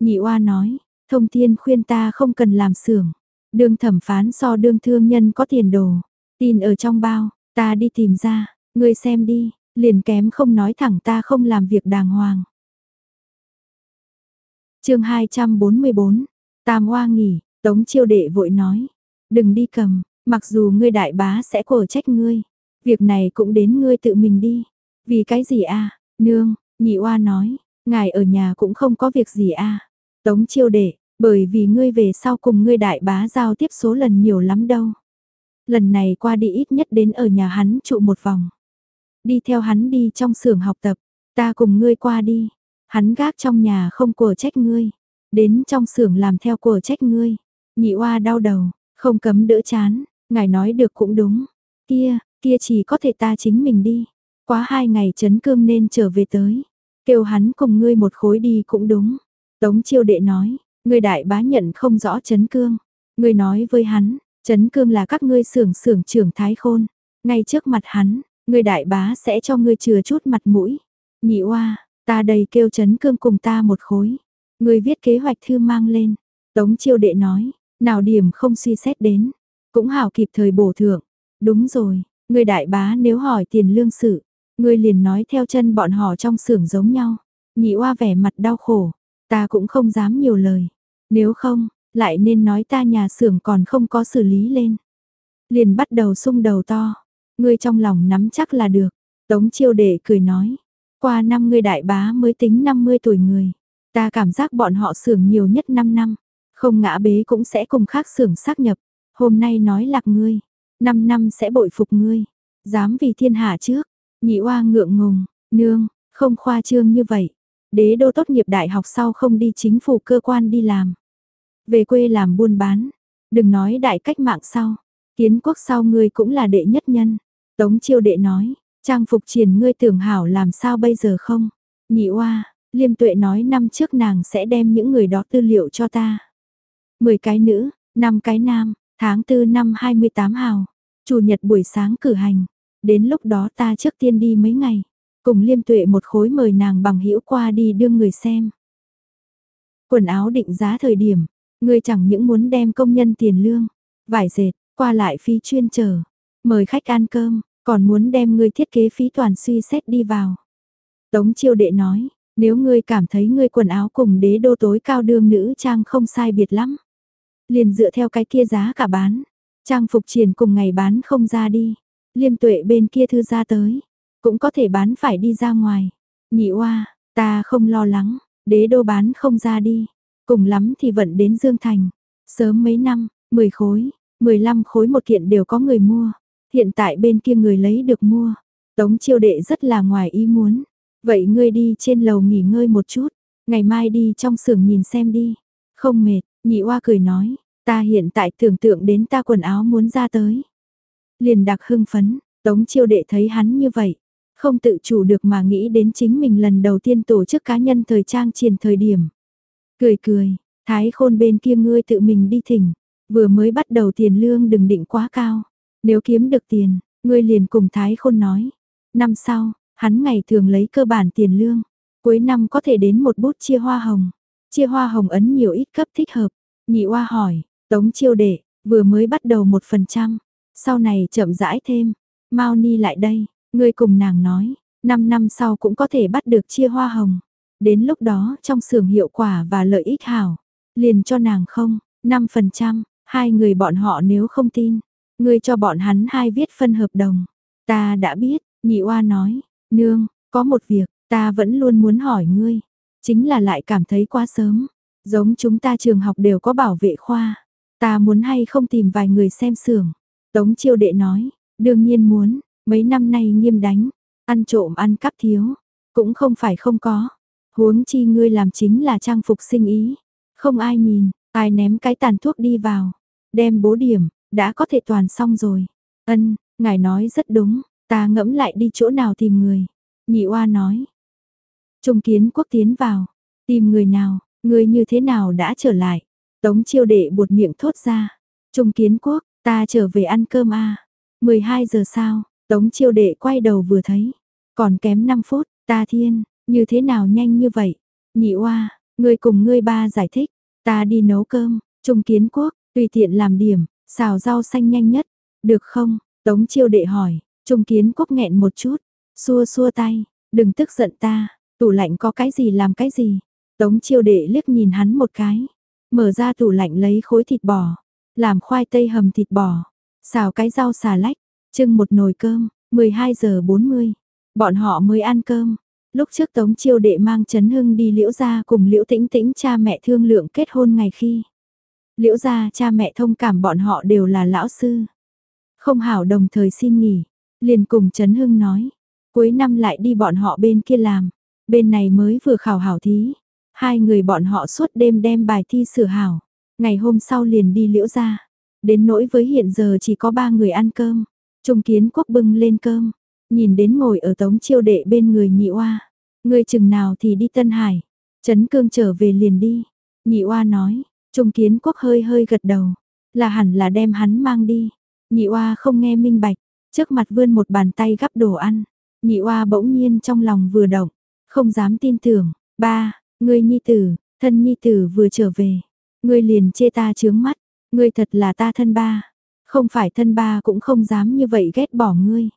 Nhị oa nói, thông thiên khuyên ta không cần làm xưởng. Đương thẩm phán so đương thương nhân có tiền đồ. Tin ở trong bao, ta đi tìm ra, ngươi xem đi, liền kém không nói thẳng ta không làm việc đàng hoàng. chương 244, Tam Hoa nghỉ, Tống Chiêu Đệ vội nói, đừng đi cầm, mặc dù ngươi đại bá sẽ cổ trách ngươi, Việc này cũng đến ngươi tự mình đi. Vì cái gì a Nương, nhị oa nói, ngài ở nhà cũng không có việc gì a Tống chiêu đệ, bởi vì ngươi về sau cùng ngươi đại bá giao tiếp số lần nhiều lắm đâu. Lần này qua đi ít nhất đến ở nhà hắn trụ một vòng. Đi theo hắn đi trong xưởng học tập, ta cùng ngươi qua đi. Hắn gác trong nhà không của trách ngươi. Đến trong xưởng làm theo của trách ngươi. Nhị oa đau đầu, không cấm đỡ chán, ngài nói được cũng đúng. Kia, Kia chỉ có thể ta chính mình đi. Quá hai ngày chấn cương nên trở về tới. Kêu hắn cùng ngươi một khối đi cũng đúng. Tống chiêu đệ nói, ngươi đại bá nhận không rõ chấn cương. Ngươi nói với hắn, chấn cương là các ngươi xưởng xưởng trưởng thái khôn. Ngay trước mặt hắn, Người đại bá sẽ cho ngươi chừa chút mặt mũi. Nhị oa, ta đây kêu chấn cương cùng ta một khối. Ngươi viết kế hoạch thư mang lên. Tống chiêu đệ nói, nào điểm không suy xét đến. Cũng hảo kịp thời bổ thượng. Đúng rồi, người đại bá nếu hỏi tiền lương sự, ngươi liền nói theo chân bọn họ trong xưởng giống nhau. Nhị oa vẻ mặt đau khổ, ta cũng không dám nhiều lời. Nếu không, lại nên nói ta nhà xưởng còn không có xử lý lên. Liền bắt đầu sung đầu to, ngươi trong lòng nắm chắc là được. Tống chiêu đệ cười nói, qua năm ngươi đại bá mới tính 50 tuổi người. Ta cảm giác bọn họ xưởng nhiều nhất 5 năm, không ngã bế cũng sẽ cùng khác xưởng xác nhập. Hôm nay nói lạc ngươi, 5 năm sẽ bội phục ngươi, dám vì thiên hạ trước. Nhị oa ngượng ngùng, nương, không khoa trương như vậy. Đế đô tốt nghiệp đại học sau không đi chính phủ cơ quan đi làm. Về quê làm buôn bán, đừng nói đại cách mạng sau, kiến quốc sau ngươi cũng là đệ nhất nhân. Tống chiêu đệ nói, trang phục triển ngươi tưởng hảo làm sao bây giờ không? Nhị oa, liêm tuệ nói năm trước nàng sẽ đem những người đó tư liệu cho ta. 10 cái nữ, 5 cái nam, tháng 4 năm 28 hào, chủ nhật buổi sáng cử hành. Đến lúc đó ta trước tiên đi mấy ngày, cùng liêm tuệ một khối mời nàng bằng hữu qua đi đưa người xem. Quần áo định giá thời điểm, ngươi chẳng những muốn đem công nhân tiền lương, vải dệt, qua lại phí chuyên chờ mời khách ăn cơm, còn muốn đem ngươi thiết kế phí toàn suy xét đi vào. Tống chiêu đệ nói, nếu ngươi cảm thấy ngươi quần áo cùng đế đô tối cao đương nữ trang không sai biệt lắm. Liền dựa theo cái kia giá cả bán, trang phục triển cùng ngày bán không ra đi, liêm tuệ bên kia thư ra tới, cũng có thể bán phải đi ra ngoài. Nhị oa, ta không lo lắng, đế đô bán không ra đi, cùng lắm thì vận đến Dương Thành. Sớm mấy năm, 10 khối, 15 khối một kiện đều có người mua. Hiện tại bên kia người lấy được mua. Tống chiêu đệ rất là ngoài ý muốn. Vậy ngươi đi trên lầu nghỉ ngơi một chút. Ngày mai đi trong xưởng nhìn xem đi. Không mệt, nhị oa cười nói. Ta hiện tại tưởng tượng đến ta quần áo muốn ra tới. Liền đặc hưng phấn, tống chiêu đệ thấy hắn như vậy. Không tự chủ được mà nghĩ đến chính mình lần đầu tiên tổ chức cá nhân thời trang triển thời điểm. Cười cười, thái khôn bên kia ngươi tự mình đi thỉnh. Vừa mới bắt đầu tiền lương đừng định quá cao. Nếu kiếm được tiền, ngươi liền cùng Thái Khôn nói. Năm sau, hắn ngày thường lấy cơ bản tiền lương. Cuối năm có thể đến một bút chia hoa hồng. Chia hoa hồng ấn nhiều ít cấp thích hợp. Nhị oa hỏi, tống chiêu đệ, vừa mới bắt đầu một phần trăm. Sau này chậm rãi thêm. Mao Ni lại đây, ngươi cùng nàng nói. Năm năm sau cũng có thể bắt được chia hoa hồng. Đến lúc đó trong xưởng hiệu quả và lợi ích hảo. Liền cho nàng không, 5%, hai người bọn họ nếu không tin, Ngươi cho bọn hắn hai viết phân hợp đồng. Ta đã biết, nhị oa nói, nương, có một việc, ta vẫn luôn muốn hỏi ngươi. Chính là lại cảm thấy quá sớm. Giống chúng ta trường học đều có bảo vệ khoa. Ta muốn hay không tìm vài người xem xưởng. Tống chiêu đệ nói, đương nhiên muốn, mấy năm nay nghiêm đánh, ăn trộm ăn cắp thiếu, cũng không phải không có. Huống chi ngươi làm chính là trang phục sinh ý. Không ai nhìn, ai ném cái tàn thuốc đi vào, đem bố điểm, đã có thể toàn xong rồi. Ân, ngài nói rất đúng, ta ngẫm lại đi chỗ nào tìm người. Nhị oa nói. Trung kiến quốc tiến vào, tìm người nào, người như thế nào đã trở lại. Tống chiêu đệ buột miệng thốt ra. Trung kiến quốc, ta trở về ăn cơm a à. 12 giờ sao, tống chiêu đệ quay đầu vừa thấy. Còn kém 5 phút, ta thiên, như thế nào nhanh như vậy. Nhị oa, người cùng ngươi ba giải thích, ta đi nấu cơm, trung kiến quốc, tùy tiện làm điểm, Xào rau xanh nhanh nhất, được không? Tống chiêu đệ hỏi, trung kiến quốc nghẹn một chút, xua xua tay, đừng tức giận ta, tủ lạnh có cái gì làm cái gì. Tống chiêu đệ liếc nhìn hắn một cái, mở ra tủ lạnh lấy khối thịt bò, làm khoai tây hầm thịt bò, xào cái rau xà lách, trưng một nồi cơm, 12 giờ 40. Bọn họ mới ăn cơm. Lúc trước Tống Chiêu Đệ mang Trấn Hưng đi Liễu gia cùng Liễu Tĩnh Tĩnh cha mẹ thương lượng kết hôn ngày khi. Liễu gia cha mẹ thông cảm bọn họ đều là lão sư. Không hảo đồng thời xin nghỉ, liền cùng Trấn Hưng nói, cuối năm lại đi bọn họ bên kia làm, bên này mới vừa khảo hảo thí. Hai người bọn họ suốt đêm đem bài thi sửa hảo, ngày hôm sau liền đi liễu gia. Đến nỗi với hiện giờ chỉ có ba người ăn cơm, Trung Kiến Quốc bưng lên cơm, nhìn đến ngồi ở tống chiêu đệ bên người nhị oa. Người chừng nào thì đi Tân Hải, Trấn Cương trở về liền đi. Nhị oa nói, Trung kiến quốc hơi hơi gật đầu, là hẳn là đem hắn mang đi. Nhị oa không nghe minh bạch, trước mặt vươn một bàn tay gắp đồ ăn. Nhị oa bỗng nhiên trong lòng vừa động, không dám tin tưởng, ba, ngươi nhi tử, thân nhi tử vừa trở về, ngươi liền chê ta chướng mắt, ngươi thật là ta thân ba, không phải thân ba cũng không dám như vậy ghét bỏ ngươi.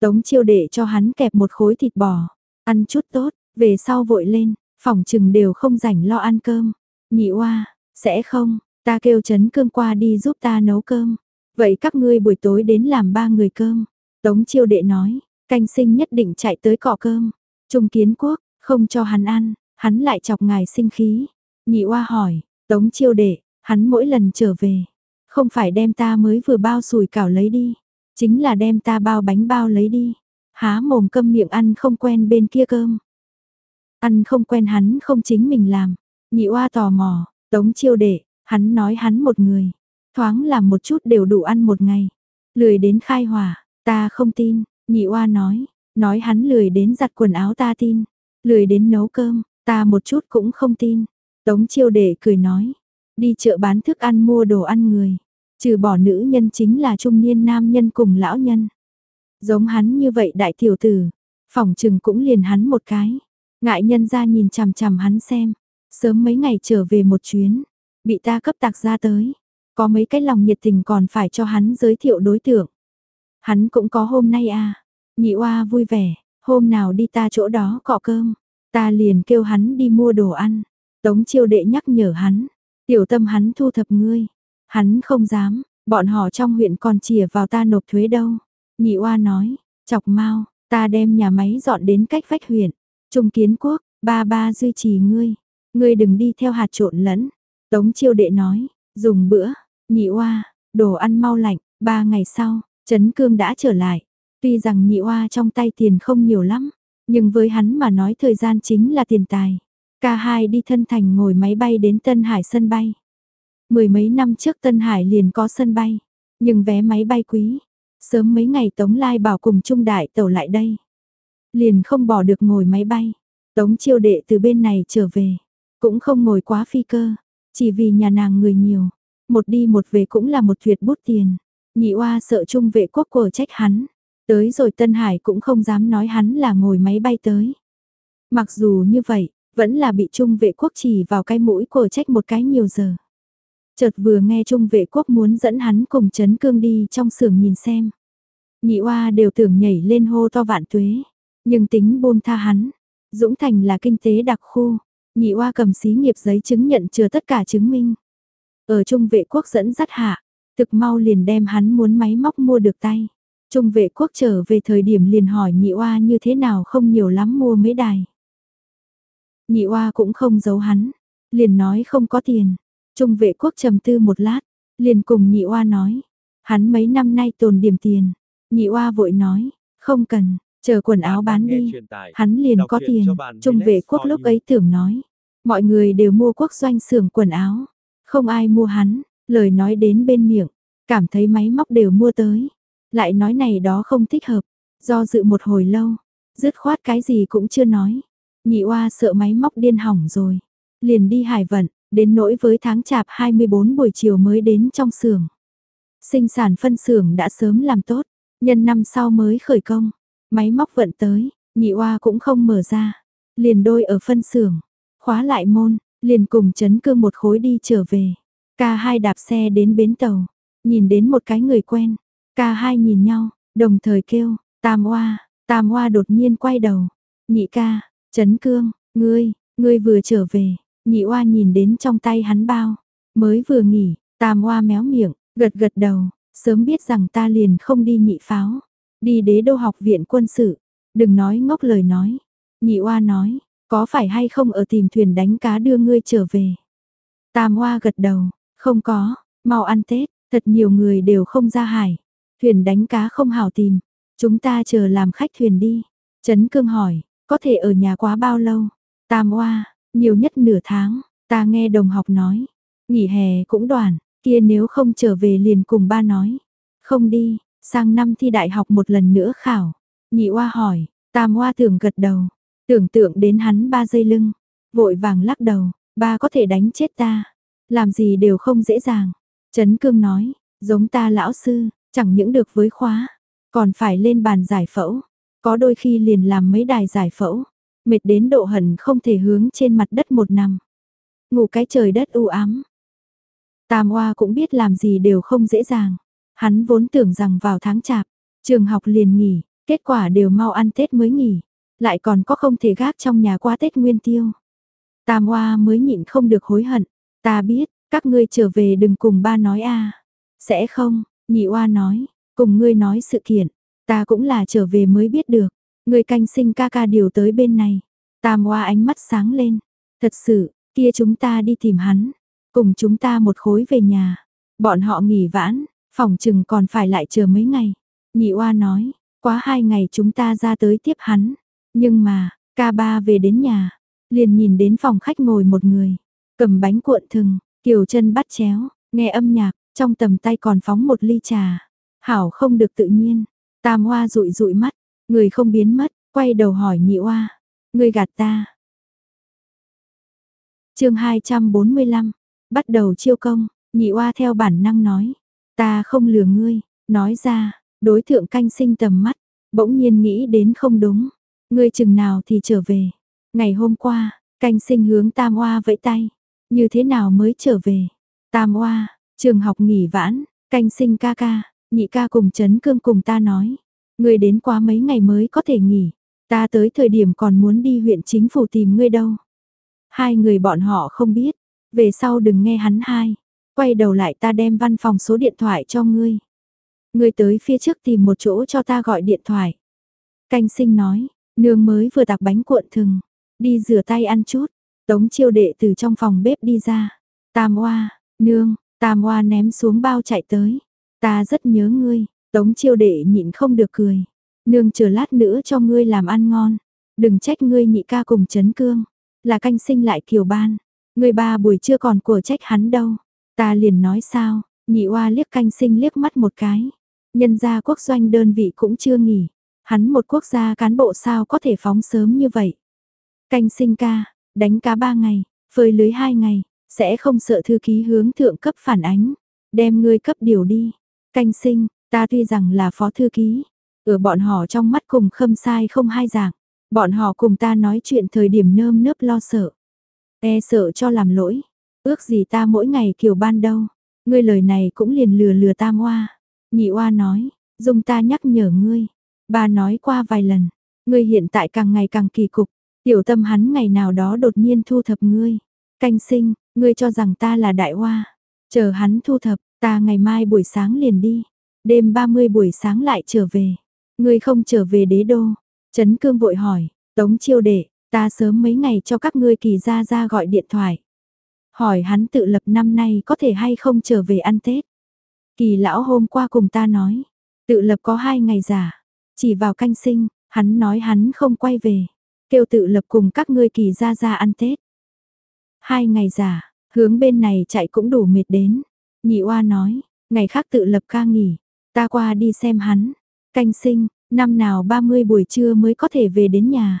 Tống chiêu đệ cho hắn kẹp một khối thịt bò, ăn chút tốt, về sau vội lên, phòng chừng đều không rảnh lo ăn cơm. Nhị oa, sẽ không, ta kêu chấn cương qua đi giúp ta nấu cơm. Vậy các ngươi buổi tối đến làm ba người cơm. Tống chiêu đệ nói, canh sinh nhất định chạy tới cọ cơm. Trung kiến quốc, không cho hắn ăn, hắn lại chọc ngài sinh khí. Nhị oa hỏi, tống chiêu đệ, hắn mỗi lần trở về, không phải đem ta mới vừa bao sùi cảo lấy đi, chính là đem ta bao bánh bao lấy đi. Há mồm câm miệng ăn không quen bên kia cơm. Ăn không quen hắn không chính mình làm. Nhị oa tò mò, tống chiêu đệ, hắn nói hắn một người. Thoáng làm một chút đều đủ ăn một ngày. Lười đến khai hỏa, ta không tin, nhị oa nói, nói hắn lười đến giặt quần áo ta tin. Lười đến nấu cơm, ta một chút cũng không tin. Tống chiêu đệ cười nói, đi chợ bán thức ăn mua đồ ăn người. Trừ bỏ nữ nhân chính là trung niên nam nhân cùng lão nhân. Giống hắn như vậy đại tiểu tử, phòng trừng cũng liền hắn một cái. Ngại nhân ra nhìn chằm chằm hắn xem, sớm mấy ngày trở về một chuyến, bị ta cấp tạc ra tới. Có mấy cái lòng nhiệt tình còn phải cho hắn giới thiệu đối tượng. Hắn cũng có hôm nay à, nhị oa vui vẻ, hôm nào đi ta chỗ đó cọ cơm, ta liền kêu hắn đi mua đồ ăn. Tống chiêu đệ nhắc nhở hắn, tiểu tâm hắn thu thập ngươi. Hắn không dám, bọn họ trong huyện còn chìa vào ta nộp thuế đâu. Nhị oa nói, chọc mau, ta đem nhà máy dọn đến cách vách huyện. Trung kiến quốc, ba ba duy trì ngươi. Ngươi đừng đi theo hạt trộn lẫn. Tống chiêu đệ nói, dùng bữa, nhị oa, đồ ăn mau lạnh, ba ngày sau, Trấn Cương đã trở lại. Tuy rằng nhị oa trong tay tiền không nhiều lắm, nhưng với hắn mà nói thời gian chính là tiền tài. Ca hai đi thân thành ngồi máy bay đến Tân Hải sân bay. Mười mấy năm trước Tân Hải liền có sân bay, nhưng vé máy bay quý. Sớm mấy ngày Tống Lai bảo cùng Trung Đại tàu lại đây. Liền không bỏ được ngồi máy bay. Tống chiêu đệ từ bên này trở về. Cũng không ngồi quá phi cơ. Chỉ vì nhà nàng người nhiều. Một đi một về cũng là một tuyệt bút tiền. Nhị oa sợ Trung vệ quốc của trách hắn. Tới rồi Tân Hải cũng không dám nói hắn là ngồi máy bay tới. Mặc dù như vậy, vẫn là bị Trung vệ quốc chỉ vào cái mũi của trách một cái nhiều giờ. Chợt vừa nghe Trung vệ quốc muốn dẫn hắn cùng chấn cương đi trong xưởng nhìn xem. Nhị oa đều tưởng nhảy lên hô to vạn tuế. Nhưng tính buông tha hắn. Dũng Thành là kinh tế đặc khu. Nhị oa cầm xí nghiệp giấy chứng nhận chứa tất cả chứng minh. Ở Trung vệ quốc dẫn dắt hạ. Thực mau liền đem hắn muốn máy móc mua được tay. Trung vệ quốc trở về thời điểm liền hỏi nhị oa như thế nào không nhiều lắm mua mấy đài. Nhị oa cũng không giấu hắn. Liền nói không có tiền. Trung vệ quốc trầm tư một lát, liền cùng nhị oa nói, hắn mấy năm nay tồn điểm tiền. Nhị oa vội nói, không cần, chờ quần áo bán đi, hắn liền có tiền. Trung vệ quốc lúc ấy tưởng nói, mọi người đều mua quốc doanh xưởng quần áo, không ai mua hắn, lời nói đến bên miệng, cảm thấy máy móc đều mua tới. Lại nói này đó không thích hợp, do dự một hồi lâu, dứt khoát cái gì cũng chưa nói. Nhị oa sợ máy móc điên hỏng rồi, liền đi hải vận, Đến nỗi với tháng chạp 24 buổi chiều mới đến trong xưởng. Sinh sản phân xưởng đã sớm làm tốt, nhân năm sau mới khởi công. Máy móc vận tới, nhị oa cũng không mở ra. Liền đôi ở phân xưởng, khóa lại môn, liền cùng chấn cương một khối đi trở về. Ca hai đạp xe đến bến tàu, nhìn đến một cái người quen. Ca hai nhìn nhau, đồng thời kêu, tam oa, tam oa đột nhiên quay đầu. Nhị ca, chấn cương, ngươi, ngươi vừa trở về, Nhị oa nhìn đến trong tay hắn bao, mới vừa nghỉ, tam oa méo miệng, gật gật đầu, sớm biết rằng ta liền không đi nhị pháo, đi đế đô học viện quân sự, đừng nói ngốc lời nói. Nhị oa nói, có phải hay không ở tìm thuyền đánh cá đưa ngươi trở về. Tam oa gật đầu, không có, mau ăn Tết, thật nhiều người đều không ra hải. Thuyền đánh cá không hảo tìm, chúng ta chờ làm khách thuyền đi. Trấn Cương hỏi, có thể ở nhà quá bao lâu? Tam oa, nhiều nhất nửa tháng, ta nghe đồng học nói, nghỉ hè cũng đoàn, kia nếu không trở về liền cùng ba nói. Không đi, sang năm thi đại học một lần nữa khảo. Nhị oa hỏi, tam oa tưởng gật đầu, tưởng tượng đến hắn ba dây lưng, vội vàng lắc đầu, ba có thể đánh chết ta, làm gì đều không dễ dàng. Trấn Cương nói, giống ta lão sư, chẳng những được với khóa, còn phải lên bàn giải phẫu, có đôi khi liền làm mấy đài giải phẫu, mệt đến độ hận không thể hướng trên mặt đất một nằm. Ngủ cái trời đất u ám. Tam Oa cũng biết làm gì đều không dễ dàng. Hắn vốn tưởng rằng vào tháng chạp, trường học liền nghỉ, kết quả đều mau ăn Tết mới nghỉ, lại còn có không thể gác trong nhà qua Tết Nguyên Tiêu. Tam Oa mới nhịn không được hối hận, ta biết, các ngươi trở về đừng cùng ba nói a. Sẽ không, nhị Oa nói, cùng ngươi nói sự kiện, ta cũng là trở về mới biết được, ngươi canh sinh ca ca điều tới bên này. Tam Oa ánh mắt sáng lên, thật sự, kia chúng ta đi tìm hắn, cùng chúng ta một khối về nhà. Bọn họ nghỉ vãn, phòng chừng còn phải lại chờ mấy ngày. Nhị oa nói, quá hai ngày chúng ta ra tới tiếp hắn. Nhưng mà, ca ba về đến nhà, liền nhìn đến phòng khách ngồi một người, cầm bánh cuộn thừng, kiều chân bắt chéo, nghe âm nhạc, trong tầm tay còn phóng một ly trà. Hảo không được tự nhiên, tam hoa rụi rụi mắt, người không biến mất, quay đầu hỏi nhị oa, người gạt ta. chương 245, bắt đầu chiêu công, nhị oa theo bản năng nói, ta không lừa ngươi, nói ra, đối thượng canh sinh tầm mắt, bỗng nhiên nghĩ đến không đúng, ngươi chừng nào thì trở về. Ngày hôm qua, canh sinh hướng tam oa vẫy tay, như thế nào mới trở về? Tam oa, trường học nghỉ vãn, canh sinh ca ca, nhị ca cùng chấn cương cùng ta nói, ngươi đến quá mấy ngày mới có thể nghỉ, ta tới thời điểm còn muốn đi huyện chính phủ tìm ngươi đâu. Hai người bọn họ không biết, về sau đừng nghe hắn hai. Quay đầu lại ta đem văn phòng số điện thoại cho ngươi. Ngươi tới phía trước tìm một chỗ cho ta gọi điện thoại. Canh sinh nói, nương mới vừa tạc bánh cuộn thừng. Đi rửa tay ăn chút. Tống chiêu đệ từ trong phòng bếp đi ra. Tam oa, nương, tam oa ném xuống bao chạy tới. Ta rất nhớ ngươi. Tống chiêu đệ nhịn không được cười. Nương chờ lát nữa cho ngươi làm ăn ngon. Đừng trách ngươi nhị ca cùng chấn cương. Là canh sinh lại kiều ban. Người ba buổi trưa còn của trách hắn đâu. Ta liền nói sao, nhị oa liếc canh sinh liếc mắt một cái. Nhân gia quốc doanh đơn vị cũng chưa nghỉ. Hắn một quốc gia cán bộ sao có thể phóng sớm như vậy. Canh sinh ca, đánh cá ba ngày, phơi lưới hai ngày, sẽ không sợ thư ký hướng thượng cấp phản ánh. Đem ngươi cấp điều đi. Canh sinh, ta tuy rằng là phó thư ký. Ở bọn họ trong mắt cùng khâm sai không hai dạng. Bọn họ cùng ta nói chuyện thời điểm nơm nớp lo sợ. E sợ cho làm lỗi, ước gì ta mỗi ngày kiểu ban đâu, ngươi lời này cũng liền lừa lừa ta oa. Nhị oa nói, dùng ta nhắc nhở ngươi, bà nói qua vài lần, ngươi hiện tại càng ngày càng kỳ cục, tiểu tâm hắn ngày nào đó đột nhiên thu thập ngươi. Canh sinh, ngươi cho rằng ta là đại oa, chờ hắn thu thập, ta ngày mai buổi sáng liền đi, đêm 30 buổi sáng lại trở về. Ngươi không trở về đế đô. Trấn Cương vội hỏi, Tống Chiêu Đệ, Ta sớm mấy ngày cho các ngươi kỳ ra ra gọi điện thoại. Hỏi hắn tự lập năm nay có thể hay không trở về ăn Tết. Kỳ lão hôm qua cùng ta nói, tự lập có hai ngày giả, chỉ vào canh sinh, hắn nói hắn không quay về, kêu tự lập cùng các ngươi kỳ ra ra ăn Tết. Hai ngày giả, hướng bên này chạy cũng đủ mệt đến. Nhị oa nói, ngày khác tự lập ca nghỉ, ta qua đi xem hắn. Canh sinh, năm nào 30 buổi trưa mới có thể về đến nhà.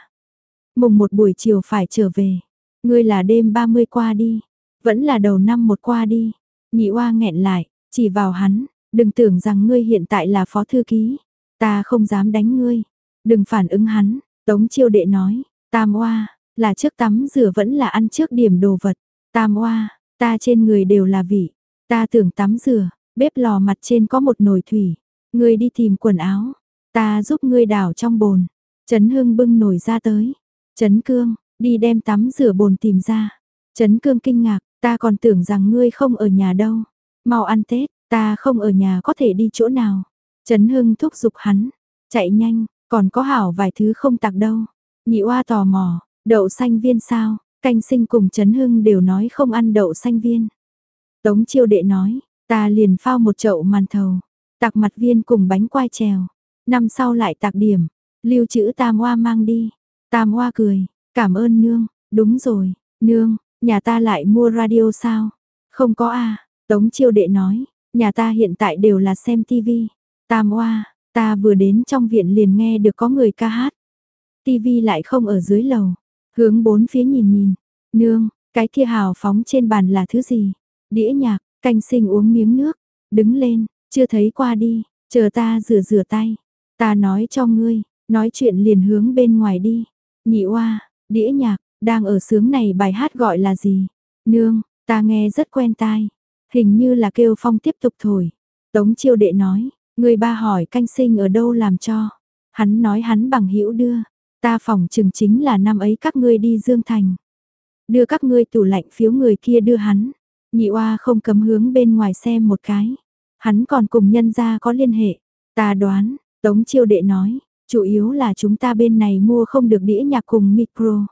Mùng một buổi chiều phải trở về. Ngươi là đêm 30 qua đi. Vẫn là đầu năm một qua đi. Nhị oa nghẹn lại, chỉ vào hắn. Đừng tưởng rằng ngươi hiện tại là phó thư ký. Ta không dám đánh ngươi. Đừng phản ứng hắn. Tống chiêu đệ nói. Tam oa, là trước tắm rửa vẫn là ăn trước điểm đồ vật. Tam oa, ta trên người đều là vị. Ta tưởng tắm rửa, bếp lò mặt trên có một nồi thủy. Ngươi đi tìm quần áo. Ta giúp ngươi đảo trong bồn. Trấn Hưng bưng nồi ra tới. Trấn Cương, đi đem tắm rửa bồn tìm ra. Trấn Cương kinh ngạc, ta còn tưởng rằng ngươi không ở nhà đâu. Mau ăn Tết, ta không ở nhà có thể đi chỗ nào. Trấn Hưng thúc giục hắn, chạy nhanh, còn có hảo vài thứ không tặc đâu. Nhị oa tò mò, đậu xanh viên sao, canh sinh cùng Trấn Hưng đều nói không ăn đậu xanh viên. Tống chiêu đệ nói, ta liền phao một chậu màn thầu, tạc mặt viên cùng bánh quai trèo. Năm sau lại tạc điểm, lưu trữ tam oa mang đi. Tam Oa cười, cảm ơn nương, đúng rồi, nương, nhà ta lại mua radio sao? Không có a Tống chiêu đệ nói, nhà ta hiện tại đều là xem tivi. Tam oa ta vừa đến trong viện liền nghe được có người ca hát. Tivi lại không ở dưới lầu, hướng bốn phía nhìn nhìn. Nương, cái kia hào phóng trên bàn là thứ gì? Đĩa nhạc, canh sinh uống miếng nước, đứng lên, chưa thấy qua đi, chờ ta rửa rửa tay. Ta nói cho ngươi, nói chuyện liền hướng bên ngoài đi. Nhị oa, đĩa nhạc, đang ở sướng này bài hát gọi là gì? Nương, ta nghe rất quen tai. Hình như là kêu phong tiếp tục thổi. Tống chiêu đệ nói, người ba hỏi canh sinh ở đâu làm cho. Hắn nói hắn bằng hữu đưa. Ta phòng chừng chính là năm ấy các ngươi đi Dương Thành. Đưa các ngươi tủ lạnh phiếu người kia đưa hắn. Nhị oa không cấm hướng bên ngoài xem một cái. Hắn còn cùng nhân gia có liên hệ. Ta đoán, Tống chiêu đệ nói, chủ yếu là chúng ta bên này mua không được đĩa nhạc cùng micro.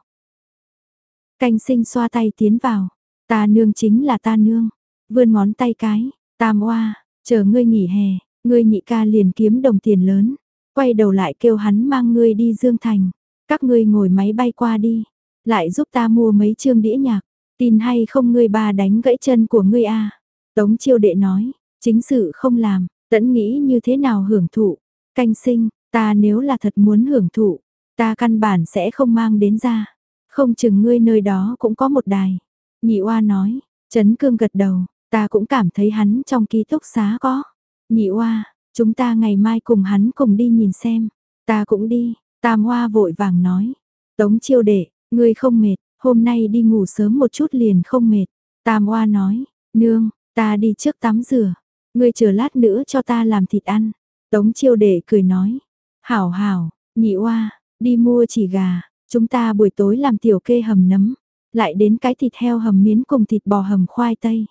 Canh sinh xoa tay tiến vào. Ta nương chính là ta nương. Vươn ngón tay cái. Tam oa, chờ ngươi nghỉ hè, ngươi nhị ca liền kiếm đồng tiền lớn. Quay đầu lại kêu hắn mang ngươi đi Dương Thành. Các ngươi ngồi máy bay qua đi. Lại giúp ta mua mấy chương đĩa nhạc. Tin hay không ngươi ba đánh gãy chân của ngươi a Tống chiêu đệ nói, chính sự không làm, tẫn nghĩ như thế nào hưởng thụ. Canh sinh, ta nếu là thật muốn hưởng thụ, ta căn bản sẽ không mang đến ra. Không chừng ngươi nơi đó cũng có một đài. Nhị oa nói, Trấn Cương gật đầu, ta cũng cảm thấy hắn trong ký túc xá có. Nhị oa, chúng ta ngày mai cùng hắn cùng đi nhìn xem. Ta cũng đi, Tam Hoa vội vàng nói. Tống chiêu đệ, ngươi không mệt, hôm nay đi ngủ sớm một chút liền không mệt. Tam Hoa nói, nương, ta đi trước tắm rửa, ngươi chờ lát nữa cho ta làm thịt ăn. Tống chiêu đệ cười nói, hảo hảo, nhị oa, đi mua chỉ gà, chúng ta buổi tối làm tiểu kê hầm nấm, lại đến cái thịt heo hầm miến cùng thịt bò hầm khoai tây.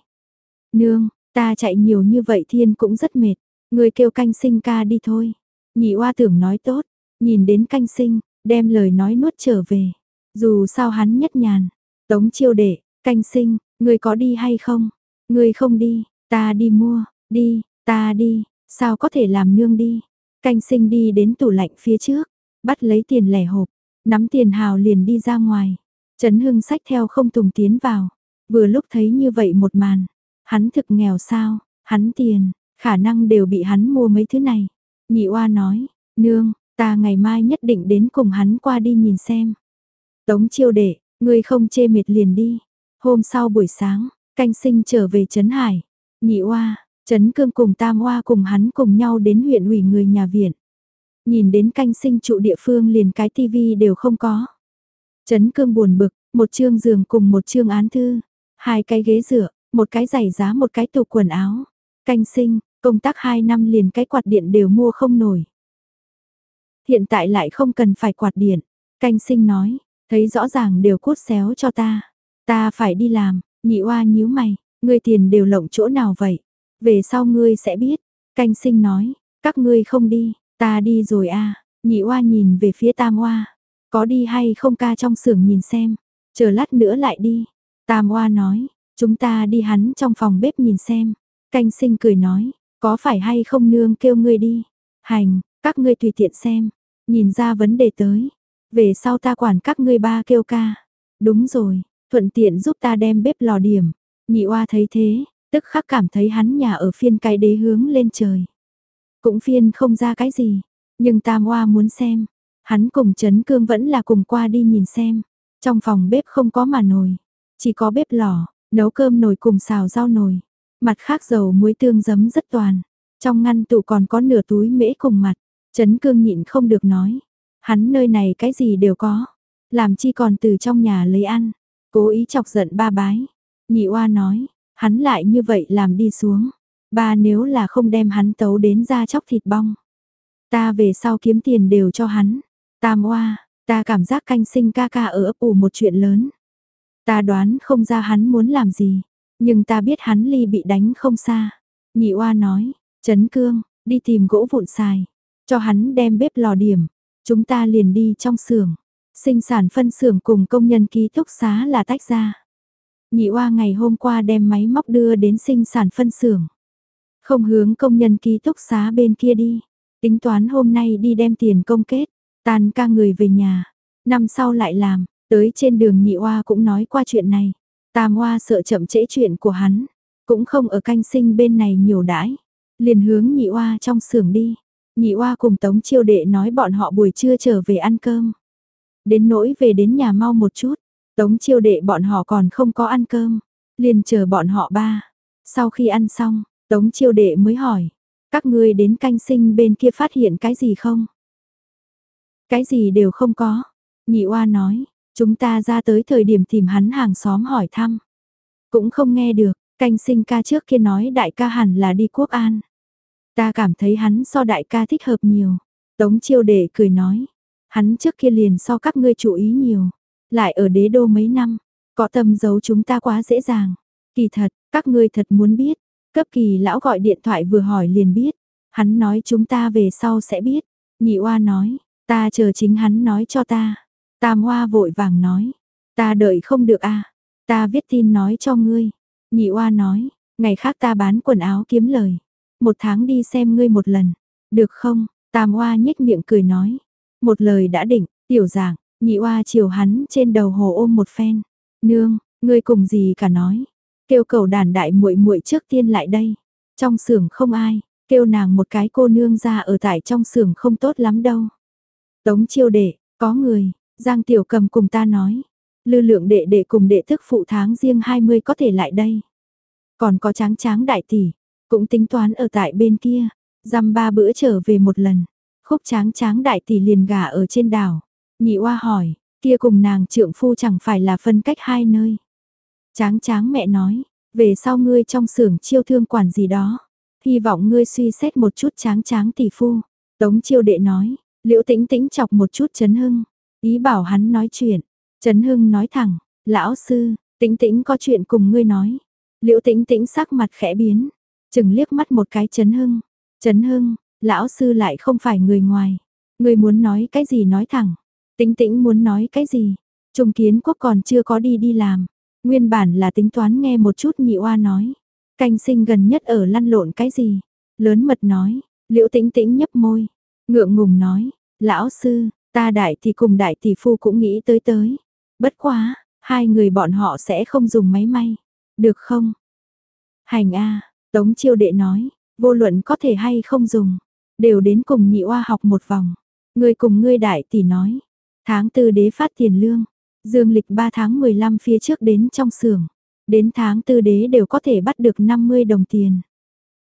Nương, ta chạy nhiều như vậy thiên cũng rất mệt, người kêu canh sinh ca đi thôi. Nhị oa tưởng nói tốt, nhìn đến canh sinh, đem lời nói nuốt trở về. Dù sao hắn nhất nhàn, tống chiêu đệ, canh sinh, người có đi hay không? Người không đi, ta đi mua, đi, ta đi, sao có thể làm nương đi? Canh sinh đi đến tủ lạnh phía trước, bắt lấy tiền lẻ hộp, nắm tiền hào liền đi ra ngoài. Trấn Hưng sách theo không tùng tiến vào, vừa lúc thấy như vậy một màn, hắn thực nghèo sao, hắn tiền, khả năng đều bị hắn mua mấy thứ này. Nhị oa nói, nương, ta ngày mai nhất định đến cùng hắn qua đi nhìn xem. Tống chiêu đệ, ngươi không chê mệt liền đi. Hôm sau buổi sáng, canh sinh trở về Trấn Hải. Nhị oa, Trấn Cương cùng Tam oa cùng hắn cùng nhau đến huyện ủy người nhà viện. Nhìn đến canh sinh trụ địa phương liền cái tivi đều không có. Trấn Cương buồn bực, một chương giường cùng một chương án thư, hai cái ghế dựa, một cái giày giá một cái tủ quần áo. Canh sinh, công tác hai năm liền cái quạt điện đều mua không nổi. Hiện tại lại không cần phải quạt điện. Canh sinh nói, thấy rõ ràng đều cốt xéo cho ta. Ta phải đi làm, nhị oa nhíu mày, ngươi tiền đều lộng chỗ nào vậy? Về sau ngươi sẽ biết. Canh sinh nói, các ngươi không đi, ta đi rồi a. Nhị oa nhìn về phía tam oa, có đi hay không ca trong xưởng nhìn xem, chờ lát nữa lại đi. Tam oa nói, chúng ta đi hắn trong phòng bếp nhìn xem. Canh sinh cười nói, có phải hay không nương kêu ngươi đi. Hành, các ngươi tùy tiện xem, nhìn ra vấn đề tới. Về sau ta quản các ngươi ba kêu ca. Đúng rồi, thuận tiện giúp ta đem bếp lò điểm. Nhị oa thấy thế, tức khắc cảm thấy hắn nhà ở phiên cái đế hướng lên trời. Cũng phiên không ra cái gì, nhưng tam oa muốn xem. Hắn cùng Trấn Cương vẫn là cùng qua đi nhìn xem. Trong phòng bếp không có mà nồi, chỉ có bếp lò, nấu cơm nồi cùng xào rau nồi. Mặt khác dầu muối tương giấm rất toàn. Trong ngăn tủ còn có nửa túi mễ cùng mặt. Trấn Cương nhịn không được nói. Hắn nơi này cái gì đều có. Làm chi còn từ trong nhà lấy ăn. Cố ý chọc giận ba bái. Nhị oa nói. Hắn lại như vậy làm đi xuống. Ba nếu là không đem hắn tấu đến ra chóc thịt bong. Ta về sau kiếm tiền đều cho hắn. Tam oa, ta cảm giác canh sinh ca ca ở ấp ủ một chuyện lớn. Ta đoán không ra hắn muốn làm gì, nhưng ta biết hắn ly bị đánh không xa. Nhị oa nói, Trấn Cương, đi tìm gỗ vụn xài, cho hắn đem bếp lò điểm, chúng ta liền đi trong xưởng. Sinh sản phân xưởng cùng công nhân ký túc xá là tách ra. Nhị oa ngày hôm qua đem máy móc đưa đến sinh sản phân xưởng. Không hướng công nhân ký túc xá bên kia đi. Tính toán hôm nay đi đem tiền công kết. tàn ca người về nhà, năm sau lại làm, tới trên đường nhị oa cũng nói qua chuyện này. Tam oa sợ chậm trễ chuyện của hắn, cũng không ở canh sinh bên này nhiều đãi, liền hướng nhị oa trong xưởng đi. Nhị oa cùng Tống Chiêu Đệ nói bọn họ buổi trưa trở về ăn cơm. Đến nỗi về đến nhà mau một chút, Tống Chiêu Đệ bọn họ còn không có ăn cơm, liền chờ bọn họ ba. Sau khi ăn xong, Tống Chiêu Đệ mới hỏi, Các ngươi đến canh sinh bên kia phát hiện cái gì không? Cái gì đều không có. Nhị oa nói, chúng ta ra tới thời điểm tìm hắn hàng xóm hỏi thăm. Cũng không nghe được, canh sinh ca trước kia nói đại ca hẳn là đi quốc an. Ta cảm thấy hắn so đại ca thích hợp nhiều. Tống chiêu đệ cười nói, hắn trước kia liền so các ngươi chú ý nhiều. Lại ở đế đô mấy năm, có tâm giấu chúng ta quá dễ dàng. Kỳ thật, các ngươi thật muốn biết. Cấp kỳ lão gọi điện thoại vừa hỏi liền biết. Hắn nói chúng ta về sau sẽ biết. Nhị oa nói, ta chờ chính hắn nói cho ta. Tam oa vội vàng nói, ta đợi không được à. Ta viết tin nói cho ngươi. Nhị oa nói, ngày khác ta bán quần áo kiếm lời. Một tháng đi xem ngươi một lần. Được không? Tam oa nhếch miệng cười nói. Một lời đã định, tiểu giảng, nhị oa chiều hắn trên đầu hồ ôm một phen. Nương, ngươi cùng gì cả nói. Kêu cầu đàn đại muội muội trước tiên lại đây. Trong xưởng không ai, kêu nàng một cái cô nương ra ở tại trong xưởng không tốt lắm đâu. Tống chiêu đệ, có người, Giang Tiểu Cầm cùng ta nói. Lư lượng đệ đệ cùng đệ thức phụ tháng riêng 20 có thể lại đây. Còn có tráng tráng đại tỷ, cũng tính toán ở tại bên kia, dăm ba bữa trở về một lần. Khúc tráng tráng đại tỷ liền gả ở trên đảo. Nhị oa hỏi, kia cùng nàng trượng phu chẳng phải là phân cách hai nơi. Tráng tráng mẹ nói, về sau ngươi trong xưởng chiêu thương quản gì đó. Hy vọng ngươi suy xét một chút tráng tráng tỷ phu. Tống chiêu đệ nói, liễu tĩnh tĩnh chọc một chút chấn hưng. Ý bảo hắn nói chuyện. Trấn hưng nói thẳng, lão sư, tĩnh tĩnh có chuyện cùng ngươi nói. Liễu tĩnh tĩnh sắc mặt khẽ biến. Chừng liếc mắt một cái Trấn hưng. Trấn hưng, lão sư lại không phải người ngoài. Ngươi muốn nói cái gì nói thẳng. Tĩnh tĩnh muốn nói cái gì. Trung kiến quốc còn chưa có đi đi làm. Nguyên bản là tính toán nghe một chút nhị oa nói. Canh sinh gần nhất ở lăn lộn cái gì? Lớn mật nói, liễu tĩnh tĩnh nhấp môi. Ngượng ngùng nói, lão sư, ta đại thì cùng đại tỷ phu cũng nghĩ tới tới. Bất quá, hai người bọn họ sẽ không dùng máy may. Được không? Hành a Tống chiêu đệ nói, vô luận có thể hay không dùng. Đều đến cùng nhị oa học một vòng. Người cùng ngươi đại tỷ nói. Tháng tư đế phát tiền lương. Dương lịch 3 tháng 15 phía trước đến trong xưởng, đến tháng tư đế đều có thể bắt được 50 đồng tiền.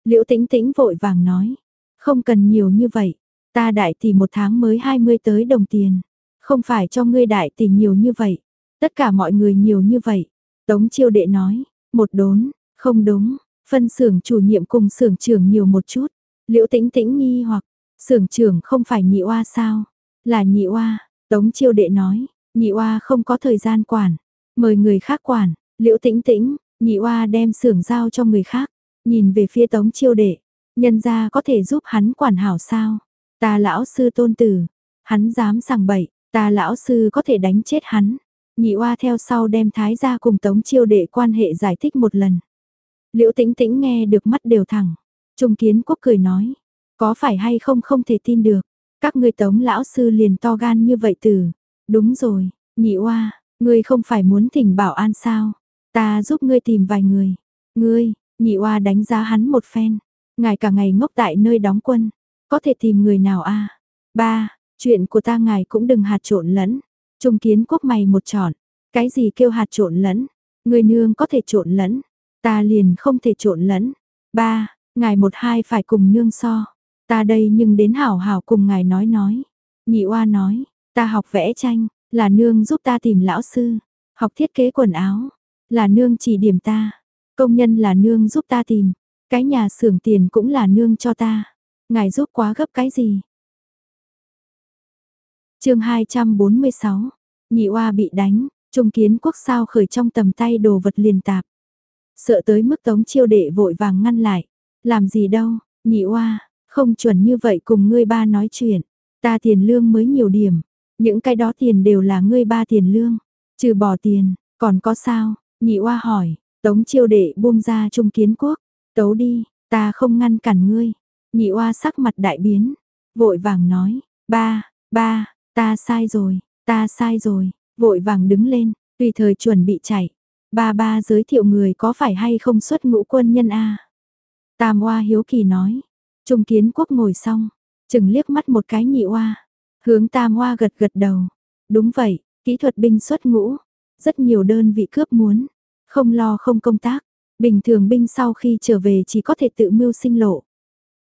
Liễu Tĩnh Tĩnh vội vàng nói, không cần nhiều như vậy, ta đại tỷ một tháng mới 20 tới đồng tiền, không phải cho ngươi đại tỷ nhiều như vậy, tất cả mọi người nhiều như vậy. Tống chiêu đệ nói, một đốn, không đúng, phân xưởng chủ nhiệm cùng xưởng trưởng nhiều một chút. Liễu Tĩnh Tĩnh nghi hoặc, xưởng trưởng không phải nhị oa sao? Là nhị oa, Tống chiêu đệ nói, Nhị oa không có thời gian quản, mời người khác quản, liễu tĩnh tĩnh, nhị oa đem xưởng giao cho người khác, nhìn về phía tống chiêu đệ, nhân gia có thể giúp hắn quản hảo sao, ta lão sư tôn tử, hắn dám sằng bậy, ta lão sư có thể đánh chết hắn, nhị oa theo sau đem thái gia cùng tống chiêu đệ quan hệ giải thích một lần. Liễu tĩnh tĩnh nghe được mắt đều thẳng, trung kiến quốc cười nói, có phải hay không không thể tin được, các ngươi tống lão sư liền to gan như vậy từ, Đúng rồi, nhị oa, ngươi không phải muốn thỉnh bảo an sao? Ta giúp ngươi tìm vài người. Ngươi, nhị oa đánh giá hắn một phen. Ngài cả ngày ngốc tại nơi đóng quân, có thể tìm người nào a? Ba, chuyện của ta ngài cũng đừng hạt trộn lẫn. Trung kiến quốc mày một tròn, cái gì kêu hạt trộn lẫn? Người nương có thể trộn lẫn, ta liền không thể trộn lẫn. Ba, ngài một hai phải cùng nương so. Ta đây nhưng đến hảo hảo cùng ngài nói nói. Nhị oa nói, Ta học vẽ tranh, là nương giúp ta tìm lão sư. Học thiết kế quần áo, là nương chỉ điểm ta. Công nhân là nương giúp ta tìm. Cái nhà xưởng tiền cũng là nương cho ta. Ngài giúp quá gấp cái gì? chương 246, nhị oa bị đánh, trung kiến quốc sao khởi trong tầm tay đồ vật liền tạp. Sợ tới mức tống chiêu đệ vội vàng ngăn lại. Làm gì đâu, nhị oa, không chuẩn như vậy cùng ngươi ba nói chuyện. Ta tiền lương mới nhiều điểm, những cái đó tiền đều là ngươi ba tiền lương, trừ bỏ tiền, còn có sao? Nhị oa hỏi, tống chiêu đệ buông ra trung kiến quốc, tấu đi, ta không ngăn cản ngươi. Nhị oa sắc mặt đại biến, vội vàng nói, ba, ba, ta sai rồi, ta sai rồi, vội vàng đứng lên, tùy thời chuẩn bị chạy. Ba ba giới thiệu người có phải hay không xuất ngũ quân nhân a? Tam oa hiếu kỳ nói. Trung kiến quốc ngồi xong, chừng liếc mắt một cái nhị oa. Hướng Tam Hoa gật gật đầu. Đúng vậy, kỹ thuật binh xuất ngũ. Rất nhiều đơn vị cướp muốn. Không lo không công tác. Bình thường binh sau khi trở về chỉ có thể tự mưu sinh lộ.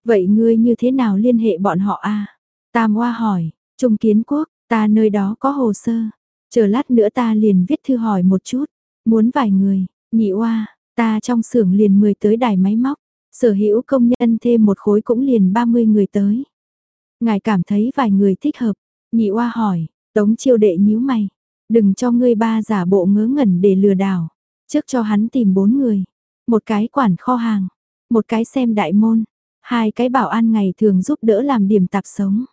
Vậy ngươi như thế nào liên hệ bọn họ a? Tam Hoa hỏi, Trung Kiến Quốc, ta nơi đó có hồ sơ. Chờ lát nữa ta liền viết thư hỏi một chút. Muốn vài người, nhị oa, ta trong xưởng liền 10 tới đài máy móc. Sở hữu công nhân thêm một khối cũng liền 30 người tới. Ngài cảm thấy vài người thích hợp. Nhị oa hỏi, tống chiêu đệ nhíu mày. Đừng cho ngươi ba giả bộ ngớ ngẩn để lừa đảo. Trước cho hắn tìm bốn người. Một cái quản kho hàng. Một cái xem đại môn. Hai cái bảo an ngày thường giúp đỡ làm điểm tạp sống.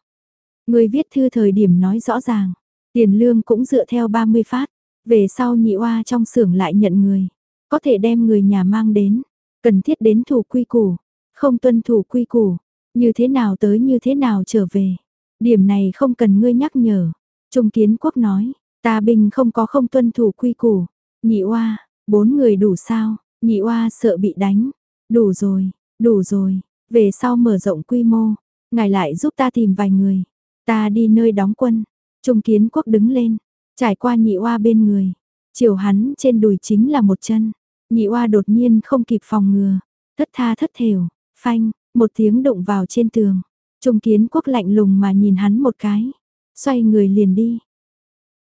Người viết thư thời điểm nói rõ ràng. Tiền lương cũng dựa theo 30 phát. Về sau nhị oa trong xưởng lại nhận người. Có thể đem người nhà mang đến. Cần thiết đến thủ quy củ. Không tuân thủ quy củ. Như thế nào tới như thế nào trở về. Điểm này không cần ngươi nhắc nhở. Trung kiến quốc nói. Ta bình không có không tuân thủ quy củ. Nhị oa, bốn người đủ sao? Nhị oa sợ bị đánh. Đủ rồi, đủ rồi. Về sau mở rộng quy mô. Ngài lại giúp ta tìm vài người. Ta đi nơi đóng quân. Trung kiến quốc đứng lên. Trải qua nhị oa bên người. Chiều hắn trên đùi chính là một chân. Nhị oa đột nhiên không kịp phòng ngừa. Thất tha thất thều, Phanh, một tiếng đụng vào trên tường. Trung kiến quốc lạnh lùng mà nhìn hắn một cái. Xoay người liền đi.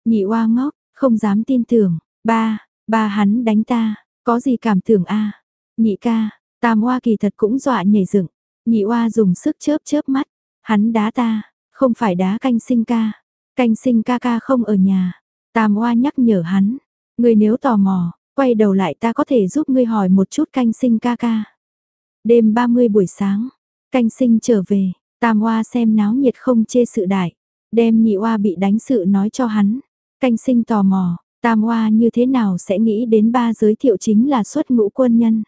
Nhị oa ngốc, không dám tin tưởng. Ba, ba hắn đánh ta. Có gì cảm tưởng a Nhị ca, tam oa kỳ thật cũng dọa nhảy dựng. Nhị oa dùng sức chớp chớp mắt. Hắn đá ta, không phải đá canh sinh ca. Canh sinh ca ca không ở nhà. Tam oa nhắc nhở hắn. Người nếu tò mò, quay đầu lại ta có thể giúp ngươi hỏi một chút canh sinh ca ca. Đêm 30 buổi sáng, canh sinh trở về, tam oa xem náo nhiệt không chê sự đại. Đem nhị oa bị đánh sự nói cho hắn. Canh sinh tò mò, tam oa như thế nào sẽ nghĩ đến ba giới thiệu chính là xuất ngũ quân nhân.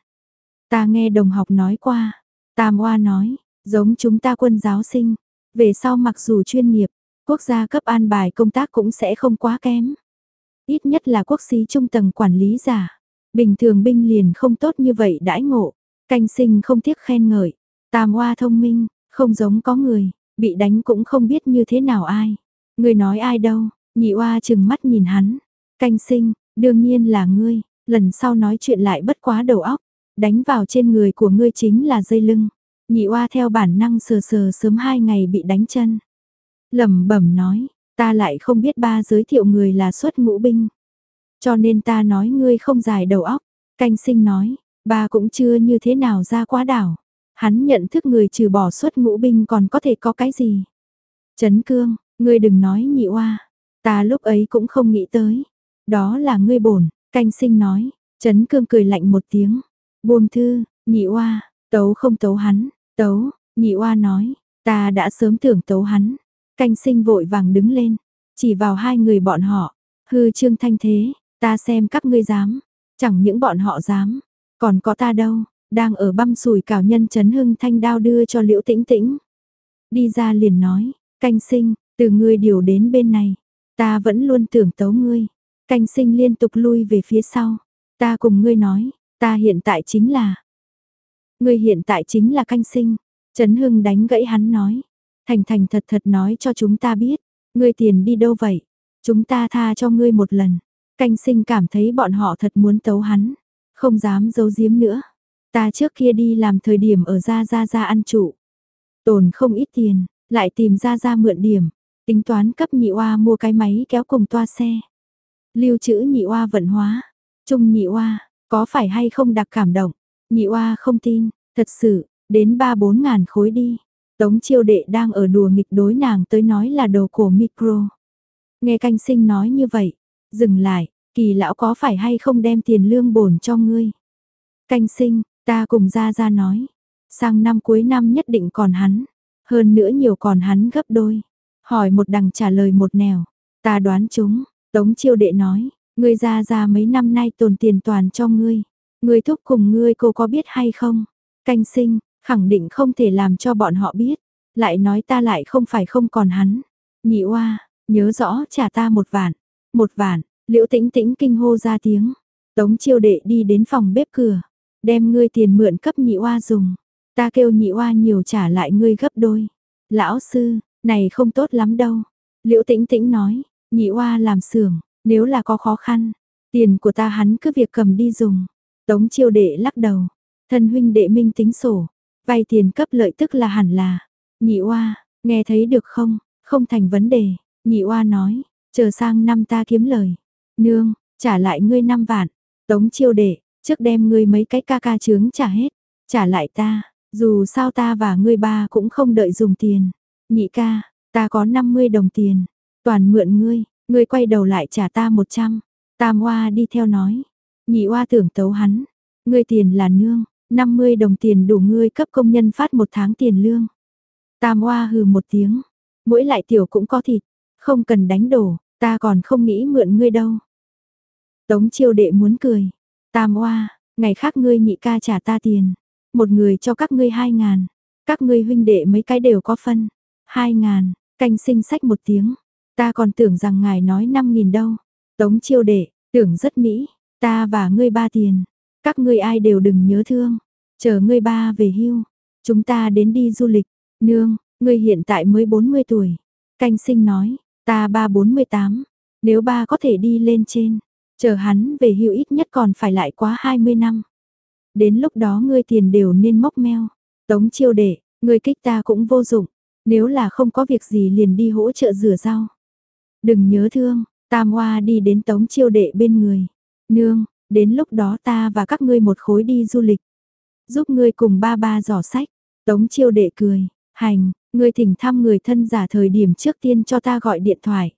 Ta nghe đồng học nói qua, tam oa nói, giống chúng ta quân giáo sinh, về sau mặc dù chuyên nghiệp, quốc gia cấp an bài công tác cũng sẽ không quá kém. Ít nhất là quốc sĩ trung tầng quản lý giả. Bình thường binh liền không tốt như vậy đãi ngộ. Canh sinh không tiếc khen ngợi. Tam oa thông minh, không giống có người, bị đánh cũng không biết như thế nào ai. Người nói ai đâu, nhị oa chừng mắt nhìn hắn. Canh sinh, đương nhiên là ngươi, lần sau nói chuyện lại bất quá đầu óc. Đánh vào trên người của ngươi chính là dây lưng. Nhị oa theo bản năng sờ sờ sớm hai ngày bị đánh chân. lẩm bẩm nói, ta lại không biết ba giới thiệu người là xuất ngũ binh. Cho nên ta nói ngươi không dài đầu óc. Canh sinh nói, ba cũng chưa như thế nào ra quá đảo. Hắn nhận thức người trừ bỏ xuất ngũ binh còn có thể có cái gì. Trấn cương, ngươi đừng nói nhị oa. Ta lúc ấy cũng không nghĩ tới. Đó là ngươi bổn, canh sinh nói. Trấn cương cười lạnh một tiếng. Buông thư, nhị oa, tấu không tấu hắn, Tấu, nhị oa nói, ta đã sớm tưởng tấu hắn. Canh sinh vội vàng đứng lên, chỉ vào hai người bọn họ, hư trương thanh thế, ta xem các ngươi dám, chẳng những bọn họ dám, còn có ta đâu, đang ở băm sùi cảo nhân chấn hưng thanh đao đưa cho liễu tĩnh tĩnh. Đi ra liền nói, canh sinh, từ ngươi điều đến bên này, ta vẫn luôn tưởng tấu ngươi. Canh sinh liên tục lui về phía sau, ta cùng ngươi nói, ta hiện tại chính là, Ngươi hiện tại chính là canh sinh. Trấn Hưng đánh gãy hắn nói. Thành thành thật thật nói cho chúng ta biết. Ngươi tiền đi đâu vậy? Chúng ta tha cho ngươi một lần. Canh sinh cảm thấy bọn họ thật muốn tấu hắn. Không dám giấu giếm nữa. Ta trước kia đi làm thời điểm ở Gia Gia Gia ăn trụ. Tồn không ít tiền, lại tìm Gia Gia mượn điểm. Tính toán cấp nhị oa mua cái máy kéo cùng toa xe. Lưu trữ nhị oa vận hóa. Trung nhị oa, có phải hay không đặc cảm động? Nhị oa không tin, thật sự, đến ba bốn ngàn khối đi. Tống chiêu đệ đang ở đùa nghịch đối nàng tới nói là đồ cổ micro. Nghe canh sinh nói như vậy, dừng lại, kỳ lão có phải hay không đem tiền lương bổn cho ngươi. Canh sinh, ta cùng ra ra nói, sang năm cuối năm nhất định còn hắn, hơn nữa nhiều còn hắn gấp đôi. Hỏi một đằng trả lời một nẻo, ta đoán chúng, tống chiêu đệ nói, ngươi ra ra mấy năm nay tồn tiền toàn cho ngươi. Ngươi thúc cùng ngươi cô có biết hay không? Canh sinh, khẳng định không thể làm cho bọn họ biết. Lại nói ta lại không phải không còn hắn. Nhị oa, nhớ rõ trả ta một vạn. Một vạn, liễu tĩnh tĩnh kinh hô ra tiếng. Tống chiêu đệ đi đến phòng bếp cửa. Đem ngươi tiền mượn cấp nhị oa dùng. Ta kêu nhị oa nhiều trả lại ngươi gấp đôi. Lão sư, này không tốt lắm đâu. Liễu tĩnh tĩnh nói, nhị oa làm xưởng, nếu là có khó khăn, tiền của ta hắn cứ việc cầm đi dùng. Tống chiêu đệ lắc đầu, thân huynh đệ minh tính sổ, Vay tiền cấp lợi tức là hẳn là. Nhị oa, nghe thấy được không? Không thành vấn đề. Nhị oa nói, chờ sang năm ta kiếm lời. Nương, trả lại ngươi 5 vạn. Tống chiêu đệ, trước đem ngươi mấy cái ca ca trướng trả hết. Trả lại ta, dù sao ta và ngươi ba cũng không đợi dùng tiền. Nhị ca, ta có 50 đồng tiền. Toàn mượn ngươi, ngươi quay đầu lại trả ta 100. Tam oa đi theo nói. Nhị oa tưởng tấu hắn. Ngươi tiền là nương, 50 đồng tiền đủ ngươi cấp công nhân phát một tháng tiền lương. Tam oa hừ một tiếng. Mỗi lại tiểu cũng có thịt. Không cần đánh đổ, ta còn không nghĩ mượn ngươi đâu. Tống chiêu đệ muốn cười. Tam oa, ngày khác ngươi nhị ca trả ta tiền. Một người cho các ngươi hai ngàn. Các ngươi huynh đệ mấy cái đều có phân. Hai ngàn, canh sinh sách một tiếng. Ta còn tưởng rằng ngài nói năm nghìn đâu. Tống chiêu đệ, tưởng rất mỹ. Ta và ngươi ba tiền. Các ngươi ai đều đừng nhớ thương. Chờ ngươi ba về hưu. Chúng ta đến đi du lịch. Nương, ngươi hiện tại mới 40 tuổi. Canh sinh nói, ta ba 48. Nếu ba có thể đi lên trên. Chờ hắn về hưu ít nhất còn phải lại quá 20 năm. Đến lúc đó ngươi tiền đều nên móc meo. Tống chiêu đệ, ngươi kích ta cũng vô dụng. Nếu là không có việc gì liền đi hỗ trợ rửa rau. Đừng nhớ thương, Tam Hoa đi đến tống chiêu đệ bên người. Nương, đến lúc đó ta và các ngươi một khối đi du lịch. Giúp ngươi cùng ba ba giỏ sách. Tống chiêu đệ cười, hành, ngươi thỉnh thăm người thân giả thời điểm trước tiên cho ta gọi điện thoại.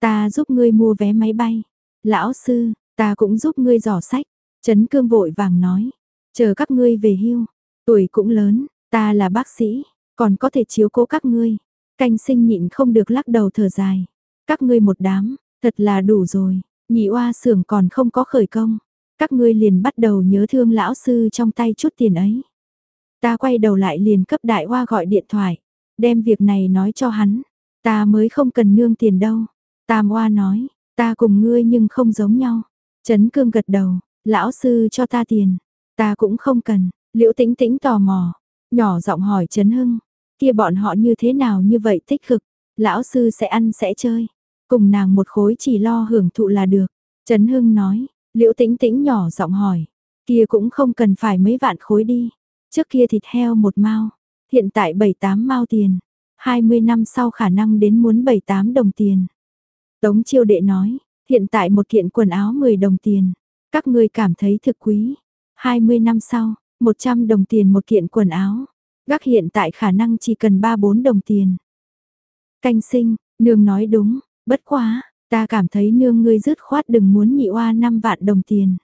Ta giúp ngươi mua vé máy bay. Lão sư, ta cũng giúp ngươi dò sách. Trấn cương vội vàng nói, chờ các ngươi về hưu, tuổi cũng lớn, ta là bác sĩ, còn có thể chiếu cố các ngươi. Canh sinh nhịn không được lắc đầu thở dài. Các ngươi một đám, thật là đủ rồi, nhị oa xưởng còn không có khởi công. Các ngươi liền bắt đầu nhớ thương lão sư trong tay chút tiền ấy. Ta quay đầu lại liền cấp đại oa gọi điện thoại, đem việc này nói cho hắn. Ta mới không cần nương tiền đâu. Tam oa nói, ta cùng ngươi nhưng không giống nhau. Trấn cương gật đầu, lão sư cho ta tiền. Ta cũng không cần, liễu tĩnh tĩnh tò mò. Nhỏ giọng hỏi Trấn Hưng, kia bọn họ như thế nào như vậy tích cực. Lão sư sẽ ăn sẽ chơi. Cùng nàng một khối chỉ lo hưởng thụ là được. Trấn Hưng nói, liễu tĩnh tĩnh nhỏ giọng hỏi. Kia cũng không cần phải mấy vạn khối đi. Trước kia thịt heo một mao, hiện tại 78 mao tiền. 20 năm sau khả năng đến muốn 78 đồng tiền. Tống chiêu đệ nói, hiện tại một kiện quần áo 10 đồng tiền. Các ngươi cảm thấy thực quý. 20 năm sau, 100 đồng tiền một kiện quần áo. Gác hiện tại khả năng chỉ cần 3-4 đồng tiền. Canh sinh, nương nói đúng, bất quá, ta cảm thấy nương ngươi dứt khoát đừng muốn nhị oa 5 vạn đồng tiền.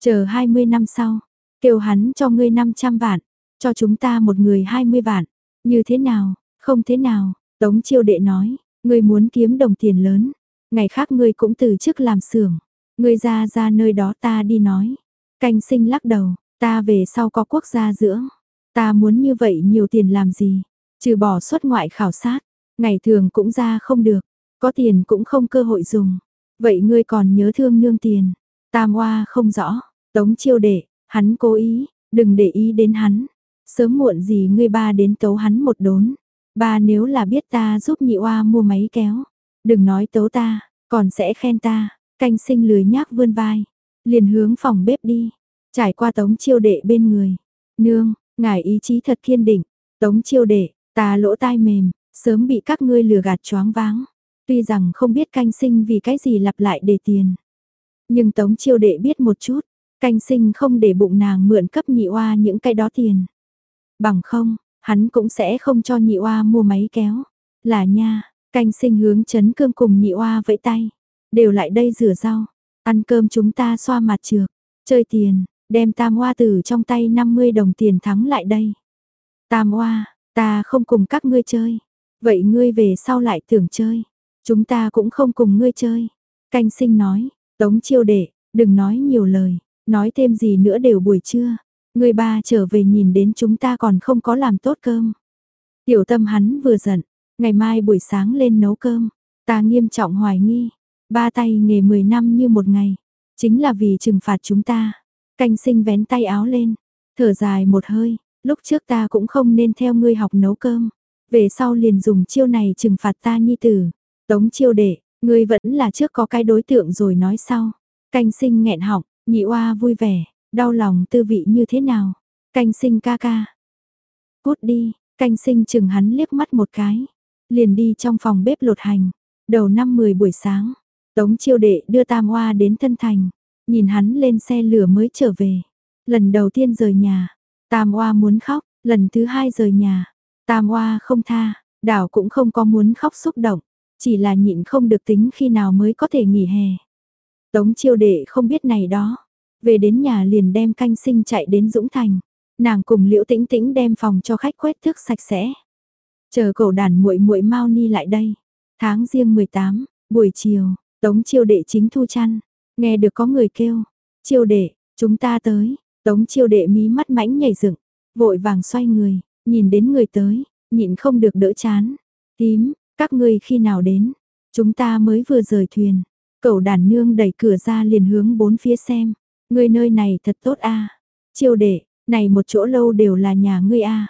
Chờ 20 năm sau, kêu hắn cho ngươi 500 vạn, cho chúng ta một người 20 vạn. Như thế nào, không thế nào, Tống chiêu đệ nói, ngươi muốn kiếm đồng tiền lớn, ngày khác ngươi cũng từ chức làm xưởng, ngươi ra ra nơi đó ta đi nói. Canh sinh lắc đầu, ta về sau có quốc gia dưỡng, ta muốn như vậy nhiều tiền làm gì, trừ bỏ xuất ngoại khảo sát, ngày thường cũng ra không được, có tiền cũng không cơ hội dùng. Vậy ngươi còn nhớ thương nương tiền, tam hoa không rõ, tống chiêu đệ, hắn cố ý, đừng để ý đến hắn, sớm muộn gì ngươi ba đến tấu hắn một đốn. Ba nếu là biết ta giúp nhị oa mua máy kéo, đừng nói tấu ta, còn sẽ khen ta, canh sinh lười nhác vươn vai, liền hướng phòng bếp đi, trải qua tống chiêu đệ bên người. Nương, ngài ý chí thật kiên định, tống chiêu đệ, ta lỗ tai mềm, sớm bị các ngươi lừa gạt choáng váng. Tuy rằng không biết canh sinh vì cái gì lặp lại để tiền. Nhưng tống chiêu đệ biết một chút, canh sinh không để bụng nàng mượn cấp nhị oa những cái đó tiền. Bằng không, hắn cũng sẽ không cho nhị oa mua máy kéo. Là nha, canh sinh hướng chấn cương cùng nhị oa vẫy tay. Đều lại đây rửa rau, ăn cơm chúng ta xoa mặt trược, chơi tiền, đem tam oa từ trong tay 50 đồng tiền thắng lại đây. Tam oa, ta không cùng các ngươi chơi. Vậy ngươi về sau lại tưởng chơi. Chúng ta cũng không cùng ngươi chơi. Canh sinh nói, tống chiêu đệ, đừng nói nhiều lời, nói thêm gì nữa đều buổi trưa. Người ba trở về nhìn đến chúng ta còn không có làm tốt cơm. Tiểu tâm hắn vừa giận, ngày mai buổi sáng lên nấu cơm, ta nghiêm trọng hoài nghi, ba tay nghề 10 năm như một ngày, chính là vì trừng phạt chúng ta. Canh sinh vén tay áo lên, thở dài một hơi, lúc trước ta cũng không nên theo ngươi học nấu cơm, về sau liền dùng chiêu này trừng phạt ta nhi tử. Tống chiêu đệ, ngươi vẫn là trước có cái đối tượng rồi nói sau. Canh sinh nghẹn họng, nhị oa vui vẻ, đau lòng tư vị như thế nào. Canh sinh ca ca. cút đi, canh sinh chừng hắn liếc mắt một cái. Liền đi trong phòng bếp lột hành. Đầu năm 10 buổi sáng, Tống chiêu đệ đưa Tam Hoa đến Thân Thành. Nhìn hắn lên xe lửa mới trở về. Lần đầu tiên rời nhà, Tam Hoa muốn khóc, lần thứ hai rời nhà. Tam Hoa không tha, đảo cũng không có muốn khóc xúc động. Chỉ là nhịn không được tính khi nào mới có thể nghỉ hè. Tống chiêu đệ không biết này đó. Về đến nhà liền đem canh sinh chạy đến Dũng Thành. Nàng cùng Liễu Tĩnh Tĩnh đem phòng cho khách quét thước sạch sẽ. Chờ cậu đàn muội muội mau ni lại đây. Tháng riêng 18, buổi chiều, Tống chiêu đệ chính thu chăn. Nghe được có người kêu. Chiêu đệ, chúng ta tới. Tống chiêu đệ mí mắt mãnh nhảy dựng. Vội vàng xoay người, nhìn đến người tới, nhịn không được đỡ chán. Tím, các ngươi khi nào đến? Chúng ta mới vừa rời thuyền. Cậu đàn nương đẩy cửa ra liền hướng bốn phía xem. Ngươi nơi này thật tốt a. Chiêu đệ, này một chỗ lâu đều là nhà ngươi a.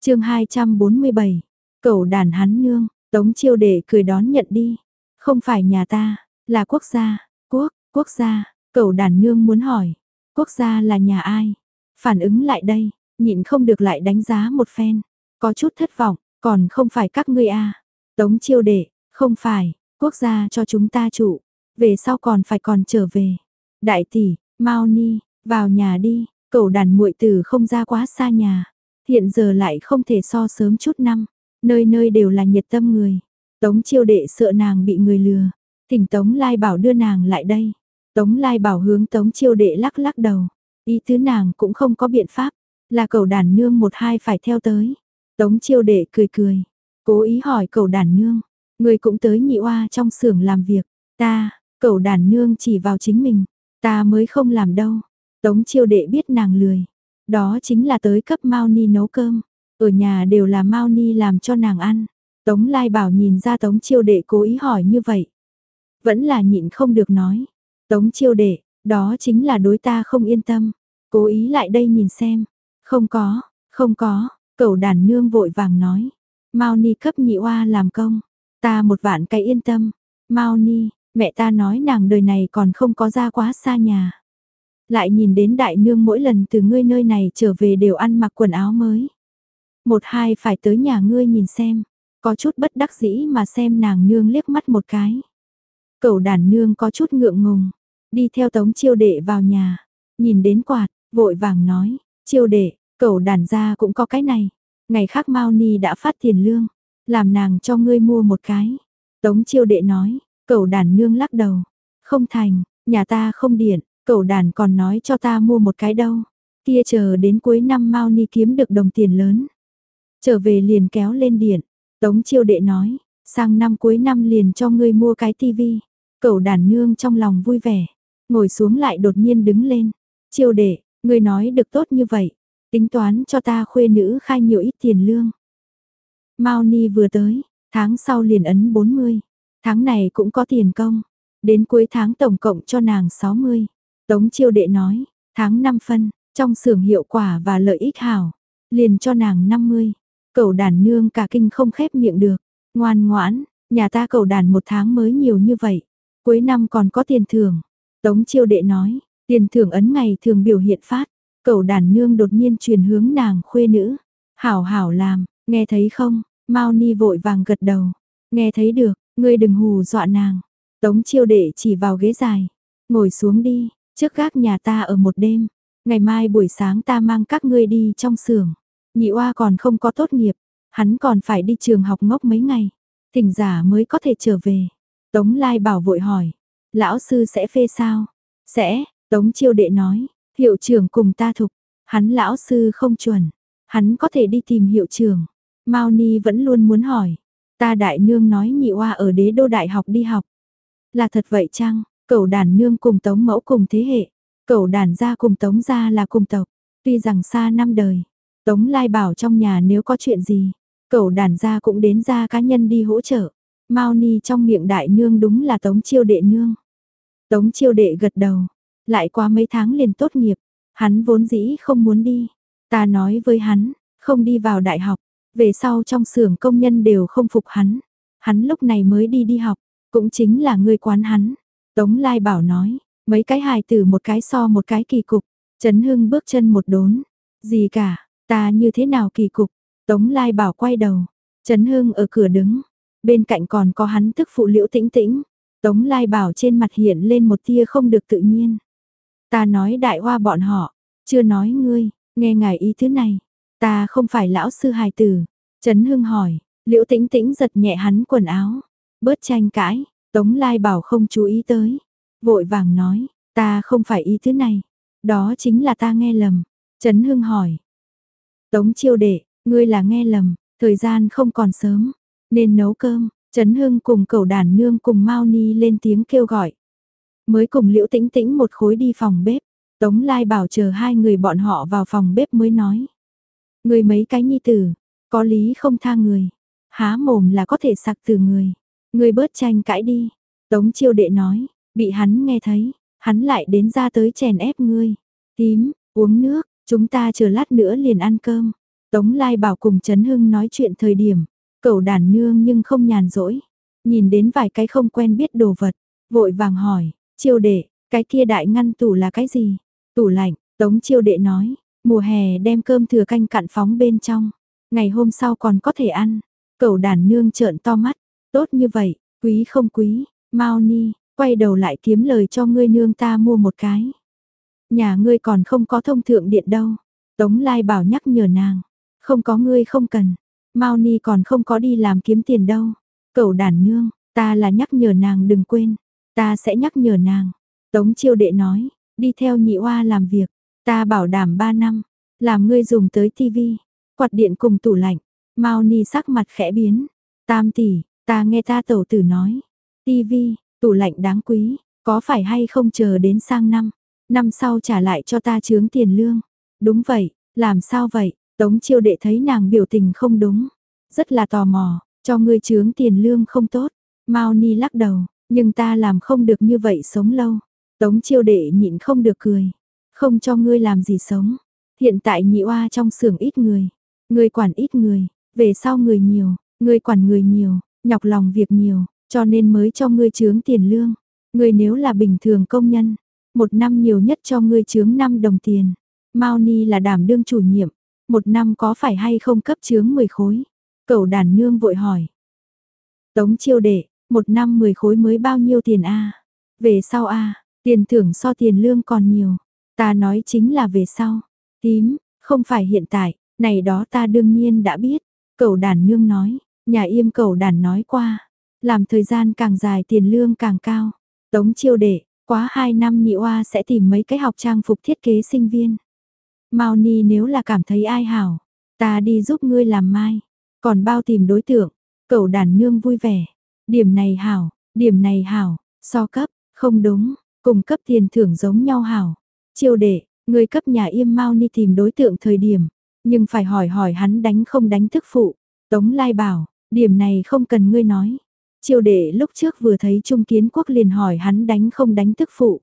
Chương 247. Cậu đàn hắn nương, Tống Chiêu đệ cười đón nhận đi. Không phải nhà ta, là quốc gia, quốc, quốc gia, cậu đàn nương muốn hỏi, quốc gia là nhà ai? Phản ứng lại đây, nhịn không được lại đánh giá một phen, có chút thất vọng, còn không phải các ngươi a. Tống Chiêu đệ, không phải, quốc gia cho chúng ta trụ, về sau còn phải còn trở về. Đại tỷ, mau Ni, vào nhà đi, cậu đàn muội tử không ra quá xa nhà, hiện giờ lại không thể so sớm chút năm, nơi nơi đều là nhiệt tâm người. Tống chiêu đệ sợ nàng bị người lừa, thỉnh Tống Lai Bảo đưa nàng lại đây. Tống Lai Bảo hướng Tống chiêu đệ lắc lắc đầu, ý tứ nàng cũng không có biện pháp, là cầu đàn nương một hai phải theo tới. Tống chiêu đệ cười cười, cố ý hỏi cầu đàn nương, người cũng tới nhị oa trong xưởng làm việc, ta, cầu đàn nương chỉ vào chính mình, ta mới không làm đâu. Tống chiêu đệ biết nàng lười, đó chính là tới cấp Mao Ni nấu cơm, ở nhà đều là Mao Ni làm cho nàng ăn. Tống Lai Bảo nhìn ra Tống chiêu đệ cố ý hỏi như vậy. Vẫn là nhịn không được nói. Tống chiêu đệ, đó chính là đối ta không yên tâm. Cố ý lại đây nhìn xem. Không có, không có, cậu đàn nương vội vàng nói. Mao Ni cấp nhị oa làm công. Ta một vạn cái yên tâm. Mao Ni, mẹ ta nói nàng đời này còn không có ra quá xa nhà. Lại nhìn đến đại nương mỗi lần từ ngươi nơi này trở về đều ăn mặc quần áo mới. Một hai phải tới nhà ngươi nhìn xem, có chút bất đắc dĩ mà xem nàng nương liếc mắt một cái. Cậu đàn nương có chút ngượng ngùng, đi theo tống chiêu đệ vào nhà, nhìn đến quạt, vội vàng nói, chiêu đệ, cậu đàn gia cũng có cái này. Ngày khác Mao Ni đã phát tiền lương, làm nàng cho ngươi mua một cái. Tống chiêu đệ nói, cậu đàn nương lắc đầu, không thành, nhà ta không điện, cậu đàn còn nói cho ta mua một cái đâu. Kia chờ đến cuối năm Mao Ni kiếm được đồng tiền lớn. Trở về liền kéo lên điện, Tống chiêu đệ nói, sang năm cuối năm liền cho ngươi mua cái tivi. Cậu đàn nương trong lòng vui vẻ, ngồi xuống lại đột nhiên đứng lên. Chiêu đệ, ngươi nói được tốt như vậy, tính toán cho ta khuê nữ khai nhiều ít tiền lương. Mao Ni vừa tới, tháng sau liền ấn 40, tháng này cũng có tiền công, đến cuối tháng tổng cộng cho nàng 60. Tống chiêu đệ nói, tháng 5 phân, trong xưởng hiệu quả và lợi ích hảo, liền cho nàng 50. Cậu đàn nương cả kinh không khép miệng được, ngoan ngoãn, nhà ta cậu đàn một tháng mới nhiều như vậy, cuối năm còn có tiền thưởng. Tống chiêu đệ nói, tiền thưởng ấn ngày thường biểu hiện phát, cậu đàn nương đột nhiên truyền hướng nàng khuê nữ. Hảo hảo làm, nghe thấy không, Mao Ni vội vàng gật đầu, nghe thấy được, ngươi đừng hù dọa nàng. Tống chiêu đệ chỉ vào ghế dài, ngồi xuống đi, trước gác nhà ta ở một đêm, ngày mai buổi sáng ta mang các ngươi đi trong xưởng. Nhị oa còn không có tốt nghiệp, hắn còn phải đi trường học ngốc mấy ngày, thỉnh giả mới có thể trở về. Tống Lai bảo vội hỏi, lão sư sẽ phê sao? Sẽ, Tống Chiêu Đệ nói, hiệu trưởng cùng ta thục, hắn lão sư không chuẩn, hắn có thể đi tìm hiệu trưởng. Mao Ni vẫn luôn muốn hỏi, ta đại nương nói nhị oa ở đế đô đại học đi học. Là thật vậy chăng? Cậu đàn nương cùng tống mẫu cùng thế hệ, cậu đàn gia cùng tống gia là cùng tộc, tuy rằng xa năm đời, Tống Lai bảo trong nhà nếu có chuyện gì, cậu đàn gia cũng đến gia cá nhân đi hỗ trợ. Mao Ni trong miệng đại nương đúng là Tống Chiêu đệ nương. Tống Chiêu đệ gật đầu, lại qua mấy tháng liền tốt nghiệp, hắn vốn dĩ không muốn đi. Ta nói với hắn, không đi vào đại học, về sau trong xưởng công nhân đều không phục hắn. Hắn lúc này mới đi đi học, cũng chính là người quán hắn. Tống Lai bảo nói, mấy cái hài tử một cái so một cái kỳ cục, Trấn Hưng bước chân một đốn, Gì cả, ta như thế nào kỳ cục, Tống Lai Bảo quay đầu, Trấn Hưng ở cửa đứng, bên cạnh còn có hắn tức phụ liễu tĩnh tĩnh, Tống Lai Bảo trên mặt hiện lên một tia không được tự nhiên. Ta nói đại hoa bọn họ, chưa nói ngươi, nghe ngài ý thứ này, ta không phải lão sư hài tử. Trấn Hưng hỏi, liễu tĩnh tĩnh giật nhẹ hắn quần áo, bớt tranh cãi, Tống Lai Bảo không chú ý tới, vội vàng nói, ta không phải ý thứ này, đó chính là ta nghe lầm. Trấn Hưng hỏi, Tống chiêu đệ, ngươi là nghe lầm, thời gian không còn sớm, nên nấu cơm, Trấn Hưng cùng cầu đàn nương cùng Mao Ni lên tiếng kêu gọi. Mới cùng Liễu Tĩnh Tĩnh một khối đi phòng bếp, Tống Lai bảo chờ hai người bọn họ vào phòng bếp mới nói. Người mấy cái nhi tử, có lý không tha người, há mồm là có thể sặc từ người, người bớt tranh cãi đi. Tống chiêu đệ nói, bị hắn nghe thấy, hắn lại đến ra tới chèn ép ngươi. Tím, uống nước, chúng ta chờ lát nữa liền ăn cơm. Tống Lai bảo cùng Trấn Hưng nói chuyện thời điểm, cậu đàn nương nhưng không nhàn rỗi. Nhìn đến vài cái không quen biết đồ vật, vội vàng hỏi, chiêu đệ, cái kia đại ngăn tủ là cái gì? Tủ lạnh, Tống chiêu đệ nói, mùa hè đem cơm thừa canh cặn phóng bên trong, ngày hôm sau còn có thể ăn. Cậu đàn nương trợn to mắt, tốt như vậy, quý không quý, mau ni, quay đầu lại kiếm lời cho ngươi nương ta mua một cái. Nhà ngươi còn không có thông thượng điện đâu. Tống Lai bảo nhắc nhở nàng, không có ngươi không cần, mau Ni còn không có đi làm kiếm tiền đâu. Cậu đàn nương, ta là nhắc nhở nàng đừng quên, ta sẽ nhắc nhở nàng. Tống chiêu đệ nói, đi theo nhị oa làm việc, ta bảo đảm 3 năm, làm ngươi dùng tới tivi, quạt điện cùng tủ lạnh. Mao Ni sắc mặt khẽ biến, tam tỷ, ta nghe ta tổ tử nói, tivi, tủ lạnh đáng quý, có phải hay không chờ đến sang năm, năm sau trả lại cho ta chướng tiền lương. Đúng vậy, làm sao vậy? Tống chiêu đệ thấy nàng biểu tình không đúng, rất là tò mò, cho ngươi chướng tiền lương không tốt. Mao Ni lắc đầu, nhưng ta làm không được như vậy sống lâu. Tống chiêu đệ nhịn không được cười, không cho ngươi làm gì sống. Hiện tại nhị oa trong xưởng ít người, ngươi quản ít người, về sau người nhiều, ngươi quản người nhiều, nhọc lòng việc nhiều, cho nên mới cho ngươi chướng tiền lương. Ngươi nếu là bình thường công nhân, một năm nhiều nhất cho ngươi chướng 5 đồng tiền. Mao Ni là đảm đương chủ nhiệm, một năm có phải hay không cấp chướng 10 khối? Cậu đàn nương vội hỏi. Tống chiêu đệ, một năm 10 khối mới bao nhiêu tiền a? Về sau a, tiền thưởng so tiền lương còn nhiều. Ta nói chính là về sau. Tím, không phải hiện tại, này đó ta đương nhiên đã biết. Cậu đàn nương nói, nhà yêm cậu đàn nói qua. Làm thời gian càng dài tiền lương càng cao. Tống chiêu đệ, quá 2 năm nhị oa sẽ tìm mấy cái học trang phục thiết kế sinh viên. Mao Ni nếu là cảm thấy ai hảo, ta đi giúp ngươi làm mai, còn bao tìm đối tượng, cậu đàn nương vui vẻ. Điểm này hảo, điểm này hảo, so cấp, không đúng, cùng cấp tiền thưởng giống nhau hảo. Chiêu đệ, người cấp nhà im mau Ni tìm đối tượng thời điểm, nhưng phải hỏi hỏi hắn đánh không đánh thức phụ. Tống Lai bảo, điểm này không cần ngươi nói. Chiêu đệ lúc trước vừa thấy Trung Kiến Quốc liền hỏi hắn đánh không đánh tức phụ.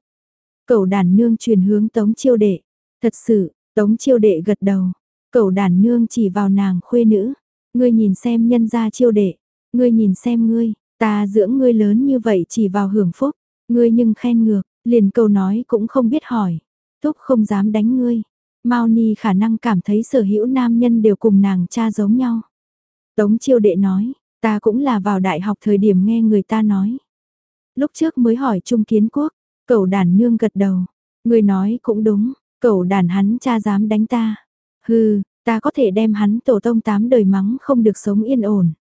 Cậu đàn nương truyền hướng Tống chiêu đệ. Thật sự, Tống chiêu đệ gật đầu, cậu đàn nương chỉ vào nàng khuê nữ, ngươi nhìn xem nhân gia chiêu đệ, ngươi nhìn xem ngươi, ta dưỡng ngươi lớn như vậy chỉ vào hưởng phúc, ngươi nhưng khen ngược, liền câu nói cũng không biết hỏi, thúc không dám đánh ngươi. Mao Ni khả năng cảm thấy sở hữu nam nhân đều cùng nàng cha giống nhau. Tống chiêu đệ nói, ta cũng là vào đại học thời điểm nghe người ta nói. Lúc trước mới hỏi Trung Kiến Quốc, cậu đàn nương gật đầu, người nói cũng đúng, Cậu đàn hắn cha dám đánh ta. Hừ, ta có thể đem hắn tổ tông tám đời mắng không được sống yên ổn.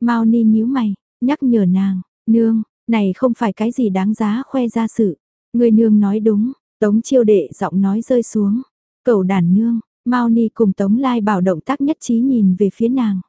Mao Ni nhíu mày, nhắc nhở nàng, nương, này không phải cái gì đáng giá khoe ra sự. Người nương nói đúng, Tống chiêu đệ giọng nói rơi xuống. cầu đàn nương, Mao Ni cùng Tống Lai bảo động tác nhất trí nhìn về phía nàng.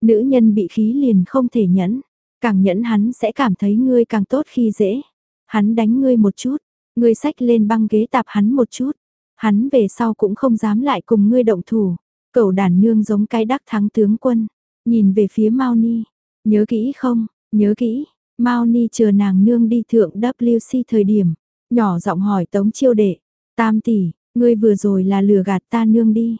Nữ nhân bị khí liền không thể nhẫn, càng nhẫn hắn sẽ cảm thấy ngươi càng tốt khi dễ. Hắn đánh ngươi một chút, ngươi sách lên băng ghế tạp hắn một chút, Hắn về sau cũng không dám lại cùng ngươi động thủ. Cầu đàn nương giống cái đắc thắng tướng quân. Nhìn về phía Mao Ni. Nhớ kỹ không? Nhớ kỹ. Mao Ni chờ nàng nương đi thượng WC thời điểm. Nhỏ giọng hỏi Tống chiêu đệ. Tam tỷ, ngươi vừa rồi là lừa gạt ta nương đi.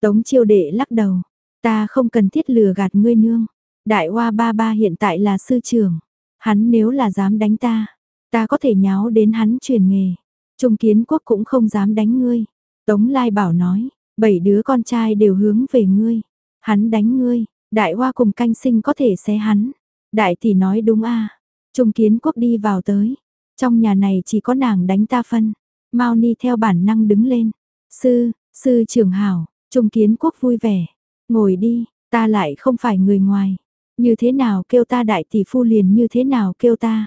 Tống chiêu đệ lắc đầu. Ta không cần thiết lừa gạt ngươi nương. Đại hoa ba ba hiện tại là sư trưởng. Hắn nếu là dám đánh ta, ta có thể nháo đến hắn truyền nghề. Trung kiến quốc cũng không dám đánh ngươi. Tống Lai Bảo nói, bảy đứa con trai đều hướng về ngươi. Hắn đánh ngươi, đại hoa cùng canh sinh có thể xé hắn. Đại tỷ nói đúng a Trung kiến quốc đi vào tới. Trong nhà này chỉ có nàng đánh ta phân. Mao Ni theo bản năng đứng lên. Sư, sư trưởng hảo, Trung kiến quốc vui vẻ. Ngồi đi, ta lại không phải người ngoài. Như thế nào kêu ta đại tỷ phu liền như thế nào kêu ta.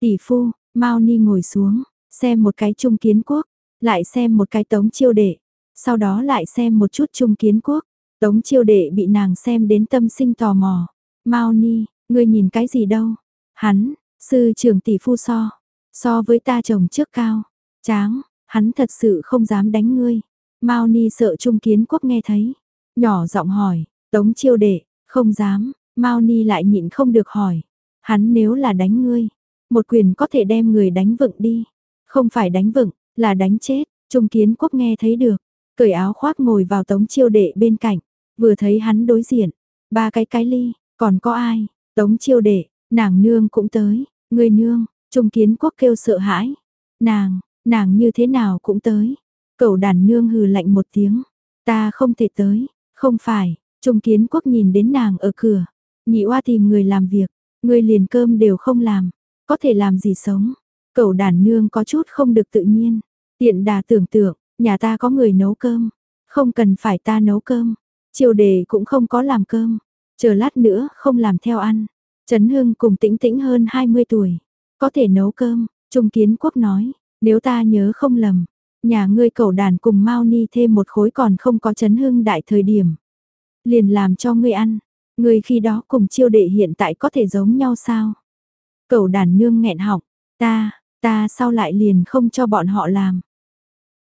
Tỷ phu, Mao Ni ngồi xuống, xem một cái Trung kiến quốc, lại xem một cái tống chiêu đệ. Sau đó lại xem một chút Trung kiến quốc. Tống chiêu đệ bị nàng xem đến tâm sinh tò mò. Mao Ni, ngươi nhìn cái gì đâu? Hắn, sư trưởng tỷ phu so, so với ta chồng trước cao, tráng, hắn thật sự không dám đánh ngươi. Mao Ni sợ Trung Kiến Quốc nghe thấy, nhỏ giọng hỏi, Tống Chiêu Đệ, không dám, Mao Ni lại nhịn không được hỏi, hắn nếu là đánh ngươi, một quyền có thể đem người đánh vựng đi, không phải đánh vựng, là đánh chết. Trung Kiến Quốc nghe thấy được, cởi áo khoác ngồi vào Tống Chiêu Đệ bên cạnh, vừa thấy hắn đối diện, ba cái cái ly, còn có ai? Tống Chiêu Đệ, nàng nương cũng tới, người nương, Trung Kiến Quốc kêu sợ hãi. Nàng, nàng như thế nào cũng tới. Cậu đàn nương hừ lạnh một tiếng, ta không thể tới, không phải, Trung Kiến Quốc nhìn đến nàng ở cửa, nhị oa tìm người làm việc, người liền cơm đều không làm, có thể làm gì sống. Cậu đàn nương có chút không được tự nhiên, tiện đà tưởng tượng, nhà ta có người nấu cơm, không cần phải ta nấu cơm, triều đề cũng không có làm cơm, chờ lát nữa không làm theo ăn. Trấn Hưng cùng tĩnh tĩnh hơn 20 tuổi, có thể nấu cơm, Trung Kiến Quốc nói, nếu ta nhớ không lầm, nhà ngươi cầu đàn cùng Mao Ni thêm một khối còn không có chấn Hưng đại thời điểm. Liền làm cho ngươi ăn, ngươi khi đó cùng chiêu đệ hiện tại có thể giống nhau sao? Cầu đàn nương nghẹn họng, ta, ta sao lại liền không cho bọn họ làm?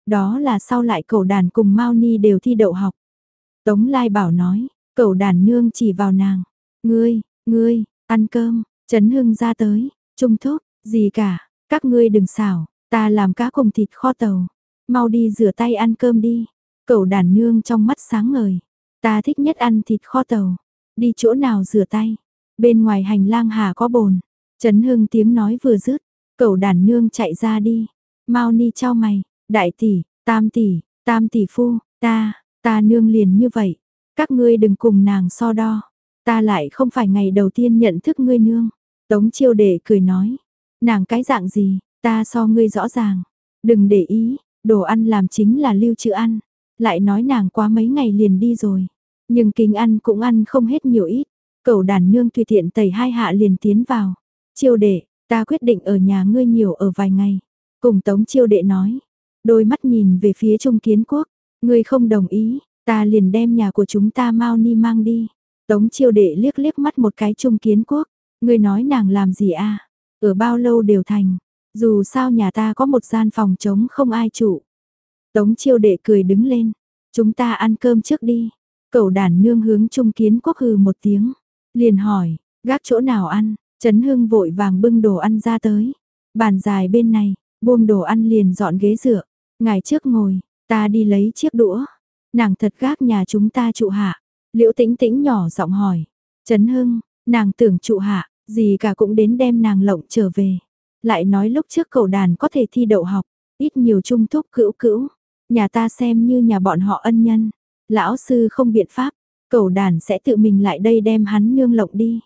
Đó là sau lại cầu đàn cùng Mao Ni đều thi đậu học. Tống Lai Bảo nói, cầu đàn nương chỉ vào nàng, ngươi, ngươi, ăn cơm, Trấn Hưng ra tới, trung thúc, gì cả, các ngươi đừng xảo, ta làm cá cùng thịt kho tàu, mau đi rửa tay ăn cơm đi. Cậu đàn nương trong mắt sáng ngời, ta thích nhất ăn thịt kho tàu, đi chỗ nào rửa tay, bên ngoài hành lang hà có bồn. Trấn Hưng tiếng nói vừa dứt, cậu đàn nương chạy ra đi, mau ni trao mày, đại tỷ, tam tỷ, tam tỷ phu, ta, ta nương liền như vậy, các ngươi đừng cùng nàng so đo. Ta lại không phải ngày đầu tiên nhận thức ngươi nương. Tống chiêu đệ cười nói. Nàng cái dạng gì, ta so ngươi rõ ràng. Đừng để ý, đồ ăn làm chính là lưu trữ ăn. Lại nói nàng quá mấy ngày liền đi rồi. Nhưng kính ăn cũng ăn không hết nhiều ít. Cậu đàn nương tùy tiện tẩy hai hạ liền tiến vào. Chiêu đệ, ta quyết định ở nhà ngươi nhiều ở vài ngày. Cùng tống chiêu đệ nói. Đôi mắt nhìn về phía trung kiến quốc. Ngươi không đồng ý, ta liền đem nhà của chúng ta mau ni mang đi. Tống chiêu đệ liếc liếc mắt một cái trung kiến quốc, người nói nàng làm gì a? Ở bao lâu đều thành, dù sao nhà ta có một gian phòng trống không ai trụ. Tống chiêu đệ cười đứng lên, chúng ta ăn cơm trước đi. Cậu đàn nương hướng trung kiến quốc hừ một tiếng, liền hỏi, gác chỗ nào ăn, Trấn Hưng vội vàng bưng đồ ăn ra tới. Bàn dài bên này, buông đồ ăn liền dọn ghế dựa, ngài trước ngồi, ta đi lấy chiếc đũa. Nàng thật gác nhà chúng ta trụ hạ, Liễu tĩnh tĩnh nhỏ giọng hỏi. Trấn Hưng, nàng tưởng trụ hạ, gì cả cũng đến đem nàng lộng trở về. Lại nói lúc trước cậu đàn có thể thi đậu học, ít nhiều trung thúc cữu cữu. Nhà ta xem như nhà bọn họ ân nhân. Lão sư không biện pháp, cậu đàn sẽ tự mình lại đây đem hắn nương lộng đi.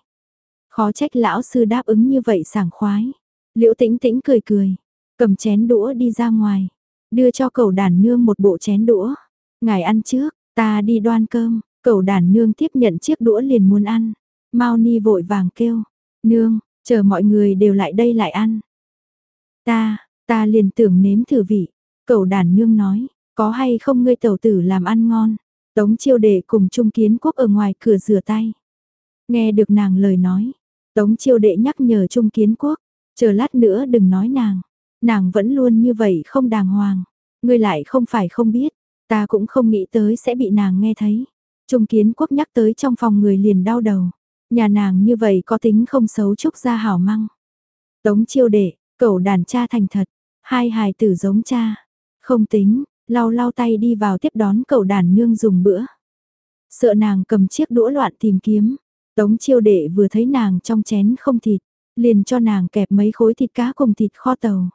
Khó trách lão sư đáp ứng như vậy sảng khoái. Liễu tĩnh tĩnh cười cười, cầm chén đũa đi ra ngoài, đưa cho cậu đàn nương một bộ chén đũa. Ngài ăn trước, ta đi đoan cơm, Cậu đàn nương tiếp nhận chiếc đũa liền muốn ăn. Mao Ni vội vàng kêu, nương, chờ mọi người đều lại đây lại ăn. Ta, ta liền tưởng nếm thử vị. Cậu đàn nương nói, có hay không ngươi tẩu tử làm ăn ngon. Tống chiêu đệ cùng Trung Kiến Quốc ở ngoài cửa rửa tay. Nghe được nàng lời nói, Tống chiêu đệ nhắc nhở Trung Kiến Quốc, chờ lát nữa đừng nói nàng. Nàng vẫn luôn như vậy không đàng hoàng. Ngươi lại không phải không biết, ta cũng không nghĩ tới sẽ bị nàng nghe thấy. Trung kiến quốc nhắc tới trong phòng người liền đau đầu. Nhà nàng như vậy có tính không xấu trúc ra hảo măng. Tống chiêu đệ, cậu đàn cha thành thật, hai hài tử giống cha. Không tính, lau lau tay đi vào tiếp đón cậu đàn nương dùng bữa. Sợ nàng cầm chiếc đũa loạn tìm kiếm. Tống chiêu đệ vừa thấy nàng trong chén không thịt, liền cho nàng kẹp mấy khối thịt cá cùng thịt kho tàu.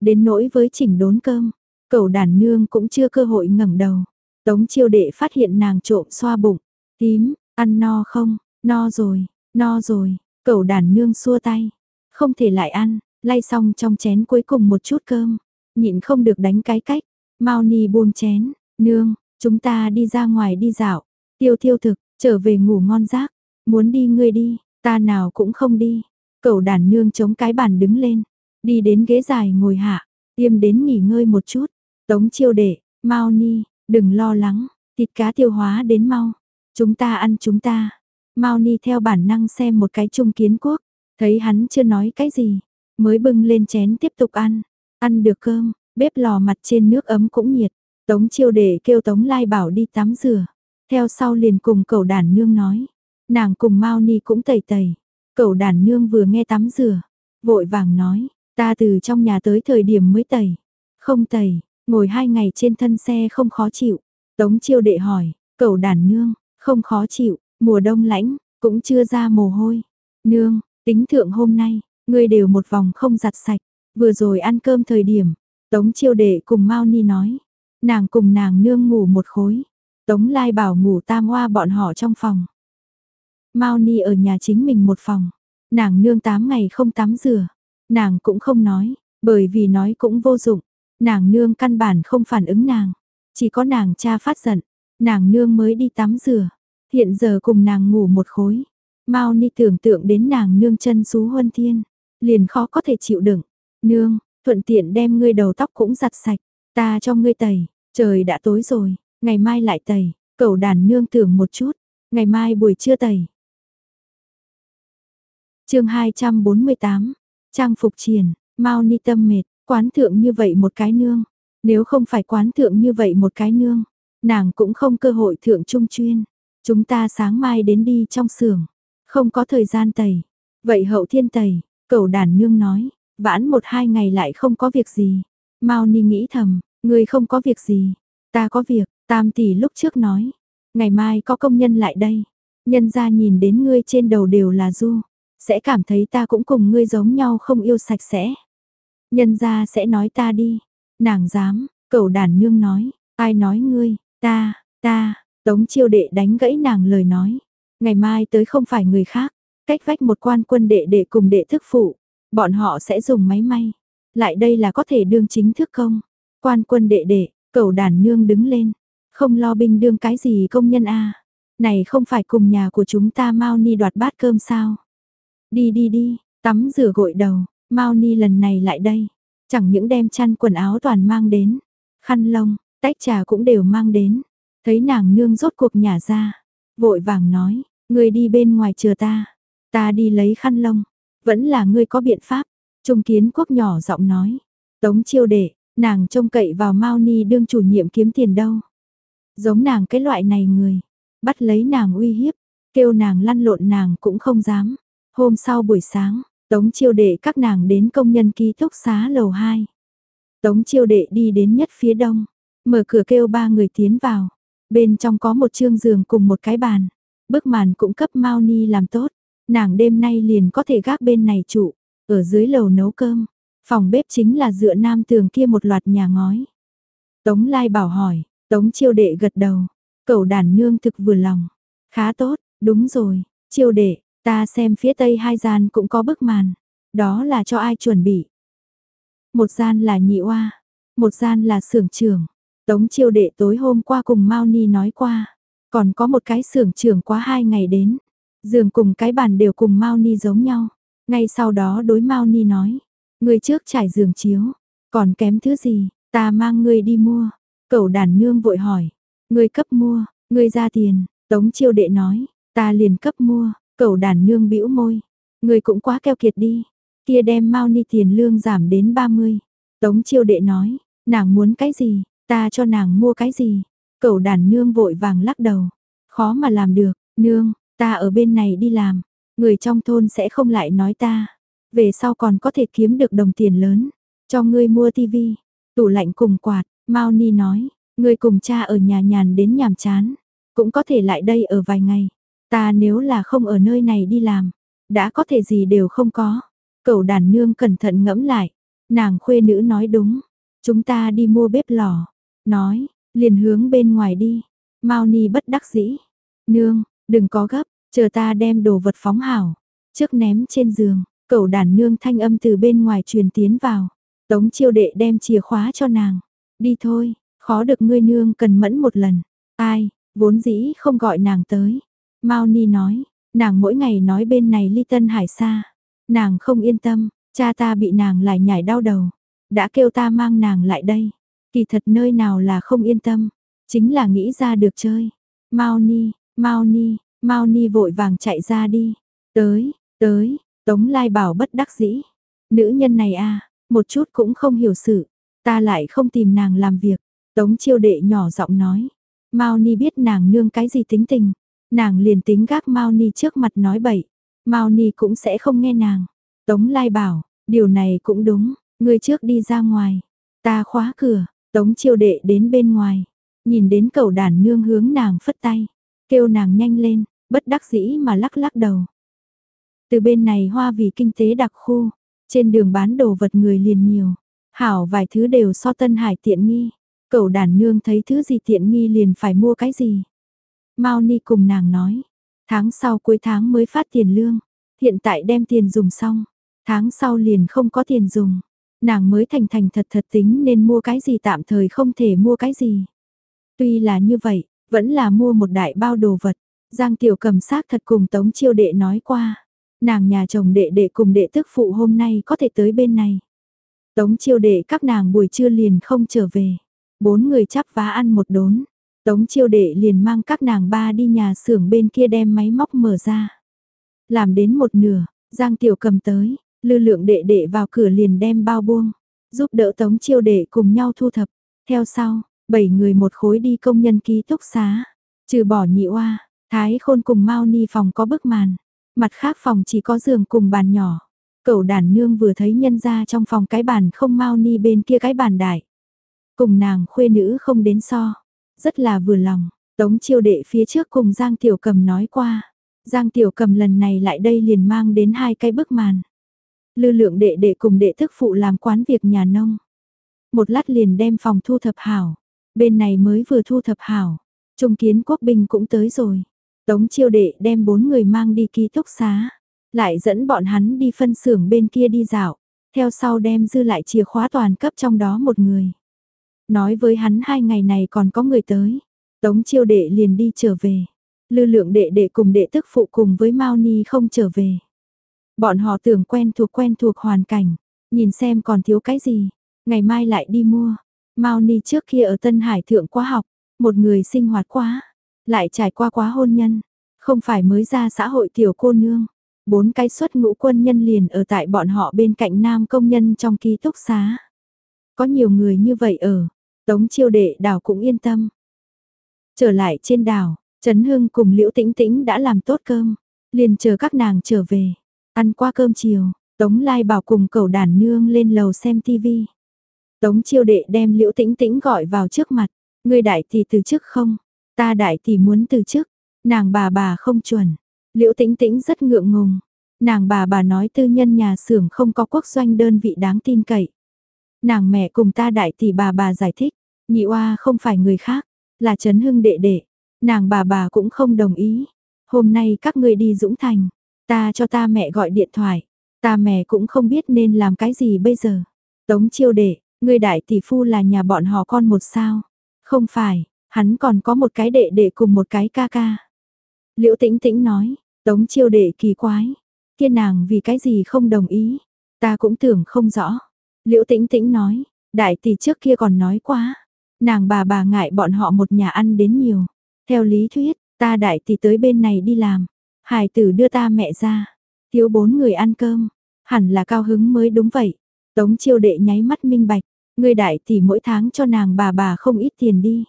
Đến nỗi với chỉnh đốn cơm, Cậu đàn nương cũng chưa cơ hội ngẩng đầu. Tống chiêu đệ phát hiện nàng trộm xoa bụng. Tím, ăn no không? No rồi, no rồi. Cậu đàn nương xua tay. Không thể lại ăn, lay xong trong chén cuối cùng một chút cơm. Nhịn không được đánh cái cách. Mau Ni buông chén. Nương, chúng ta đi ra ngoài đi dạo. Tiêu tiêu thực, trở về ngủ ngon giấc. Muốn đi ngươi đi, ta nào cũng không đi. Cậu đàn nương chống cái bàn đứng lên. Đi đến ghế dài ngồi hạ. Tiêm đến nghỉ ngơi một chút. Tống chiêu đệ, mau Ni, đừng lo lắng. Thịt cá tiêu hóa đến mau. Chúng ta ăn chúng ta. Mao Ni theo bản năng xem một cái trung kiến quốc. Thấy hắn chưa nói cái gì. Mới bưng lên chén tiếp tục ăn. Ăn được cơm, bếp lò mặt trên nước ấm cũng nhiệt. Tống chiêu đệ kêu Tống Lai bảo đi tắm rửa. Theo sau liền cùng cậu đàn nương nói. Nàng cùng Mao Ni cũng tẩy tẩy. Cậu đàn nương vừa nghe tắm rửa. Vội vàng nói. Ta từ trong nhà tới thời điểm mới tẩy. Không tẩy, ngồi hai ngày trên thân xe không khó chịu. Tống chiêu đệ hỏi. Cậu đàn nương, không khó chịu. Mùa đông lãnh, cũng chưa ra mồ hôi. Nương, tính thượng hôm nay, ngươi đều một vòng không giặt sạch. Vừa rồi ăn cơm thời điểm, Tống chiêu đệ cùng Mao Ni nói. Nàng cùng nàng nương ngủ một khối. Tống Lai bảo ngủ tam hoa bọn họ trong phòng. Mao Ni ở nhà chính mình một phòng. Nàng nương 8 ngày không tắm rửa. Nàng cũng không nói, bởi vì nói cũng vô dụng. Nàng nương căn bản không phản ứng nàng. Chỉ có nàng cha phát giận. Nàng nương mới đi tắm rửa. Hiện giờ cùng nàng ngủ một khối. Mao Ni tưởng tượng đến nàng nương chân xú huân thiên. Liền khó có thể chịu đựng. Nương, thuận tiện đem ngươi đầu tóc cũng giặt sạch. Ta cho ngươi tẩy. Trời đã tối rồi, ngày mai lại tẩy. Cậu đàn nương tưởng một chút. Ngày mai buổi trưa tẩy. chương 248, Trang phục triển, Mao ni tâm mệt, quán thượng như vậy một cái nương. Nếu không phải quán thượng như vậy một cái nương, nàng cũng không cơ hội thượng trung chuyên. Chúng ta sáng mai đến đi trong xưởng, không có thời gian tẩy. Vậy hậu thiên tẩy, cậu đàn nương nói, vãn một hai ngày lại không có việc gì. Mao Ni nghĩ thầm, người không có việc gì, ta có việc, tam tỷ lúc trước nói, ngày mai có công nhân lại đây. Nhân ra nhìn đến ngươi trên đầu đều là du, sẽ cảm thấy ta cũng cùng ngươi giống nhau không yêu sạch sẽ. Nhân ra sẽ nói ta đi, nàng dám, cậu đàn nương nói, ai nói ngươi, ta, ta, tống chiêu đệ đánh gãy nàng lời nói, ngày mai tới không phải người khác, cách vách một quan quân đệ đệ cùng đệ thức phụ, bọn họ sẽ dùng máy may, lại đây là có thể đương chính thức không, quan quân đệ đệ, cầu đàn nương đứng lên, không lo binh đương cái gì công nhân a này không phải cùng nhà của chúng ta mau ni đoạt bát cơm sao. Đi đi đi, tắm rửa gội đầu, Mao Ni lần này lại đây. Chẳng những đem chăn quần áo toàn mang đến. Khăn lông, tách trà cũng đều mang đến. Thấy nàng nương rốt cuộc nhả ra. Vội vàng nói, người đi bên ngoài chờ ta. Ta đi lấy khăn lông. Vẫn là ngươi có biện pháp. Trung kiến quốc nhỏ giọng nói. Tống chiêu đệ, nàng trông cậy vào Mao Ni đương chủ nhiệm kiếm tiền đâu. Giống nàng cái loại này người. Bắt lấy nàng uy hiếp. Kêu nàng lăn lộn nàng cũng không dám. Hôm sau buổi sáng, Tống chiêu đệ các nàng đến công nhân ký túc xá lầu 2. Tống chiêu đệ đi đến nhất phía đông, mở cửa kêu ba người tiến vào. Bên trong có một chương giường cùng một cái bàn. Bức màn cũng cấp Mao Ni làm tốt. Nàng đêm nay liền có thể gác bên này trụ, ở dưới lầu nấu cơm. Phòng bếp chính là dựa nam tường kia một loạt nhà ngói. Tống Lai bảo hỏi, Tống chiêu đệ gật đầu. Cậu đàn nương thực vừa lòng. Khá tốt, đúng rồi, chiêu đệ, Ta xem phía tây hai gian cũng có bức màn. Đó là cho ai chuẩn bị. Một gian là nhị oa, một gian là xưởng trưởng. Tống chiêu đệ tối hôm qua cùng Mao Ni nói qua. Còn có một cái xưởng trưởng quá hai ngày đến. Giường cùng cái bàn đều cùng Mao Ni giống nhau. Ngay sau đó đối Mao Ni nói. Người trước trải giường chiếu. Còn kém thứ gì, ta mang người đi mua. Cậu đàn nương vội hỏi. Người cấp mua, người ra tiền. Tống chiêu đệ nói. Ta liền cấp mua, Cậu đàn nương bĩu môi, người cũng quá keo kiệt đi, kia đem Mao ni tiền lương giảm đến 30. Tống chiêu đệ nói, nàng muốn cái gì, ta cho nàng mua cái gì. Cậu đàn nương vội vàng lắc đầu, khó mà làm được, nương, ta ở bên này đi làm, người trong thôn sẽ không lại nói ta. Về sau còn có thể kiếm được đồng tiền lớn, cho ngươi mua tivi, tủ lạnh cùng quạt, Mao Ni nói, ngươi cùng cha ở nhà nhàn đến nhàm chán, cũng có thể lại đây ở vài ngày. Ta nếu là không ở nơi này đi làm, đã có thể gì đều không có. Cậu đàn nương cẩn thận ngẫm lại, nàng khuê nữ nói đúng, Chúng ta đi mua bếp lò. Nói, liền hướng bên ngoài đi. Mao Ni bất đắc dĩ. Nương, đừng có gấp, chờ ta đem đồ vật phóng hảo. Trước ném trên giường, cậu đàn nương thanh âm từ bên ngoài truyền tiến vào. Tống chiêu đệ đem chìa khóa cho nàng. Đi thôi, khó được ngươi nương cần mẫn một lần. Ai, vốn dĩ không gọi nàng tới. Mao Ni nói, nàng mỗi ngày nói bên này ly tân hải xa. Nàng không yên tâm, cha ta bị nàng lại nhảy đau đầu. Đã kêu ta mang nàng lại đây. Kỳ thật nơi nào là không yên tâm, chính là nghĩ ra được chơi. Mao Ni, Mao Ni, Mao Ni vội vàng chạy ra đi. Tới, tới, Tống Lai bảo bất đắc dĩ. Nữ nhân này a, một chút cũng không hiểu sự, ta lại không tìm nàng làm việc. Tống Chiêu đệ nhỏ giọng nói. Mao Ni biết nàng nương cái gì tính tình, nàng liền tính gác Mao Ni trước mặt nói bậy. Mao Ni cũng sẽ không nghe nàng. Tống Lai bảo, điều này cũng đúng, người trước đi ra ngoài, ta khóa cửa, Tống chiêu đệ đến bên ngoài, nhìn đến cậu đàn nương hướng nàng phất tay, kêu nàng nhanh lên, bất đắc dĩ mà lắc lắc đầu. Từ bên này hoa vì kinh tế đặc khu, trên đường bán đồ vật người liền nhiều, hảo vài thứ đều so Tân Hải tiện nghi, cậu đàn nương thấy thứ gì tiện nghi liền phải mua cái gì. Mao Ni cùng nàng nói, tháng sau cuối tháng mới phát tiền lương, hiện tại đem tiền dùng xong, tháng sau liền không có tiền dùng, Nàng mới thành thành thật thật tính nên mua cái gì tạm thời không thể mua cái gì. Tuy là như vậy, vẫn là mua một đại bao đồ vật. Giang Tiểu cầm xác thật cùng Tống Chiêu Đệ nói qua. Nàng nhà chồng đệ đệ cùng đệ tức phụ hôm nay có thể tới bên này. Tống Chiêu Đệ các nàng buổi trưa liền không trở về. Bốn người chắp vá ăn một đốn. Tống Chiêu Đệ liền mang các nàng ba đi nhà xưởng bên kia đem máy móc mở ra. Làm đến một nửa, Giang Tiểu cầm tới, Lư lượng đệ đệ vào cửa liền đem bao buông, giúp đỡ tống chiêu đệ cùng nhau thu thập. Theo sau, bảy người một khối đi công nhân ký túc xá. Trừ bỏ nhị oa, thái khôn cùng mau ni phòng có bức màn. Mặt khác phòng chỉ có giường cùng bàn nhỏ. Cậu đàn nương vừa thấy nhân ra trong phòng cái bàn không mau ni bên kia cái bàn đại. Cùng nàng khuê nữ không đến so. Rất là vừa lòng, tống chiêu đệ phía trước cùng Giang Tiểu Cầm nói qua. Giang Tiểu Cầm lần này lại đây liền mang đến hai cái bức màn. Lư lượng đệ đệ cùng đệ thức phụ làm quán việc nhà nông. Một lát liền đem phòng thu thập hảo. Bên này mới vừa thu thập hảo. Trung kiến quốc binh cũng tới rồi. Tống chiêu đệ đem bốn người mang đi ký túc xá. Lại dẫn bọn hắn đi phân xưởng bên kia đi dạo. Theo sau đem dư lại chìa khóa toàn cấp trong đó một người. Nói với hắn hai ngày này còn có người tới. Tống chiêu đệ liền đi trở về. Lư lượng đệ đệ cùng đệ tức phụ cùng với Mao Ni không trở về. Bọn họ tưởng quen thuộc quen thuộc hoàn cảnh, nhìn xem còn thiếu cái gì, ngày mai lại đi mua. Mao Ni trước kia ở Tân Hải thượng quá học, một người sinh hoạt quá, lại trải qua quá hôn nhân, không phải mới ra xã hội tiểu cô nương. Bốn cái xuất ngũ quân nhân liền ở tại bọn họ bên cạnh nam công nhân trong ký túc xá. Có nhiều người như vậy ở, Tống chiêu đệ đảo cũng yên tâm. Trở lại trên đảo, Trấn Hưng cùng Liễu Tĩnh Tĩnh đã làm tốt cơm, liền chờ các nàng trở về. Ăn qua cơm chiều, Tống Lai bảo cùng cậu đàn nương lên lầu xem tivi. Tống chiêu đệ đem liễu tĩnh tĩnh gọi vào trước mặt. Người đại thì từ chức không? Ta đại thì muốn từ chức. Nàng bà bà không chuẩn. Liễu tĩnh tĩnh rất ngượng ngùng. Nàng bà bà nói tư nhân nhà xưởng không có quốc doanh đơn vị đáng tin cậy. Nàng mẹ cùng ta đại tỷ bà bà giải thích. Nhị oa không phải người khác, là Trấn Hưng đệ đệ. Nàng bà bà cũng không đồng ý. Hôm nay các ngươi đi Dũng Thành. Ta cho ta mẹ gọi điện thoại, ta mẹ cũng không biết nên làm cái gì bây giờ. Tống chiêu đệ, người đại tỷ phu là nhà bọn họ con một sao? Không phải, hắn còn có một cái đệ đệ cùng một cái ca ca. Liễu tĩnh tĩnh nói, tống chiêu đệ kỳ quái, kia nàng vì cái gì không đồng ý, ta cũng tưởng không rõ. Liễu tĩnh tĩnh nói, đại tỷ trước kia còn nói quá, nàng bà bà ngại bọn họ một nhà ăn đến nhiều. Theo lý thuyết, ta đại tỷ tới bên này đi làm, Hải tử đưa ta mẹ ra, thiếu bốn người ăn cơm, hẳn là cao hứng mới đúng vậy. Tống chiêu đệ nháy mắt minh bạch, người đại tỷ mỗi tháng cho nàng bà bà không ít tiền đi.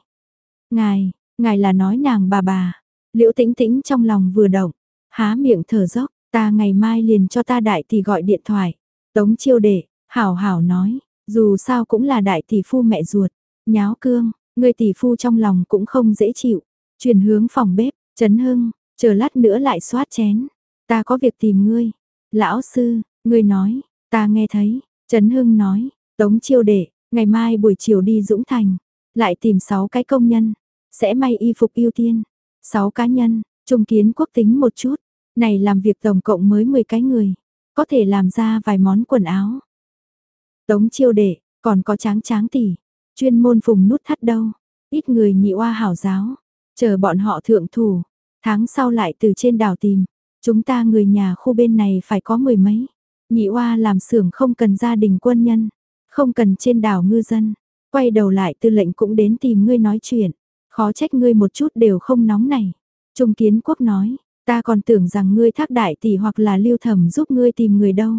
Ngài, ngài là nói nàng bà bà, liễu tĩnh tĩnh trong lòng vừa động, há miệng thở dốc, ta ngày mai liền cho ta đại tỷ gọi điện thoại. Tống chiêu đệ, hảo hảo nói, dù sao cũng là đại tỷ phu mẹ ruột, nháo cương, người tỷ phu trong lòng cũng không dễ chịu. Truyền hướng phòng bếp, Trấn Hưng, Chờ lát nữa lại xoát chén. Ta có việc tìm ngươi. Lão sư, ngươi nói, ta nghe thấy. Trấn Hưng nói, Tống chiêu đệ, Ngày mai buổi chiều đi Dũng Thành, lại tìm 6 cái công nhân, sẽ may y phục ưu tiên. 6 cá nhân, trung kiến quốc tính một chút, này làm việc tổng cộng mới 10 cái người, có thể làm ra vài món quần áo. Tống chiêu đệ, còn có tráng tráng tỷ, chuyên môn phùng nút thắt đâu, ít người nhị oa hảo giáo, chờ bọn họ thượng thủ, tháng sau lại từ trên đảo tìm, chúng ta người nhà khu bên này phải có mười mấy, nhị oa làm xưởng không cần gia đình quân nhân, không cần trên đảo ngư dân, quay đầu lại tư lệnh cũng đến tìm ngươi nói chuyện, khó trách ngươi một chút đều không nóng này. Trung kiến quốc nói, ta còn tưởng rằng ngươi thác đại tỷ hoặc là lưu thẩm giúp ngươi tìm người đâu.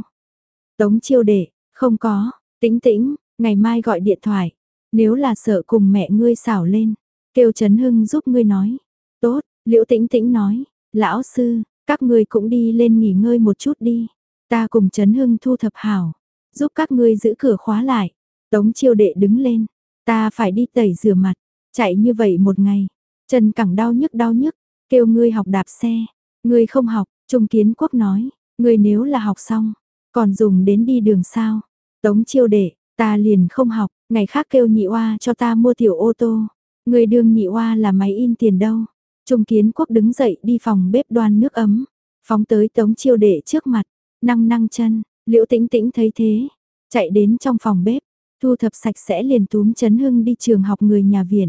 Tống chiêu đệ, không có, tĩnh tĩnh, ngày mai gọi điện thoại, nếu là sợ cùng mẹ ngươi xảo lên, kêu Trấn Hưng giúp ngươi nói. Tốt, Liễu Tĩnh Tĩnh nói, lão sư, các ngươi cũng đi lên nghỉ ngơi một chút đi. Ta cùng Trấn Hưng thu thập hảo, giúp các ngươi giữ cửa khóa lại. Tống chiêu đệ đứng lên, ta phải đi tẩy rửa mặt, chạy như vậy một ngày, chân cẳng đau nhức đau nhức, kêu ngươi học đạp xe, ngươi không học, Trung Kiến Quốc nói, ngươi nếu là học xong, còn dùng đến đi đường sao? Tống chiêu đệ, ta liền không học, ngày khác kêu nhị oa cho ta mua tiểu ô tô, ngươi đương nhị oa là máy in tiền đâu. Trung Kiến Quốc đứng dậy đi phòng bếp đoan nước ấm, phóng tới Tống chiêu đệ trước mặt, năng năng chân, Liễu Tĩnh Tĩnh thấy thế, chạy đến trong phòng bếp, thu thập sạch sẽ liền túm Trấn Hưng đi trường học người nhà viện.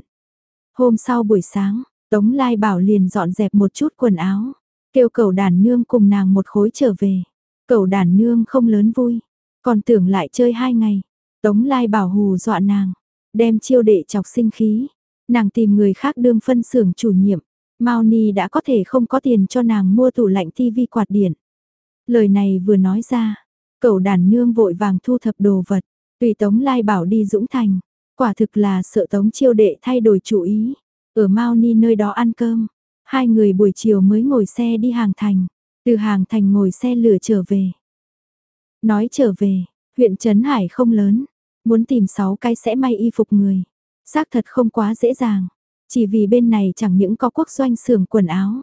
Hôm sau buổi sáng, Tống Lai Bảo liền dọn dẹp một chút quần áo, kêu cầu đàn nương cùng nàng một khối trở về. Cầu đàn nương không lớn vui, còn tưởng lại chơi hai ngày. Tống Lai Bảo hù dọa nàng, đem chiêu đệ chọc sinh khí. Nàng tìm người khác đương phân xưởng chủ nhiệm. Mao Ni đã có thể không có tiền cho nàng mua tủ lạnh tivi quạt điện. Lời này vừa nói ra, cậu đàn nương vội vàng thu thập đồ vật, tùy Tống Lai bảo đi Dũng Thành, quả thực là sợ Tống chiêu đệ thay đổi chủ ý, ở Mao Ni nơi đó ăn cơm, hai người buổi chiều mới ngồi xe đi hàng thành, từ hàng thành ngồi xe lửa trở về. Nói trở về, huyện Trấn Hải không lớn, muốn tìm 6 cái sẽ may y phục người, xác thật không quá dễ dàng, chỉ vì bên này chẳng những có quốc doanh xưởng quần áo,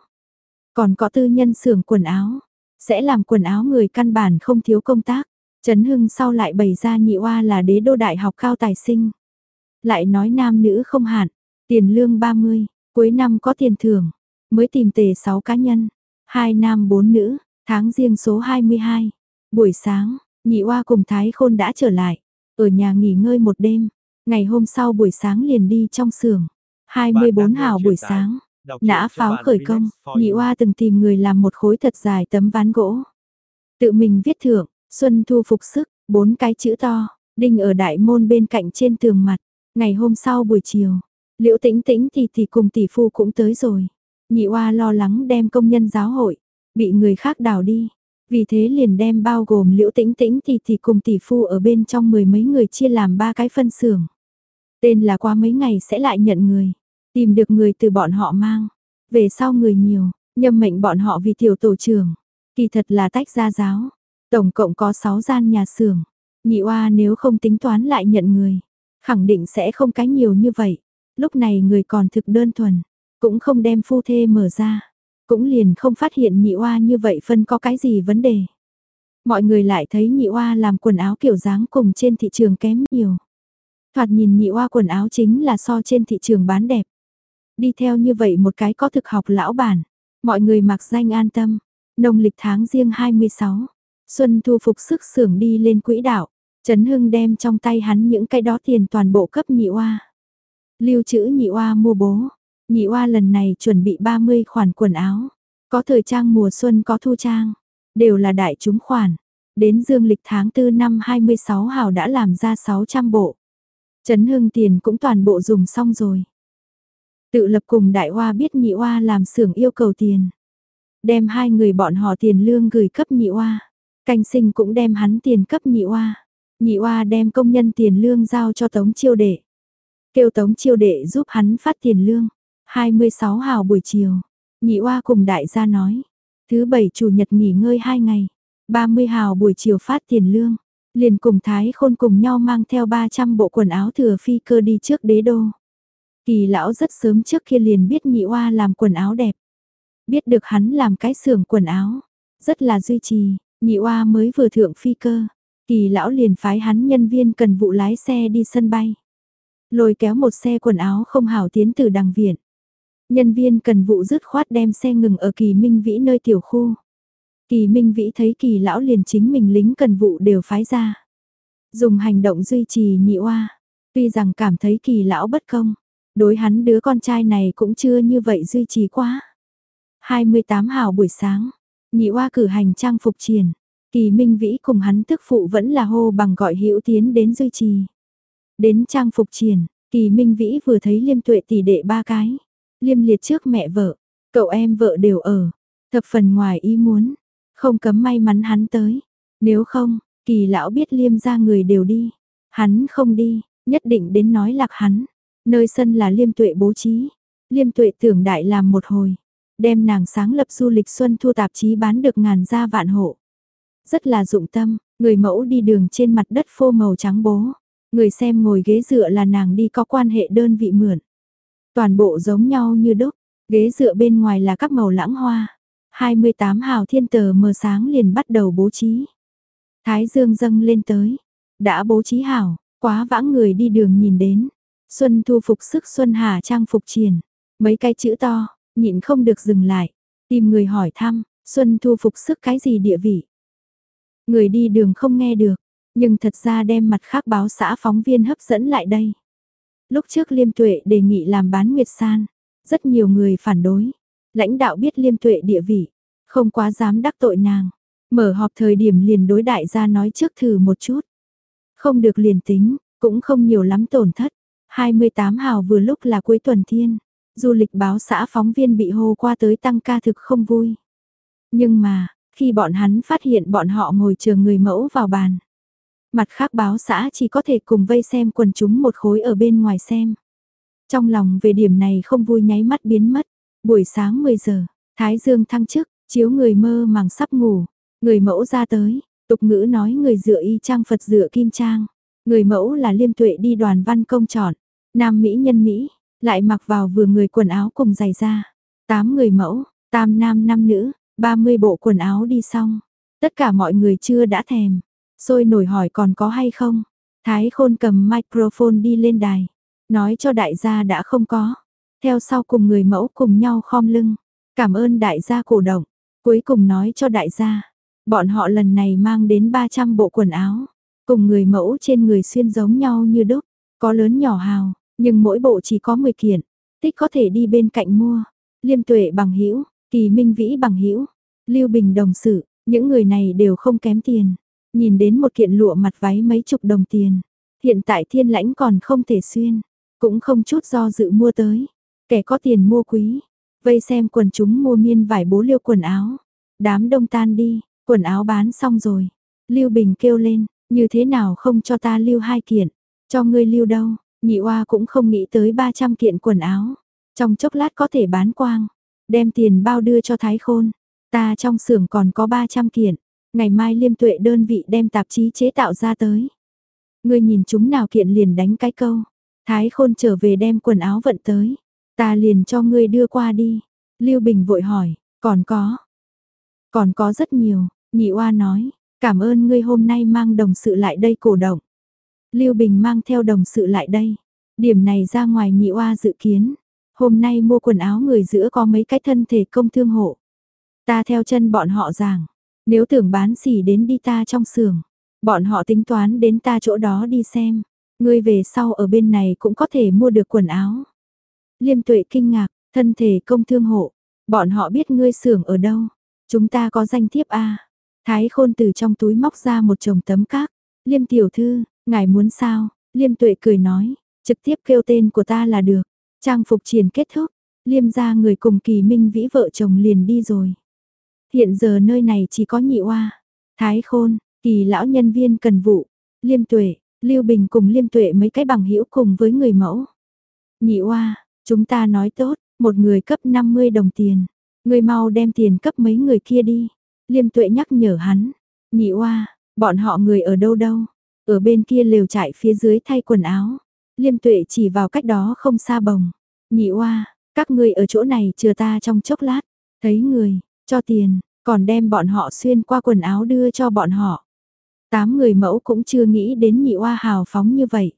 còn có tư nhân xưởng quần áo, sẽ làm quần áo người căn bản không thiếu công tác. Trấn Hưng sau lại bày ra nhị oa là đế đô đại học cao tài sinh. Lại nói nam nữ không hạn, tiền lương 30, cuối năm có tiền thưởng, mới tìm tề 6 cá nhân, hai nam 4 nữ, tháng riêng số 22. Buổi sáng, nhị oa cùng Thái Khôn đã trở lại, ở nhà nghỉ ngơi một đêm, ngày hôm sau buổi sáng liền đi trong xưởng. 24 hào buổi sáng, Nã pháo khởi công, nhị oa từng tìm người làm một khối thật dài tấm ván gỗ. Tự mình viết thưởng, xuân thu phục sức, bốn cái chữ to, đinh ở đại môn bên cạnh trên tường mặt. Ngày hôm sau buổi chiều, liễu tĩnh tĩnh thì thì cùng tỷ phu cũng tới rồi. Nhị oa lo lắng đem công nhân giáo hội, bị người khác đào đi. Vì thế liền đem bao gồm liễu tĩnh tĩnh thì thì cùng tỷ phu ở bên trong mười mấy người chia làm ba cái phân xưởng. Tên là qua mấy ngày sẽ lại nhận người. Tìm được người từ bọn họ mang. Về sau người nhiều, nhâm mệnh bọn họ vì tiểu tổ trưởng. Kỳ thật là tách ra giáo. Tổng cộng có 6 gian nhà xưởng. Nhị oa nếu không tính toán lại nhận người. Khẳng định sẽ không cái nhiều như vậy. Lúc này người còn thực đơn thuần. Cũng không đem phu thê mở ra. Cũng liền không phát hiện nhị oa như vậy phân có cái gì vấn đề. Mọi người lại thấy nhị oa làm quần áo kiểu dáng cùng trên thị trường kém nhiều. Thoạt nhìn nhị oa quần áo chính là so trên thị trường bán đẹp. Đi theo như vậy một cái có thực học lão bản, mọi người mặc danh an tâm. Nông lịch tháng riêng 26, Xuân thu phục sức xưởng đi lên quỹ đạo, Trấn Hưng đem trong tay hắn những cái đó tiền toàn bộ cấp nhị oa. Lưu trữ nhị oa mua bố, nhị oa lần này chuẩn bị 30 khoản quần áo, có thời trang mùa xuân có thu trang, đều là đại chúng khoản. Đến dương lịch tháng 4 năm 26 hào đã làm ra 600 bộ. Trấn Hưng tiền cũng toàn bộ dùng xong rồi. Tự lập cùng đại hoa biết nhị hoa làm xưởng yêu cầu tiền. Đem hai người bọn họ tiền lương gửi cấp nhị hoa. Canh sinh cũng đem hắn tiền cấp nhị hoa. Nhị hoa đem công nhân tiền lương giao cho tống chiêu đệ. Kêu tống chiêu đệ giúp hắn phát tiền lương. 26 hào buổi chiều. Nhị hoa cùng đại gia nói. Thứ bảy chủ nhật nghỉ ngơi hai ngày. 30 hào buổi chiều phát tiền lương. Liền cùng Thái Khôn cùng nhau mang theo 300 bộ quần áo thừa phi cơ đi trước đế đô. Kỳ lão rất sớm trước kia liền biết nhị oa làm quần áo đẹp. Biết được hắn làm cái xưởng quần áo. Rất là duy trì, nhị oa mới vừa thượng phi cơ. Kỳ lão liền phái hắn nhân viên cần vụ lái xe đi sân bay. Lôi kéo một xe quần áo không hảo tiến từ đằng viện. Nhân viên cần vụ dứt khoát đem xe ngừng ở kỳ minh vĩ nơi tiểu khu. Kỳ minh vĩ thấy kỳ lão liền chính mình lính cần vụ đều phái ra. Dùng hành động duy trì nhị oa. Tuy rằng cảm thấy kỳ lão bất công. Đối hắn đứa con trai này cũng chưa như vậy duy trì quá. 28 hào buổi sáng. Nhị oa cử hành trang phục triển. Kỳ Minh Vĩ cùng hắn tức phụ vẫn là hô bằng gọi hữu tiến đến duy trì. Đến trang phục triển, Kỳ Minh Vĩ vừa thấy Liêm Tuệ tỷ đệ ba cái. Liêm liệt trước mẹ vợ, cậu em vợ đều ở. Thập phần ngoài ý muốn, không cấm may mắn hắn tới. Nếu không, Kỳ lão biết Liêm ra người đều đi. Hắn không đi, nhất định đến nói lạc hắn. Nơi sân là Liêm Tuệ bố trí. Liêm Tuệ tưởng đại làm một hồi. Đem nàng sáng lập du lịch xuân thu tạp chí bán được ngàn gia vạn hộ rất là dụng tâm, người mẫu đi đường trên mặt đất phô màu trắng bố. Người xem ngồi ghế dựa là nàng đi có quan hệ đơn vị mượn. Toàn bộ giống nhau như đúc, ghế dựa bên ngoài là các màu lãng hoa. 28 hào thiên tờ mờ sáng liền bắt đầu bố trí. Thái dương dâng lên tới, đã bố trí hảo, quá vãng người đi đường nhìn đến. Xuân thu phục sức Xuân Hà trang phục triển, mấy cái chữ to, nhịn không được dừng lại, tìm người hỏi thăm, Xuân thu phục sức cái gì địa vị, Người đi đường không nghe được, nhưng thật ra đem mặt khác báo xã phóng viên hấp dẫn lại đây. Lúc trước Liêm Tuệ đề nghị làm bán Nguyệt San, rất nhiều người phản đối. Lãnh đạo biết Liêm Tuệ địa vị, không quá dám đắc tội nàng. Mở họp thời điểm liền đối đại gia nói trước thử một chút. Không được liền tính, cũng không nhiều lắm tổn thất. 28 hào vừa lúc là cuối tuần thiên, du lịch báo xã phóng viên bị hô qua tới tăng ca thực không vui. Nhưng mà, khi bọn hắn phát hiện bọn họ ngồi chờ người mẫu vào bàn. Mặt khác báo xã chỉ có thể cùng vây xem quần chúng một khối ở bên ngoài xem. Trong lòng về điểm này không vui nháy mắt biến mất. Buổi sáng 10 giờ, Thái Dương thăng chức, chiếu người mơ màng sắp ngủ. Người mẫu ra tới, tục ngữ nói người dựa y trang Phật dựa kim trang. Người mẫu là liêm tuệ đi đoàn văn công chọn. Nam Mỹ nhân Mỹ, lại mặc vào vừa người quần áo cùng giày da. Tám người mẫu, tam nam năm nữ, 30 bộ quần áo đi xong, tất cả mọi người chưa đã thèm, sôi nổi hỏi còn có hay không. Thái khôn cầm microphone đi lên đài, nói cho đại gia đã không có. Theo sau cùng người mẫu cùng nhau khom lưng, cảm ơn đại gia cổ động, cuối cùng nói cho đại gia, bọn họ lần này mang đến 300 bộ quần áo, cùng người mẫu trên người xuyên giống nhau như đúc, có lớn nhỏ hào, nhưng mỗi bộ chỉ có 10 kiện, tích có thể đi bên cạnh mua. Liêm tuệ bằng hữu Kỳ Minh Vĩ bằng hữu, Lưu Bình đồng sự, những người này đều không kém tiền. Nhìn đến một kiện lụa mặt váy mấy chục đồng tiền, hiện tại thiên lãnh còn không thể xuyên, cũng không chút do dự mua tới. Kẻ có tiền mua quý, vây xem quần chúng mua miên vải bố liêu quần áo. Đám đông tan đi, quần áo bán xong rồi. Lưu Bình kêu lên, như thế nào không cho ta lưu hai kiện, cho ngươi lưu đâu, nhị oa cũng không nghĩ tới 300 kiện quần áo. Trong chốc lát có thể bán quang. Đem tiền bao đưa cho Thái Khôn. Ta trong xưởng còn có 300 kiện. Ngày mai liêm tuệ đơn vị đem tạp chí chế tạo ra tới. Ngươi nhìn chúng nào kiện liền đánh cái câu. Thái Khôn trở về đem quần áo vận tới. Ta liền cho ngươi đưa qua đi. Lưu Bình vội hỏi, còn có. Còn có rất nhiều, nhị oa nói, cảm ơn ngươi hôm nay mang đồng sự lại đây cổ động. Lưu Bình mang theo đồng sự lại đây. Điểm này ra ngoài nhị oa dự kiến, Hôm nay mua quần áo người giữa có mấy cái thân thể công thương hộ. Ta theo chân bọn họ giảng, nếu tưởng bán xỉ đến đi ta trong xưởng, bọn họ tính toán đến ta chỗ đó đi xem, ngươi về sau ở bên này cũng có thể mua được quần áo. Liêm tuệ kinh ngạc, thân thể công thương hộ, bọn họ biết ngươi xưởng ở đâu, chúng ta có danh thiếp A. Thái khôn từ trong túi móc ra một chồng tấm các, liêm tiểu thư, ngài muốn sao, liêm tuệ cười nói, trực tiếp kêu tên của ta là được, Trang phục triển kết thúc, liêm gia người cùng kỳ minh vĩ vợ chồng liền đi rồi. Hiện giờ nơi này chỉ có nhị oa, thái khôn, kỳ lão nhân viên cần vụ, liêm tuệ, lưu bình cùng liêm tuệ mấy cái bằng hữu cùng với người mẫu. Nhị oa, chúng ta nói tốt, một người cấp 50 đồng tiền, người mau đem tiền cấp mấy người kia đi. Liêm tuệ nhắc nhở hắn, nhị oa, bọn họ người ở đâu đâu, ở bên kia lều trại phía dưới thay quần áo. Liêm tuệ chỉ vào cách đó không xa bồng. Nhị oa, các ngươi ở chỗ này chờ ta trong chốc lát. Thấy người, cho tiền, còn đem bọn họ xuyên qua quần áo đưa cho bọn họ. Tám người mẫu cũng chưa nghĩ đến nhị oa hào phóng như vậy.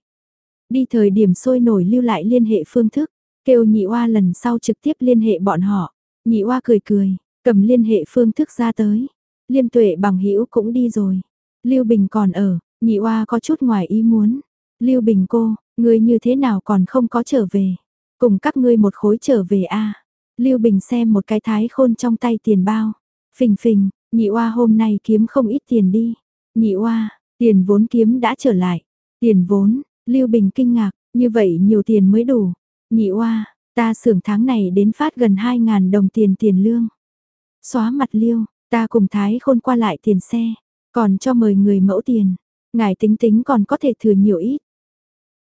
Đi thời điểm sôi nổi lưu lại liên hệ phương thức, kêu nhị oa lần sau trực tiếp liên hệ bọn họ. Nhị oa cười cười, cầm liên hệ phương thức ra tới. Liêm tuệ bằng hữu cũng đi rồi. Lưu Bình còn ở, nhị oa có chút ngoài ý muốn. Lưu Bình cô, người như thế nào còn không có trở về. Cùng các ngươi một khối trở về a Lưu Bình xem một cái thái khôn trong tay tiền bao. Phình phình, nhị oa hôm nay kiếm không ít tiền đi. Nhị oa, tiền vốn kiếm đã trở lại. Tiền vốn, Lưu Bình kinh ngạc, như vậy nhiều tiền mới đủ. Nhị oa, ta xưởng tháng này đến phát gần 2.000 đồng tiền tiền lương. Xóa mặt Lưu, ta cùng Thái khôn qua lại tiền xe, còn cho mời người mẫu tiền. Ngài tính tính còn có thể thừa nhiều ít.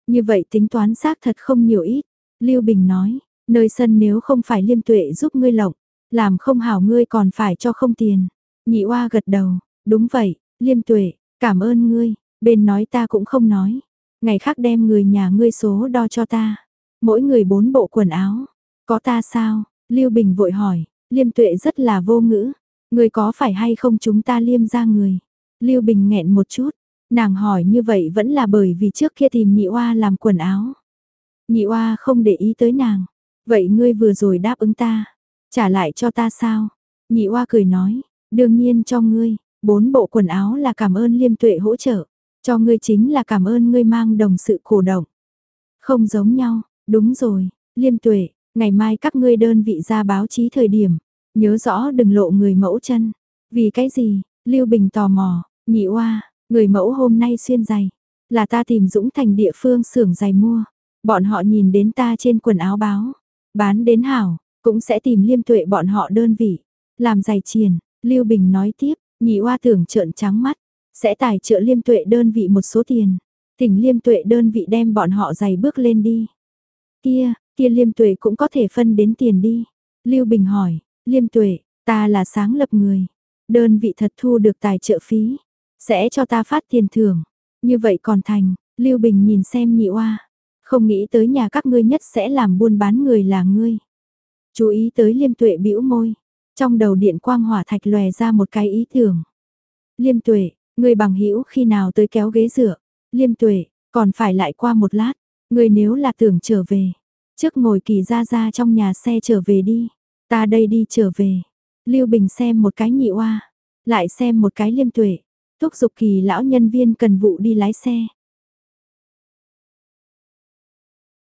Như vậy tính toán xác thật không nhiều ít. Lưu Bình nói, nơi sân nếu không phải liêm tuệ giúp ngươi lộng, làm không hảo ngươi còn phải cho không tiền. Nhị oa gật đầu, đúng vậy, liêm tuệ, cảm ơn ngươi, bên nói ta cũng không nói. Ngày khác đem người nhà ngươi số đo cho ta. Mỗi người bốn bộ quần áo. Có ta sao? Lưu Bình vội hỏi, liêm tuệ rất là vô ngữ. Người có phải hay không chúng ta liêm ra người? Lưu Bình nghẹn một chút, nàng hỏi như vậy vẫn là bởi vì trước kia tìm nhị oa làm quần áo. Nhị oa không để ý tới nàng. Vậy ngươi vừa rồi đáp ứng ta, trả lại cho ta sao? Nhị oa cười nói, đương nhiên cho ngươi, bốn bộ quần áo là cảm ơn liêm tuệ hỗ trợ, cho ngươi chính là cảm ơn ngươi mang đồng sự cổ động. Không giống nhau, đúng rồi, liêm tuệ, ngày mai các ngươi đơn vị ra báo chí thời điểm, nhớ rõ đừng lộ người mẫu chân. Vì cái gì? Lưu Bình tò mò, nhị oa, người mẫu hôm nay xuyên giày, là ta tìm Dũng Thành địa phương xưởng giày mua. Bọn họ nhìn đến ta trên quần áo báo, bán đến hảo, cũng sẽ tìm liêm tuệ bọn họ đơn vị, làm giày triền, Lưu Bình nói tiếp, nhị oa tưởng trợn trắng mắt, sẽ tài trợ liêm tuệ đơn vị một số tiền, tỉnh liêm tuệ đơn vị đem bọn họ giày bước lên đi. Kia, kia liêm tuệ cũng có thể phân đến tiền đi. Lưu Bình hỏi, liêm tuệ, ta là sáng lập người, đơn vị thật thu được tài trợ phí, sẽ cho ta phát tiền thưởng. Như vậy còn thành, Lưu Bình nhìn xem nhị oa, không nghĩ tới nhà các ngươi nhất sẽ làm buôn bán người là ngươi. Chú ý tới liêm tuệ bĩu môi. Trong đầu điện quang hỏa thạch lòe ra một cái ý tưởng. Liêm tuệ, ngươi bằng hữu khi nào tới kéo ghế dựa. Liêm tuệ, còn phải lại qua một lát. Ngươi nếu là tưởng trở về. Trước ngồi kỳ ra ra trong nhà xe trở về đi. Ta đây đi trở về. Lưu Bình xem một cái nhị oa. Lại xem một cái liêm tuệ. Thúc giục kỳ lão nhân viên cần vụ đi lái xe.